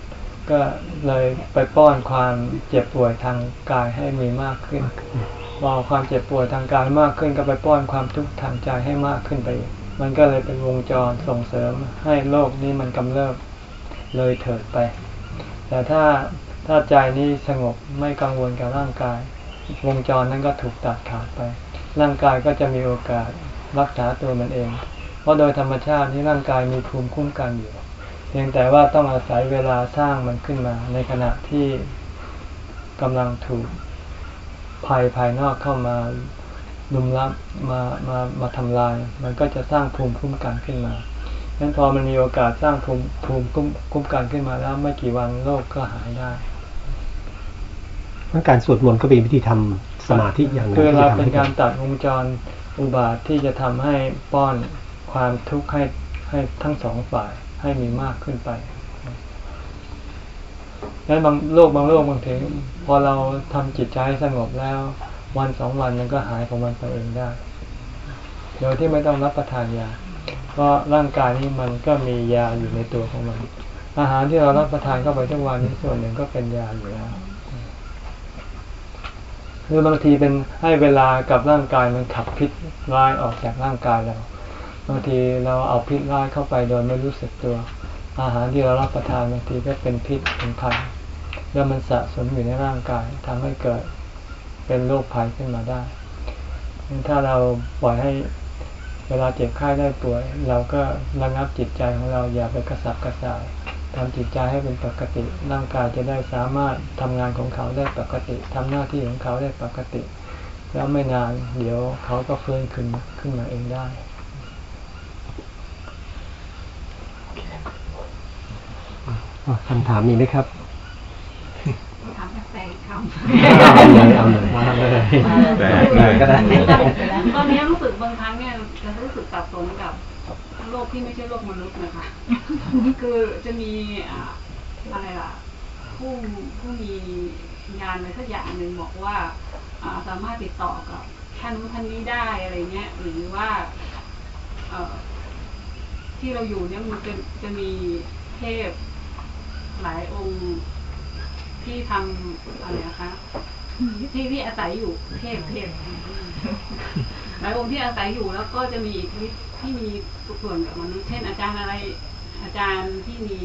ก็เลยไปป้อนความเจ็บป่วยทางกายให้มีมากขึ้นพอความเจ็บป่วยทางกายมากขึ้นก็ไปป้อนความทุกข์ทางใจให้มากขึ้นไปอีก มันก็เลยเป็นวงจรส่งเสริมให้โลกนี้มันกำเริบเลยเถิดไป แต่ถ้าถ้าใจนี้สงบไม่กังวลกับร่างกาย วงจรนั้นก็ถูกตัดขาดไป ร่างกายก็จะมีโอกาสรักษาตัวมันเอง เพราะโดยธรรมชาตินี้ร่างกายมีภูมิคุ้มกันอยู่ เพียงแต่ว่าต้องอาศัยเวลาสร้างมันขึ้นมา ในขณะที่กำลังถูกภัยภายนอกเข้ามา ลุมล้ำมามามาทำลาย มันก็จะสร้างภูมิคุ้มกันขึ้นมาดังนั้นพอมันมีโอกาสสร้างภูมิภูมิคุ้มคุ้มกันขึ้นมาแล้วไม่กี่วันโรคก็หายได้เพราะการสวดมนต์ก็เป็นวิธีทำสมาธิอย่างหนึ่งคือที่เราจะทำเป็นให้การตัดวงจรอุบาทที่จะทำให้ป้อนความทุกข์ให้ให้ทั้งสองฝ่ายให้มีมากขึ้นไปแล้วบางโรคบางโรคบางทีพอเราทำจิตใจให้สงบแล้ว วันสองวันมันก็หายของมันไปเองได้โดยที่ไม่ต้องรับประทานยา เพราะร่างกายนี้มันก็มียาอยู่ในตัวของมัน อาหารที่เรารับประทานเข้าไปทุกวันนี้ส่วนหนึ่งก็เป็นยาอยู่แล้วหรือบางทีเป็นให้เวลากับร่างกายมันขับพิษร้ายออกจากร่างกายเราบางทีเราเอาพิษร้ายเข้าไปโดยไม่รู้สึกตัว อาหารที่เรารับประทานบางทีก็เป็นพิษเป็นภัยแล้วมันสะสมอยู่ในร่างกายทำให้เกิด เป็นโรคภัยขึ้นมาได้งั้นถ้าเราปล่อยให้เวลาเจ็บไข้ได้ป่วย เราก็ระงับจิตใจของเราอย่าไปกระสับกระส่ายทำจิตใจให้เป็นปกติ ร่างกายจะได้สามารถทำงานของเขาได้ปกติ ทำหน้าที่ของเขาได้ปกติ แล้วไม่นานเดี๋ยวเขาก็ฟื้นขึ้นขึ้นมาเองได้คำถามมีไหมครับ ถามแปลกคเลยเอาเลยมาเลยแปลกเลยก็ได้ตอนนี้รู้สึกบางครั้งเนี่ยจะรู้สึกสับสนกับโลกที่ไม่ใช่โลกมนุษย์นะคะคือจะมีอะไรล่ะ ผู้ผู้มีงานอะไรสักอย่างหนึ่งบอกว่าสามารถติดต่อกับท่านนู้นท่านนี้ได้อะไรเงี้ยหรือว่าที่เราอยู่เนี่ยมันจะจะมีเทพหลายองค์ ที่ทำอะไรนะคะที่ที่อาศัยอยู่เทพเทพหลายองค์ที่อาศัยอยู่แล้วก็จะมีอีกที่ที่มีส่วนกับมนุษย์เช่นอาจารย์อะไร อาจารย์ที่มี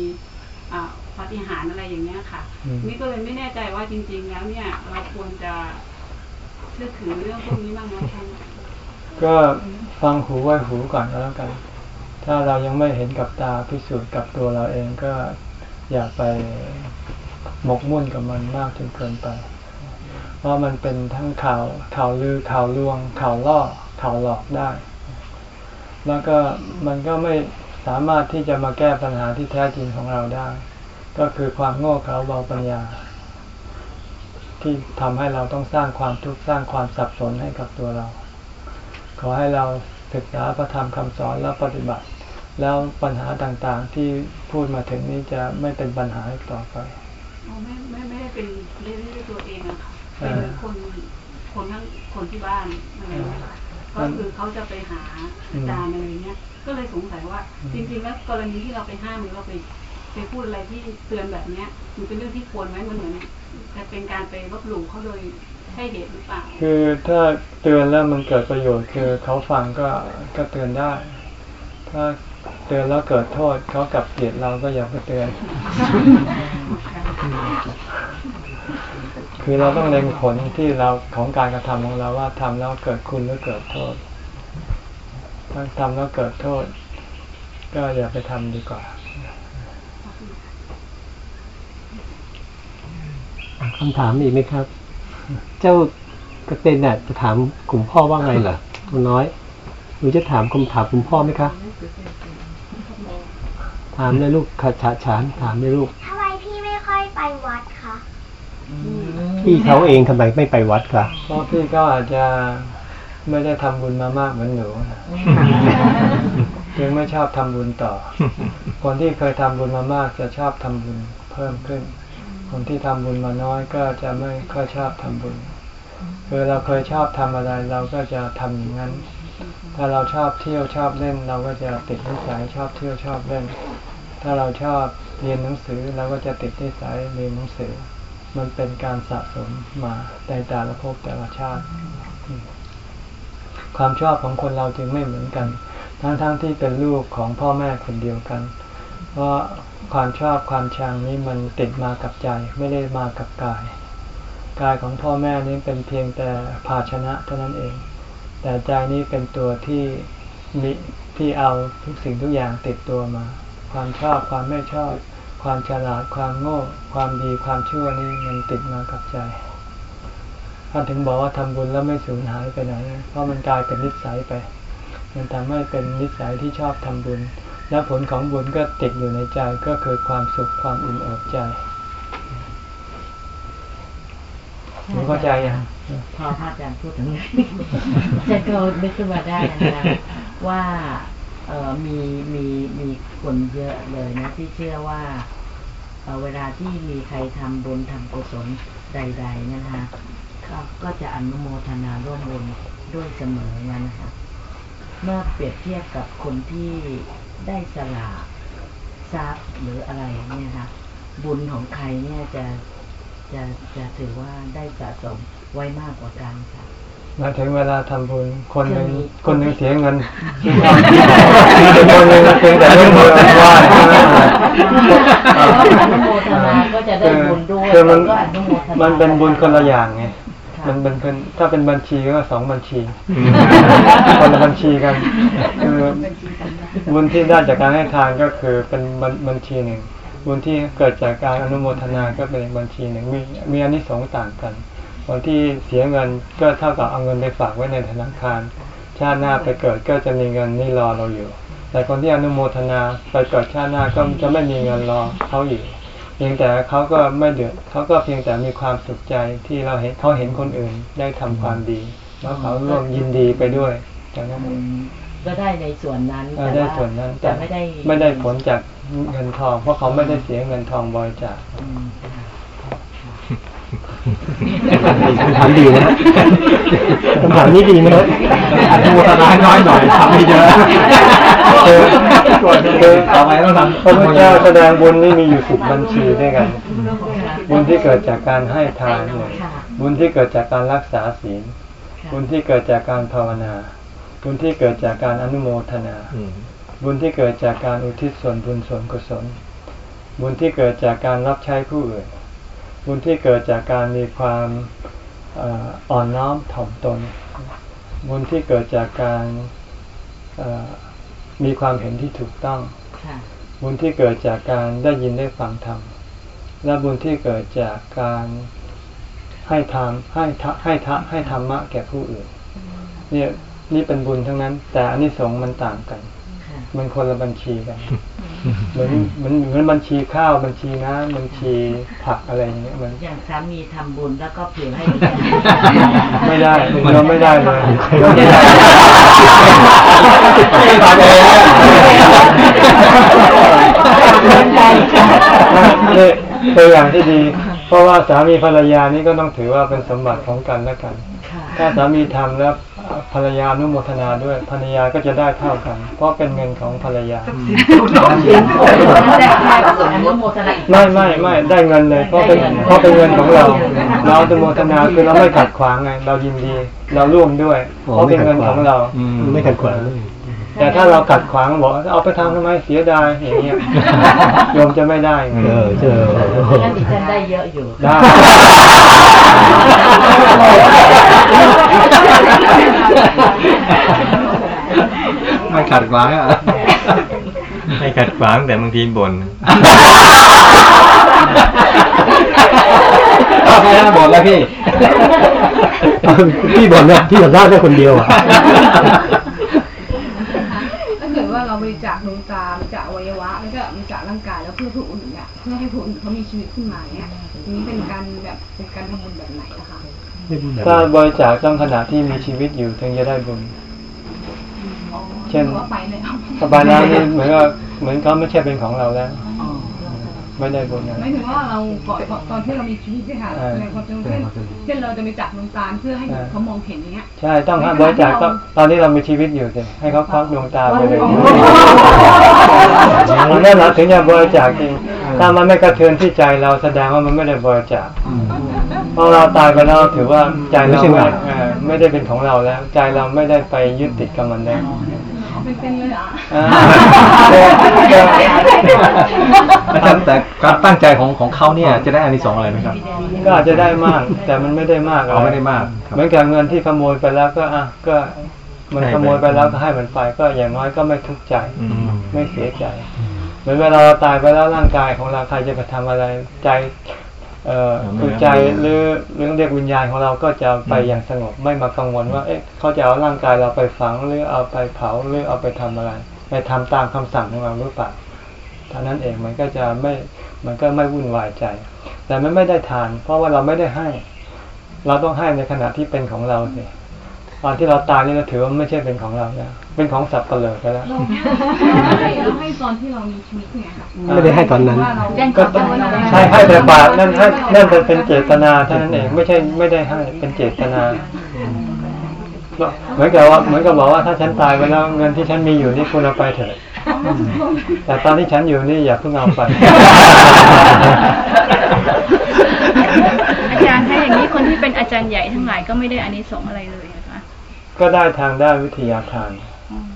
อ่าปาฏิหาริย์อะไรอย่างเงี้ยค่ะอืมนี่ก็เลยไม่แน่ใจว่าจริง ๆ แล้วเนี่ย เราควรจะเชื่อถือเรื่องพวกนี้บ้างไหมคะก็ฟังหูไว้หูก่อนก็แล้วกัน ถ้าเรายังไม่เห็นกับตาพิสูจน์กับตัวเราเองก็อย่าไป หมกมุ่นกับมันมากจนเกินไป เพราะมันเป็นทั้งข่าวข่าวลือข่าวลวงข่าวล่อข่าวหลอกได้ แล้วก็มันก็ไม่สามารถที่จะมาแก้ปัญหาที่แท้จริงของเราได้ ก็คือความโง่เขลาเบาปัญญา ที่ทำให้เราต้องสร้างความทุกข์สร้างความสับสนให้กับตัวเรา ขอให้เราศึกษาพระธรรมคำสอนแล้วปฏิบัติ แล้วปัญหาต่างๆที่พูดมาถึงนี้จะไม่เป็นปัญหาอีกต่อไป ไม่ไม่ไม่ได้เป็นเรื่องด้วยตัวเองอะค่ะเอเป็นอคนคนทั้งคนที่บ้านอะไรเงี้ยค่ะก็คือเขาจะไปหาอาจารย์อะไรเงี้ย ก็เลยสงสัยว่า จริงๆแล้วกรณีที่เราไปห้ามหรือเราไปไปพูดอะไรที่เตือนแบบเนี้ยมันเป็นเรื่องที่ควรไหมมันเหมือนจะเป็นการไปลบหลู่เขาโดยใช่เหตุหรือเปล่าคือถ้าเตือนแล้วมันเกิดประโยชน์คือเขาฟังก็ก็เตือนได้ ถ้า เตือนแล้วเกิดโทษเขากลับเกลียดเราก็อย่าไปเตือน คือเราต้องเล็งผลที่เราของการกระทำของเราว่าทำแล้วเกิดคุณหรือเกิดโทษถ้าทำแล้วเกิดโทษ ก็อย่าไปทำดีกว่าคำถามอีกไหมครับ เจ้ากระเตนน่ะจะถามกลุ่มพ่อว่าไงเหรอตัวน้อยหนูจะถามคำถามคุณพ่อไหมคะ ถามเลยลูกขาฉาฉานถามเลยลูกทำไมพี่ไม่ค่อยไปวัดคะพี่เขาเองทำไมไม่ไปวัดคะเพราะพี่ก็อาจจะไม่ได้ทำบุญมามากเหมือนหนูจึงไม่ชอบทำบุญต่อ คนที่เคยทำบุญมามากจะชอบทำบุญเพิ่มขึ้น คนที่ทำบุญมาน้อยก็จะไม่ค่อยชอบทำบุญคือเราเคยชอบทำอะไรเราก็จะทำอย่างนั้น ถ้าเราชอบเที่ยวชอบเล่น เราก็จะติดนิสัยชอบเที่ยวชอบเล่น ถ้าเราชอบเรียนหนังสือเราก็จะติดนิสัยเรียนหนังสือ มันเป็นการสะสมมาในแต่ละภพแต่ละชาติ ความชอบของคนเราจึงไม่เหมือนกัน ทั้งๆทที่เป็นลูกของพ่อแม่คนเดียวกัน เพราะความชอบความชังนี้มันติดมากับใจไม่ได้มากับกาย กายของพ่อแม่นี้เป็นเพียงแต่ภาชนะเท่านั้นเอง แต่ใจนี้เป็นตัวที่มีที่เอาทุกสิ่งทุกอย่างติดตัวมา ความชอบความไม่ชอบ ความฉลาดความโง่ ความดีความชั่วนี่มันติดมากับใจท่านถึงบอกว่าทำบุญแล้วไม่สูญหายไปไหน เพราะมันกลายเป็นนิสัยไป มันทำให้เป็นนิสัยที่ชอบทำบุญ และผลของบุญก็ติดอยู่ในใจก็คือความสุขความอิ่มเอิบใจหนูเข้าใจยังพอพระอาจารย์พูดถึงนี้จะก็นึกขึ้นมาได้นะว่าเออ มีมีมีคนเยอะเลยนะที่เชื่อว่าเอ่อเวลาที่มีใครทำบุญทำกุศลใด ๆ นะคะก็ก็จะอนุโมทนาร่วมบุญด้วยเสมอนะคะเมื่อเปรียบเทียบกับคนที่ได้สละทรัพย์หรืออะไรเนี่ยค่ะบุญของใครเนี่ยจะจะจะถือว่าได้สะสมไว้มากกว่ากันค่ะ มาถึงเวลาทำบุญคนหนึ่งจะมีคนหนึ่งเสียเงินคนหนึ่งเพียงแต่เรื่องมือไหว้เท่านั้นแหละอนุโมทนาก็จะได้บุญด้วยคือมันแล้วก็อนุโมทนามันเป็นบุญคนละอย่างไงมันเป็นเป็นถ้าเป็นบัญชีก็สองบัญชีคนละบัญชีกันคือบุญที่ได้จากการให้ทานก็คือเป็นบัญบัญชีหนึ่งบุญที่เกิดจากการอนุโมทนาก็เป็นอีกบัญชีหนึ่งมีมีอันนี้สงส์ต่างกัน คนที่เสียเงินก็เท่ากับเอาเงินไปฝากไว้ในธนาคาร ชาติหน้าไปเกิดก็จะมีเงินนี่รอเราอยู่ แต่คนที่อนุโมทนาไปเกิดชาติหน้าก็จะไม่มีเงินรอเขาอยู่เพียงแต่เขาก็ไม่เดือดเขาก็เพียงแต่มีความสุขใจที่เราเห็นเขาเห็นคนอื่นได้ทำความดี แล้วเขาร่วมยินดีไปด้วยอย่างนั้นเองก็ได้ในส่วนนั้นเออแต่ได้ว่าส่วนนั้น แต่ไม่ได้ไม่ได้ผลจากเงินทอง เพราะเขาไม่ได้เสียเงินทองบริจาคอืม คำถามดีนะคำถามนี้ดีนะอนุโมทนาน้อยหน่อยทำไม่เยอะคือคือต่อไปต้องทำพระพุทธเจ้าแสดงบุญนี่มีอยู่สิบบัญชีด้วยกัน บุญที่เกิดจากการให้ทานเนี่ยค่ะบุญที่เกิดจากการรักษาศีลค่ะบุญที่เกิดจากการภาวนา บุญที่เกิดจากการอนุโมทนา บุญที่เกิดจากการอุทิศส่วนบุญส่วนกุศล บุญที่เกิดจากการรับใช้ผู้อื่น บุญที่เกิดจากการมีความเอ่ออ่อนน้อมถ่อมตน บุญที่เกิดจากการเอ่อมีความเห็นที่ถูกต้องค่ะบุญที่เกิดจากการได้ยินได้ฟังธรรมและบุญที่เกิดจากการให้ทานให้ทะให้ทะให้ธรรมะแก่ผู้อื่น เนี่ยนี่เป็นบุญทั้งนั้น แต่อันนี้สงส์มันต่างกันค่ะมันคนละบัญชีกัน เหมือนเหมือนเหมือนบัญชีข้าวบัญชีน้ำบัญชีผักอะไรอย่างเงี้ยมันอย่างสามีทำบุญแล้วก็เผื่อให้ไม่ได้เราไม่ได้เลยเราไม่ได้ไม่ทำเองอะนี่ตัวอย่างที่ดี เพราะว่าสามีภรรยานี่ก็ต้องถือว่าเป็นสมบัติของกันและกันค่ะถ้าสามีทำแล้ว ภรรยาอนุโมทนาด้วยภรรยาก็จะได้เท่ากัน เพราะเป็นเงินของภรรยาอนุโมทนาอีกไม่ไม่ไม่ได้เงินเลย เพราะเป็นเพราะเป็นเงินของเรา เราอนุโมทนาคือเราไม่ขัดขวางไงเรายินดี เราร่วมด้วย เพราะเป็นเงินของเราไม่ขัดขวางเลย แต่ถ้าเราขัดขวางบอกเอาไปทำทำไมเสียดายอย่างเงี้ยโยมจะไม่ได้ไงเออเจองั้นดิฉันได้เยอะอยู่ได้ไม่ขัดขวางอะไม่ขัดขวางแต่บางทีบ่นพี่น่าบ่นแล้วพี่ พี่บ่นนะพี่สัมภาษณ์ได้คนเดียวอะ เขามีชีวิตขึ้นมาเนี่ยอันนี้เป็นการแบบเป็นการทำบุญแบบไหนนะคะถ้าบริจาคต้องขณะที่มีชีวิตอยู่ถึงจะได้บุญเช่นหรือว่าไปเลยเอาสบายแล้วนี่เหมือนกับเหมือนเขาไม่ใช่เป็นของเราแล้ว ไม่ได้บุญอะไรไม่ถึงว่าเราก่อนตอนที่เรามีชีวิตเนี่ยค่ะเออในความจำเช่นเช่นเราจะไปจับดวงตาเพื่อให้เขามองเห็นอย่างเงี้ยใช่ต้องให้บริจาคต้องตอนที่เรามีชีวิตอยู่สิให้เขาควักดวงตาไปเลยโอ้โหอันนั้นเราถึงจะบริจาคจริงถ้ามันไม่กระเทือนที่ใจเราแสดงว่ามันไม่ได้บริจาคเพราะเราตายไปแล้วถือว่าใจเราไม่เออไม่ได้เป็นของเราแล้ว ใจเราไม่ได้ไปยึดติดกับมันแล้ว เป็นๆเลยอะอ่าอาจารย์แต่การตั้งใจของของเขาเนี่ยจะได้อานิสงส์อะไรไหมครับ ก็อาจจะได้มาก แต่มันไม่ได้มากอ๋อไม่ได้มากครับเหมือนกับเงินที่ขโมยไปแล้วก็อะก็มันขโมยไปแล้วก็ให้มันไปก็อย่างน้อยก็ไม่ทุกข์ใจอืมไม่เสียใจเหมือนเวลาเราตายไปแล้วร่างกายของเราใครจะไปทำอะไรใจเอ่อ คือใจหรือเรื่องเรียกวิญญาณของเราก็จะไปอย่างสงบไม่มากังวลว่า เอ๊ะเขาจะเอาร่างกายเราไปฝังหรือเอาไปเผาหรือเอาไปทำอะไรไปทำตามคำสั่งของเราหรือเปล่าเท่านั้นเองมันก็จะไม่มันก็ไม่วุ่นวายใจ แต่มันไม่ได้ทาน เพราะว่าเราไม่ได้ให้ เราต้องให้ในขณะที่เป็นของเราสิตอนที่เราตายนี่เราถือว่าไม่ใช่เป็นของเราแล้ว เป็นของสัตว์ประเสริฐไปแล้วเราให้เราให้ตอนที่เรามีชีวิตไงค่ะไม่ได้ให้ตอนนั้นว่าเราก็ต้องใช่ให้แต่บาปนั่นให้นั่นเป็นเป็นเจตนาเท่านั้นเองไม่ใช่ไม่ได้ให้เป็นเจตนาเหมือนกับว่าเหมือนกับบอกว่าถ้าฉันตายไปแล้วเงินที่ฉันมีอยู่นี่คุณเอาไปเถอะแต่ตอนที่ฉันอยู่นี่อย่าเพิ่งเอาไปอาจารย์ถ้าอย่างนี้คนที่เป็นอาจารย์ใหญ่ทั้งหลายก็ไม่ได้อานิสงส์อะไรเลยนะคะก็ได้ทางด้านวิทยาทาน อืม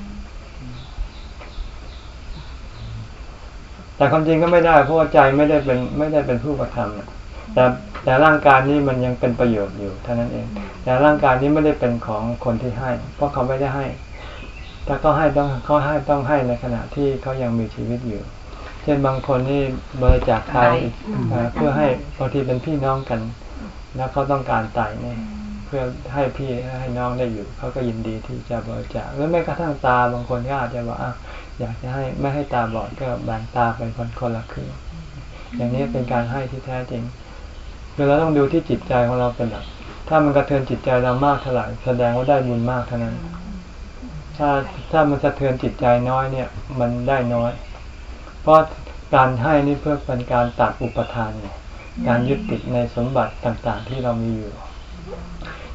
แต่ความจริงก็ไม่ได้เพราะว่าใจไม่ได้เป็นไม่ได้เป็นผู้กระทำอะแต่แต่ร่างกายนี้มันยังเป็นประโยชน์อยู่เท่านั้นเอง แต่ร่างกายนี้ไม่ได้เป็นของคนที่ให้ เพราะเขาไม่ได้ให้ถ้าเขาให้ต้องเขาให้ต้องให้ในขณะที่เขายังมีชีวิตอยู่ เช่นบางคนนี่บริจาคไตอ่าเพื่อให้บางทีเป็นพี่น้องกัน แล้วเขาต้องการไตเนี่ยเพื่อให้พี่ให้น้องได้อยู่เขาก็ยินดีที่จะบริจาคหรือแม้กระทั่งตาบางคนก็อาจจะบอกอะ อยากจะให้ไม่ให้ตาบอดก็แบ่งตาเป็นคนคนละครึ่งอย่างนี้เป็นการให้ที่แท้จริงคือเราต้องดูที่จิตใจของเราเป็นหลัก ถ้ามันกระเทือนจิตใจเรามากเท่าไหร่แสดงว่าได้บุญมากเท่านั้น ถ้าถ้ามันสะเทือนจิตใจน้อยเนี่ย มันได้น้อย เพราะการให้นี่เพื่อเป็นการตัดอุปทานไงการยึดติดในสมบัติต่างๆ ที่เรามีอยู่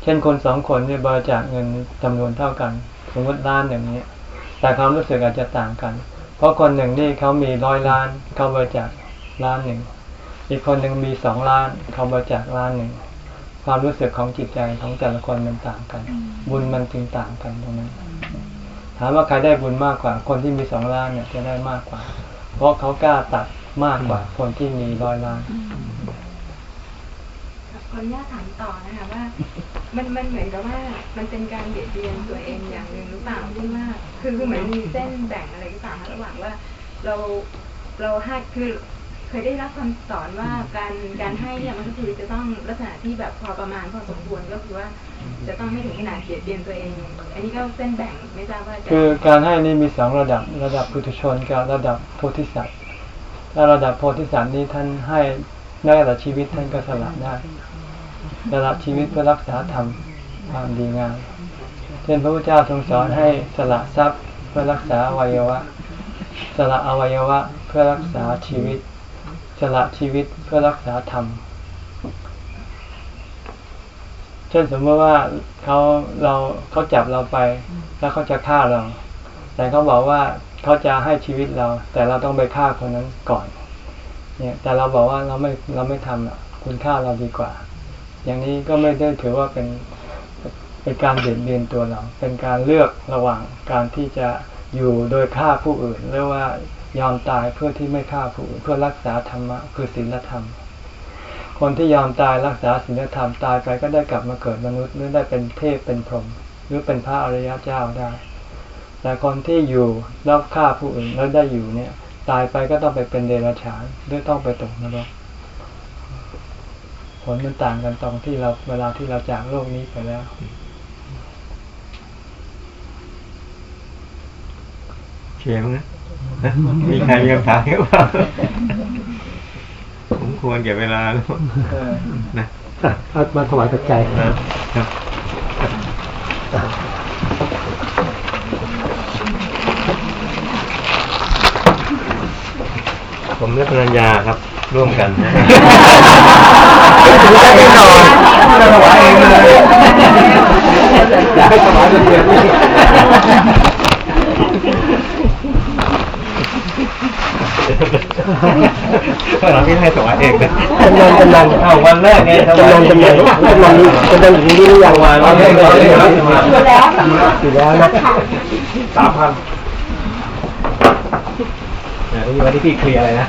เช่นคนสองคนเนี่ยบริจาคเงินจำนวนเท่ากัน สมมติล้านหนึ่งเนี่ย แต่ความรู้สึกอาจจะต่างกัน เพราะคนหนึ่งนี่เขามีร้อยล้านเขาบริจาคล้านหนึ่ง อีกคนหนึ่งมีสองล้านเขาบริจาคล้านหนึ่ง ความรู้สึกของจิตใจของแต่ละคนมันต่างกัน บุญมันจึงต่างกันตรงนั้น ถามว่าใครได้บุญมากกว่า คนที่มีสองล้านเนี่ยจะได้มากกว่า เพราะเขากล้าตัดมากกว่าคนที่มีร้อยล้าน ออนุญาตถามต่อนะคะว่า มันมันเหมือนกับว่ามันเป็นการเบียดเบียนตัวเองอย่างหนึ่งหรือเปล่าที่ว่าคือคือเหมือนมีเส้นแบ่งอะไรหรือเปล่าคะระหว่างว่าเราเราให้คือเคยได้รับคำสอนว่าการการให้เนี่ยมันก็คือจะต้องลักษณะที่แบบพอประมาณพอสมควรก็คือว่า จะต้องไม่ถึงขนาดเบียดเบียนตัวเอง อันนี้ก็เส้นแบ่งไม่ทราบว่าจะคือการให้นี่มีสองระดับระดับปุถุชนกับระดับโพธิสัตว์ถ้าระดับโพธิสัตว์นี้ท่านให้ได้แต่ชีวิตท่านก็สละได้ สละชีวิตเพื่อรักษาธรรมความดีงามเช่นพระพุทธเจ้าทรงสอนให้สละทรัพย์เพื่อรักษาอวัยวะ สละอวัยวะเพื่อรักษาชีวิต สละชีวิตเพื่อรักษาธรรม เช่นสมมติว่าเขาเราเขาจับเราไป แล้วเขาจะฆ่าเรา แต่เขาบอกว่าเขาจะให้ชีวิตเรา แต่เราต้องไปฆ่าคนนั้นก่อน เนี่ย แต่เราบอกว่าเราไม่เราไม่ทำอะ คุณฆ่าเราดีกว่า อย่างนี้ก็ไม่ได้ถือว่าเป็นเป็นการเบียดเบียนตัวเรา เป็นการเลือกระหว่างการที่จะอยู่โดยฆ่าผู้อื่น หรือว่ายอมตายเพื่อที่ไม่ฆ่าผู้อื่น เพื่อรักษาธรรมะคือศีลธรรม คนที่ยอมตายรักษาศีลธรรมตายไปก็ได้กลับมาเกิดมนุษย์หรือได้เป็นเทพเป็นพรหมหรือเป็นพระอริยเจ้าได้ แต่คนที่อยู่แล้วฆ่าผู้อื่นแล้วได้อยู่เนี่ย ตายไปก็ต้องไปเป็นเดรัจฉานหรือต้องไปตกนรก ลมันต่างกันตรงที่เราเวลาที่เราจากโลกนี้ไปแล้ว เชียร์มั้งนะนะมีใครมีคำถามหรือเปล่าผมควรเก็บเวลาแล้วนะอะเอามาถวายปัจจัยนะครับ ผมและภรรยาครับ ร่วมกันนะไม่ได้นอนจะถวายเองเลยอยากให้ถวายเป็นเดือนนี่หลังนี้ให้ถวายเองนะกำนันกำนันเอาวันแรกไงถกำวายนันกำนันกำนันกำนันอยู่นี่หรือยังวางไว้ให้ก่อนเลยครับอยู่แล้วนะสามพันนี่ วันที่พี่เคลียร์เลยนะ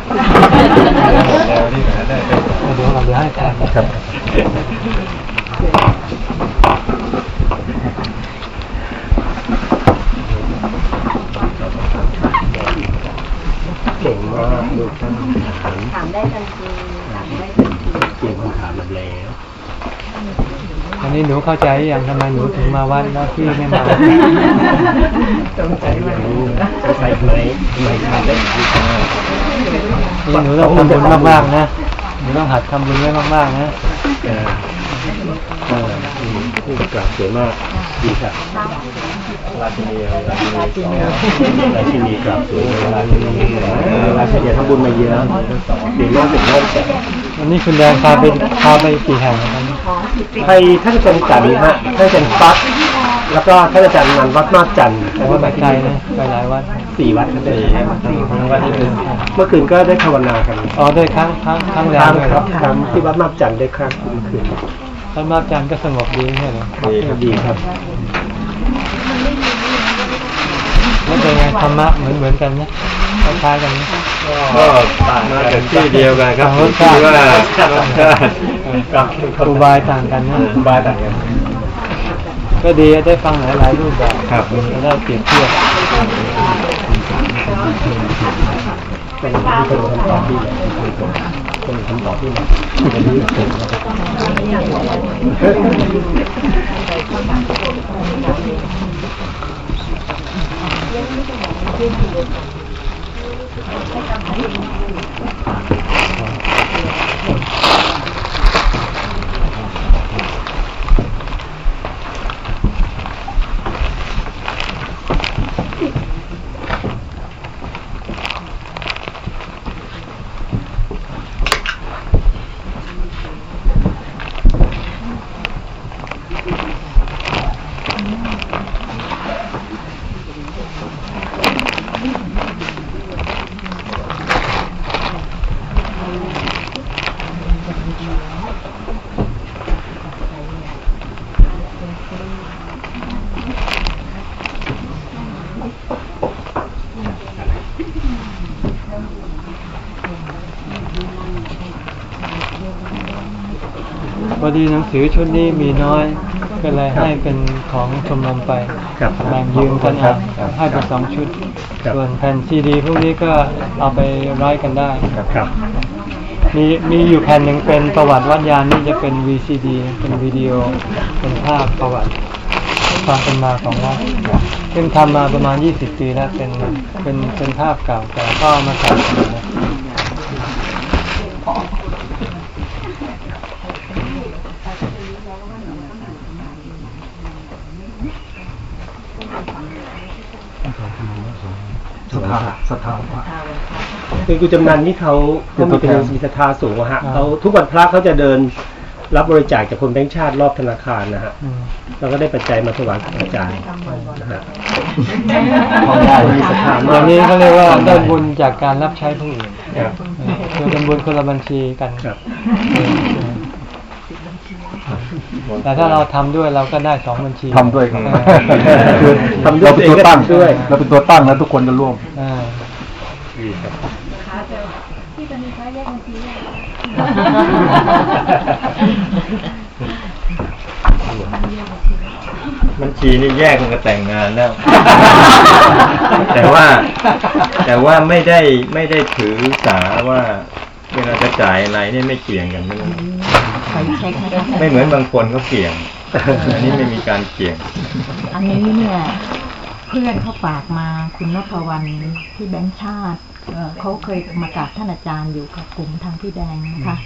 เดี๋ยวนี่ได้เป็นเดี๋ยวเราจะให้ครับเก่งมากลูกตั้งคำถามถามได้ทันทีถามได้ทันทีเก่งคำถามแบบแล้ว อันนี้หนูเข้าใจยังทำไมหนูถึงมาวัดแล้วพี่ไม่มาต้องใจอย่างนี้ต้องใส่ไหมไม่ทำได้ที่ทนี่หนูต้องทำบุญมากๆนะหนูต้องหัดทำบุญไว้มากๆนะำเออเออนี่กราบสวยมากดีครับราชินีราชินีราชินีราชินีกราบสวยราชินีเออราชินีทำบุญมาเยอะเดี๋ยวน้องเป็นน้องแต่วันนี้คุณแดงพาไปพาไปกี่แห่งครับไปท่านอาจารย์จันทร์ฮะท่านอาจารย์ฟักแล้วก็ท่านอาจารย์นันวัดมาศจันทร์แต่ว่าไปไกลนะไปหลายวัดสี่วัดครับสี่วัดเป็นเมื่อคืนก็ได้ภาวนากันอ๋อด้วยครั้งครั้งครั้งแรคกรั้วครับครั้งที่วัดมาศจันทร์ได้ครั้งเมื่อคืน ท่านมาจันทร์ก็สงบดีใช่ไหมดีครับดีครับแล้วเป็นไงธรรมะเหมือนเหมือนกันนะธคล้ายๆกันไหมก็มาจากที่เดียวกันครับรสชาติที่ว่ารสชาติอุบายต่างกันนะอุบายต่างกัน ก็ดีได้ฟังหลายๆรูปแบบครับจะได้เปรียบเทียบเป็นที่เป็นคำตอบที่ เป็นคำตอบที่เป็นที่เป็นพอ ดีหนังสือชุดนี้มีน้อยก็เลยให้เป็นของชมรมไปครับแบ่งยืมกันครัอ่าบนให้เป็นสองชุดครับส่วนแผ่นซีดี พวกนี้ก็เอาไปไร้กันได้ครับมีมีอยู่แผ่นหนึ่งเป็นประวัติวัดยานนี่จะเป็น VCD เป็นวิดีโอเป็นภาพประวัติความเป็นมาของวัดซึ่งทำมาประมาณ 20 ปีแล้วเป็นเป็นเป็นภาพเก่าแต่ก็เอามาใส่กันนะสถาสถา คือกุจำนันนี่เขาเขามีเป็นมีศรัทธาสูงอะฮะเขาทุกวันพระเขาจะเดินรับบริจาคจากคนแบงค์ชาติรอบธนาคารนะฮะอืมแล้วก็ได้ปัจจัยมาถวายพระอาจารย์นะฮะของได้มีศรัทธาอมาย่ากงนี้เขาเรียกว่าได้บุญจากการรับใช้ผู้อื่นครับคือเป็นบุญคนละบัญชีกันครับแต่ถ้าเราทำด้วยเราก็ได้สองบัญชีทำด้วยครับเออคือทำด้วยเราเป็นตัวตั้งด้วยเราเป็นตัวตั้งแล้วทุกคนจะร่วมเออ ที่ตอนนี้เขาแยกบัญชีเลย บัญชีนี่แยกกันกับแต่งงานแล้ว แต่ว่า แต่ว่าไม่ได้ไม่ได้ถือสาว่าเวลาจะจ่ายอะไรเนี่ยไม่เกี่ยงกันไม่ไม่เหมือนบางคนเขาเกี่ยง อันนี้ไม่มีการเกี่ยง อันนี้เนี่ย เพื่อนเขาฝากมาคุณนพวรรณที่แบงค์ชาติ เอ่อเขาเคยมากราบท่านอาจารย์อยู่กับกลุ่มทางพี่แดงนะคะ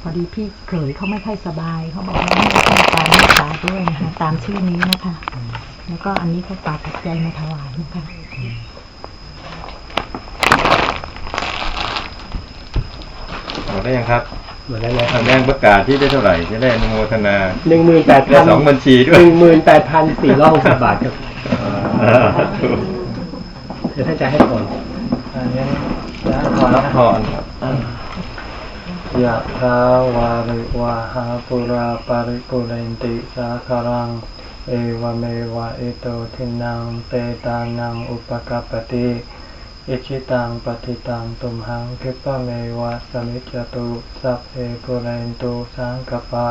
พอดีพี่เขยเขาไม่ค่อยสบายเขาบอกว่าให้ท่านอาจารย์เมตตาด้วยนะคะตามชื่อนี้นะคะ แล้วก็อันนี้เขาฝากปัจจัยมาถวายนะคะหมดได้ยังครับหมดแล้วนะทางแดงประกาศที่ได้เท่าไหร่จะได้อนุโมทนาหนึ่งหมื่นแปดได้พันสองบัญชีด้วยหนึ่งหมื่นแปดพันสี่ร้อยหกสิบบาทครับอ่าเดี๋ยวท่านจะให้ผลอัน นี้นะรับพรยะทาวาริวาหาปุราปาริปุเรนติสาคารัง เอวเมวะอิโตทินังเปตานังอุปกปติอิชิตังปฏิตังตุมหังคิปะเมวะสมิจจตุสัพเพปุเรนตุสังกปา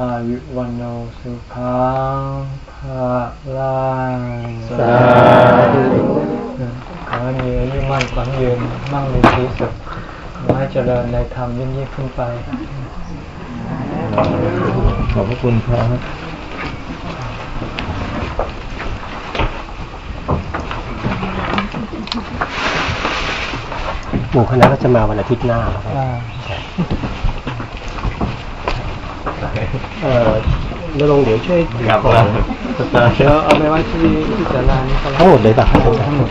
อายุวันโนสุขังภาลังสาธุขอให้มีอายุมั่นขวัญยืนมั่งมีสีสุขขอให้เจริญในธรรมยิ่งยิ่งขึ้นไป ขอบพระคุณครับหมู่คณะก็จะมาวันอาทิตย์หน้าครับอ่ เอ่อแล้วลงค์เดี๋ยวช่วยครับขอครับสตาร์เดี๋ยวเอาไปไว้ที่ที่ศาลานี้ก็แล้วทั้งหมดเลยป่ะครับทั้งหมด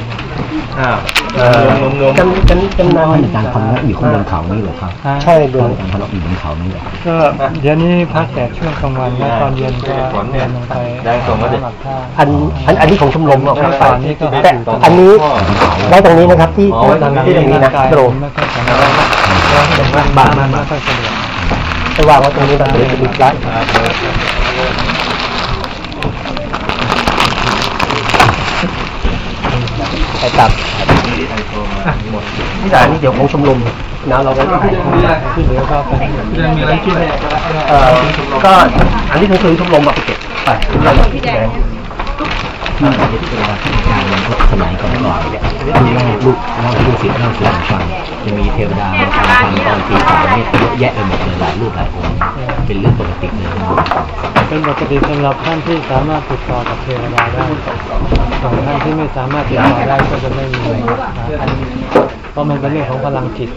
อ้าวเอ่อจำจำจำนำท่านอาจารย์พลละอยู่ข้างบนเขานี่เหรอครับ ใช่บท่านนอาจารย์พลละอยู่บนเขานี่เหรอก็เดี๋ยวนี้พักแต่ช่วงกลางวันแล้วตอนเย็นก็เดินลงไปได้ส่งมาดิหลับท่าอันอันอันนี้ของชมรมเราไม่ไปอันนี้ก็แต่อันนี้ไว้ตรงนี้นะครับที่อ๋อไว้ตรงนี้ที่ตรงนี้นะร่างกายโปรไม่ค่อยแข็งแรงบางมาก ไม่ค่อยสะวกไปวางไว้ตรงนี้นะเดี๋ยวจะมีร้านไปตัดที่ด่านนี้เดี๋ยวของชมรมนะเราก็ถ่ายที่เหลือก็เป็นมีอะไรที่เอ่อก็อันนี้คือชมรมเอาไปเก็บไปที่เราที่แดง ที่อาจารย์เวลาที่อาจารย์เรียนพวกสมัยก่อนก่อนเนี่ยที่เล่าลูกเล่าลูกศิษย์เล่าสู่กันฟังจะมีเทวดามาฟังตอนตีสามเนี่ยเยอะแยะไปหมดเลยหลายรูปหลายองค์เป็นเรื่องปกติเลยเป็นปกติสำหรับท่านที่สามารถติดต่อกับเทวดาได้ส่วนท่านที่ไม่สามารถติดต่อได้ก็จะไม่มีเพราะมันเป็นเรื่องของพลังจิต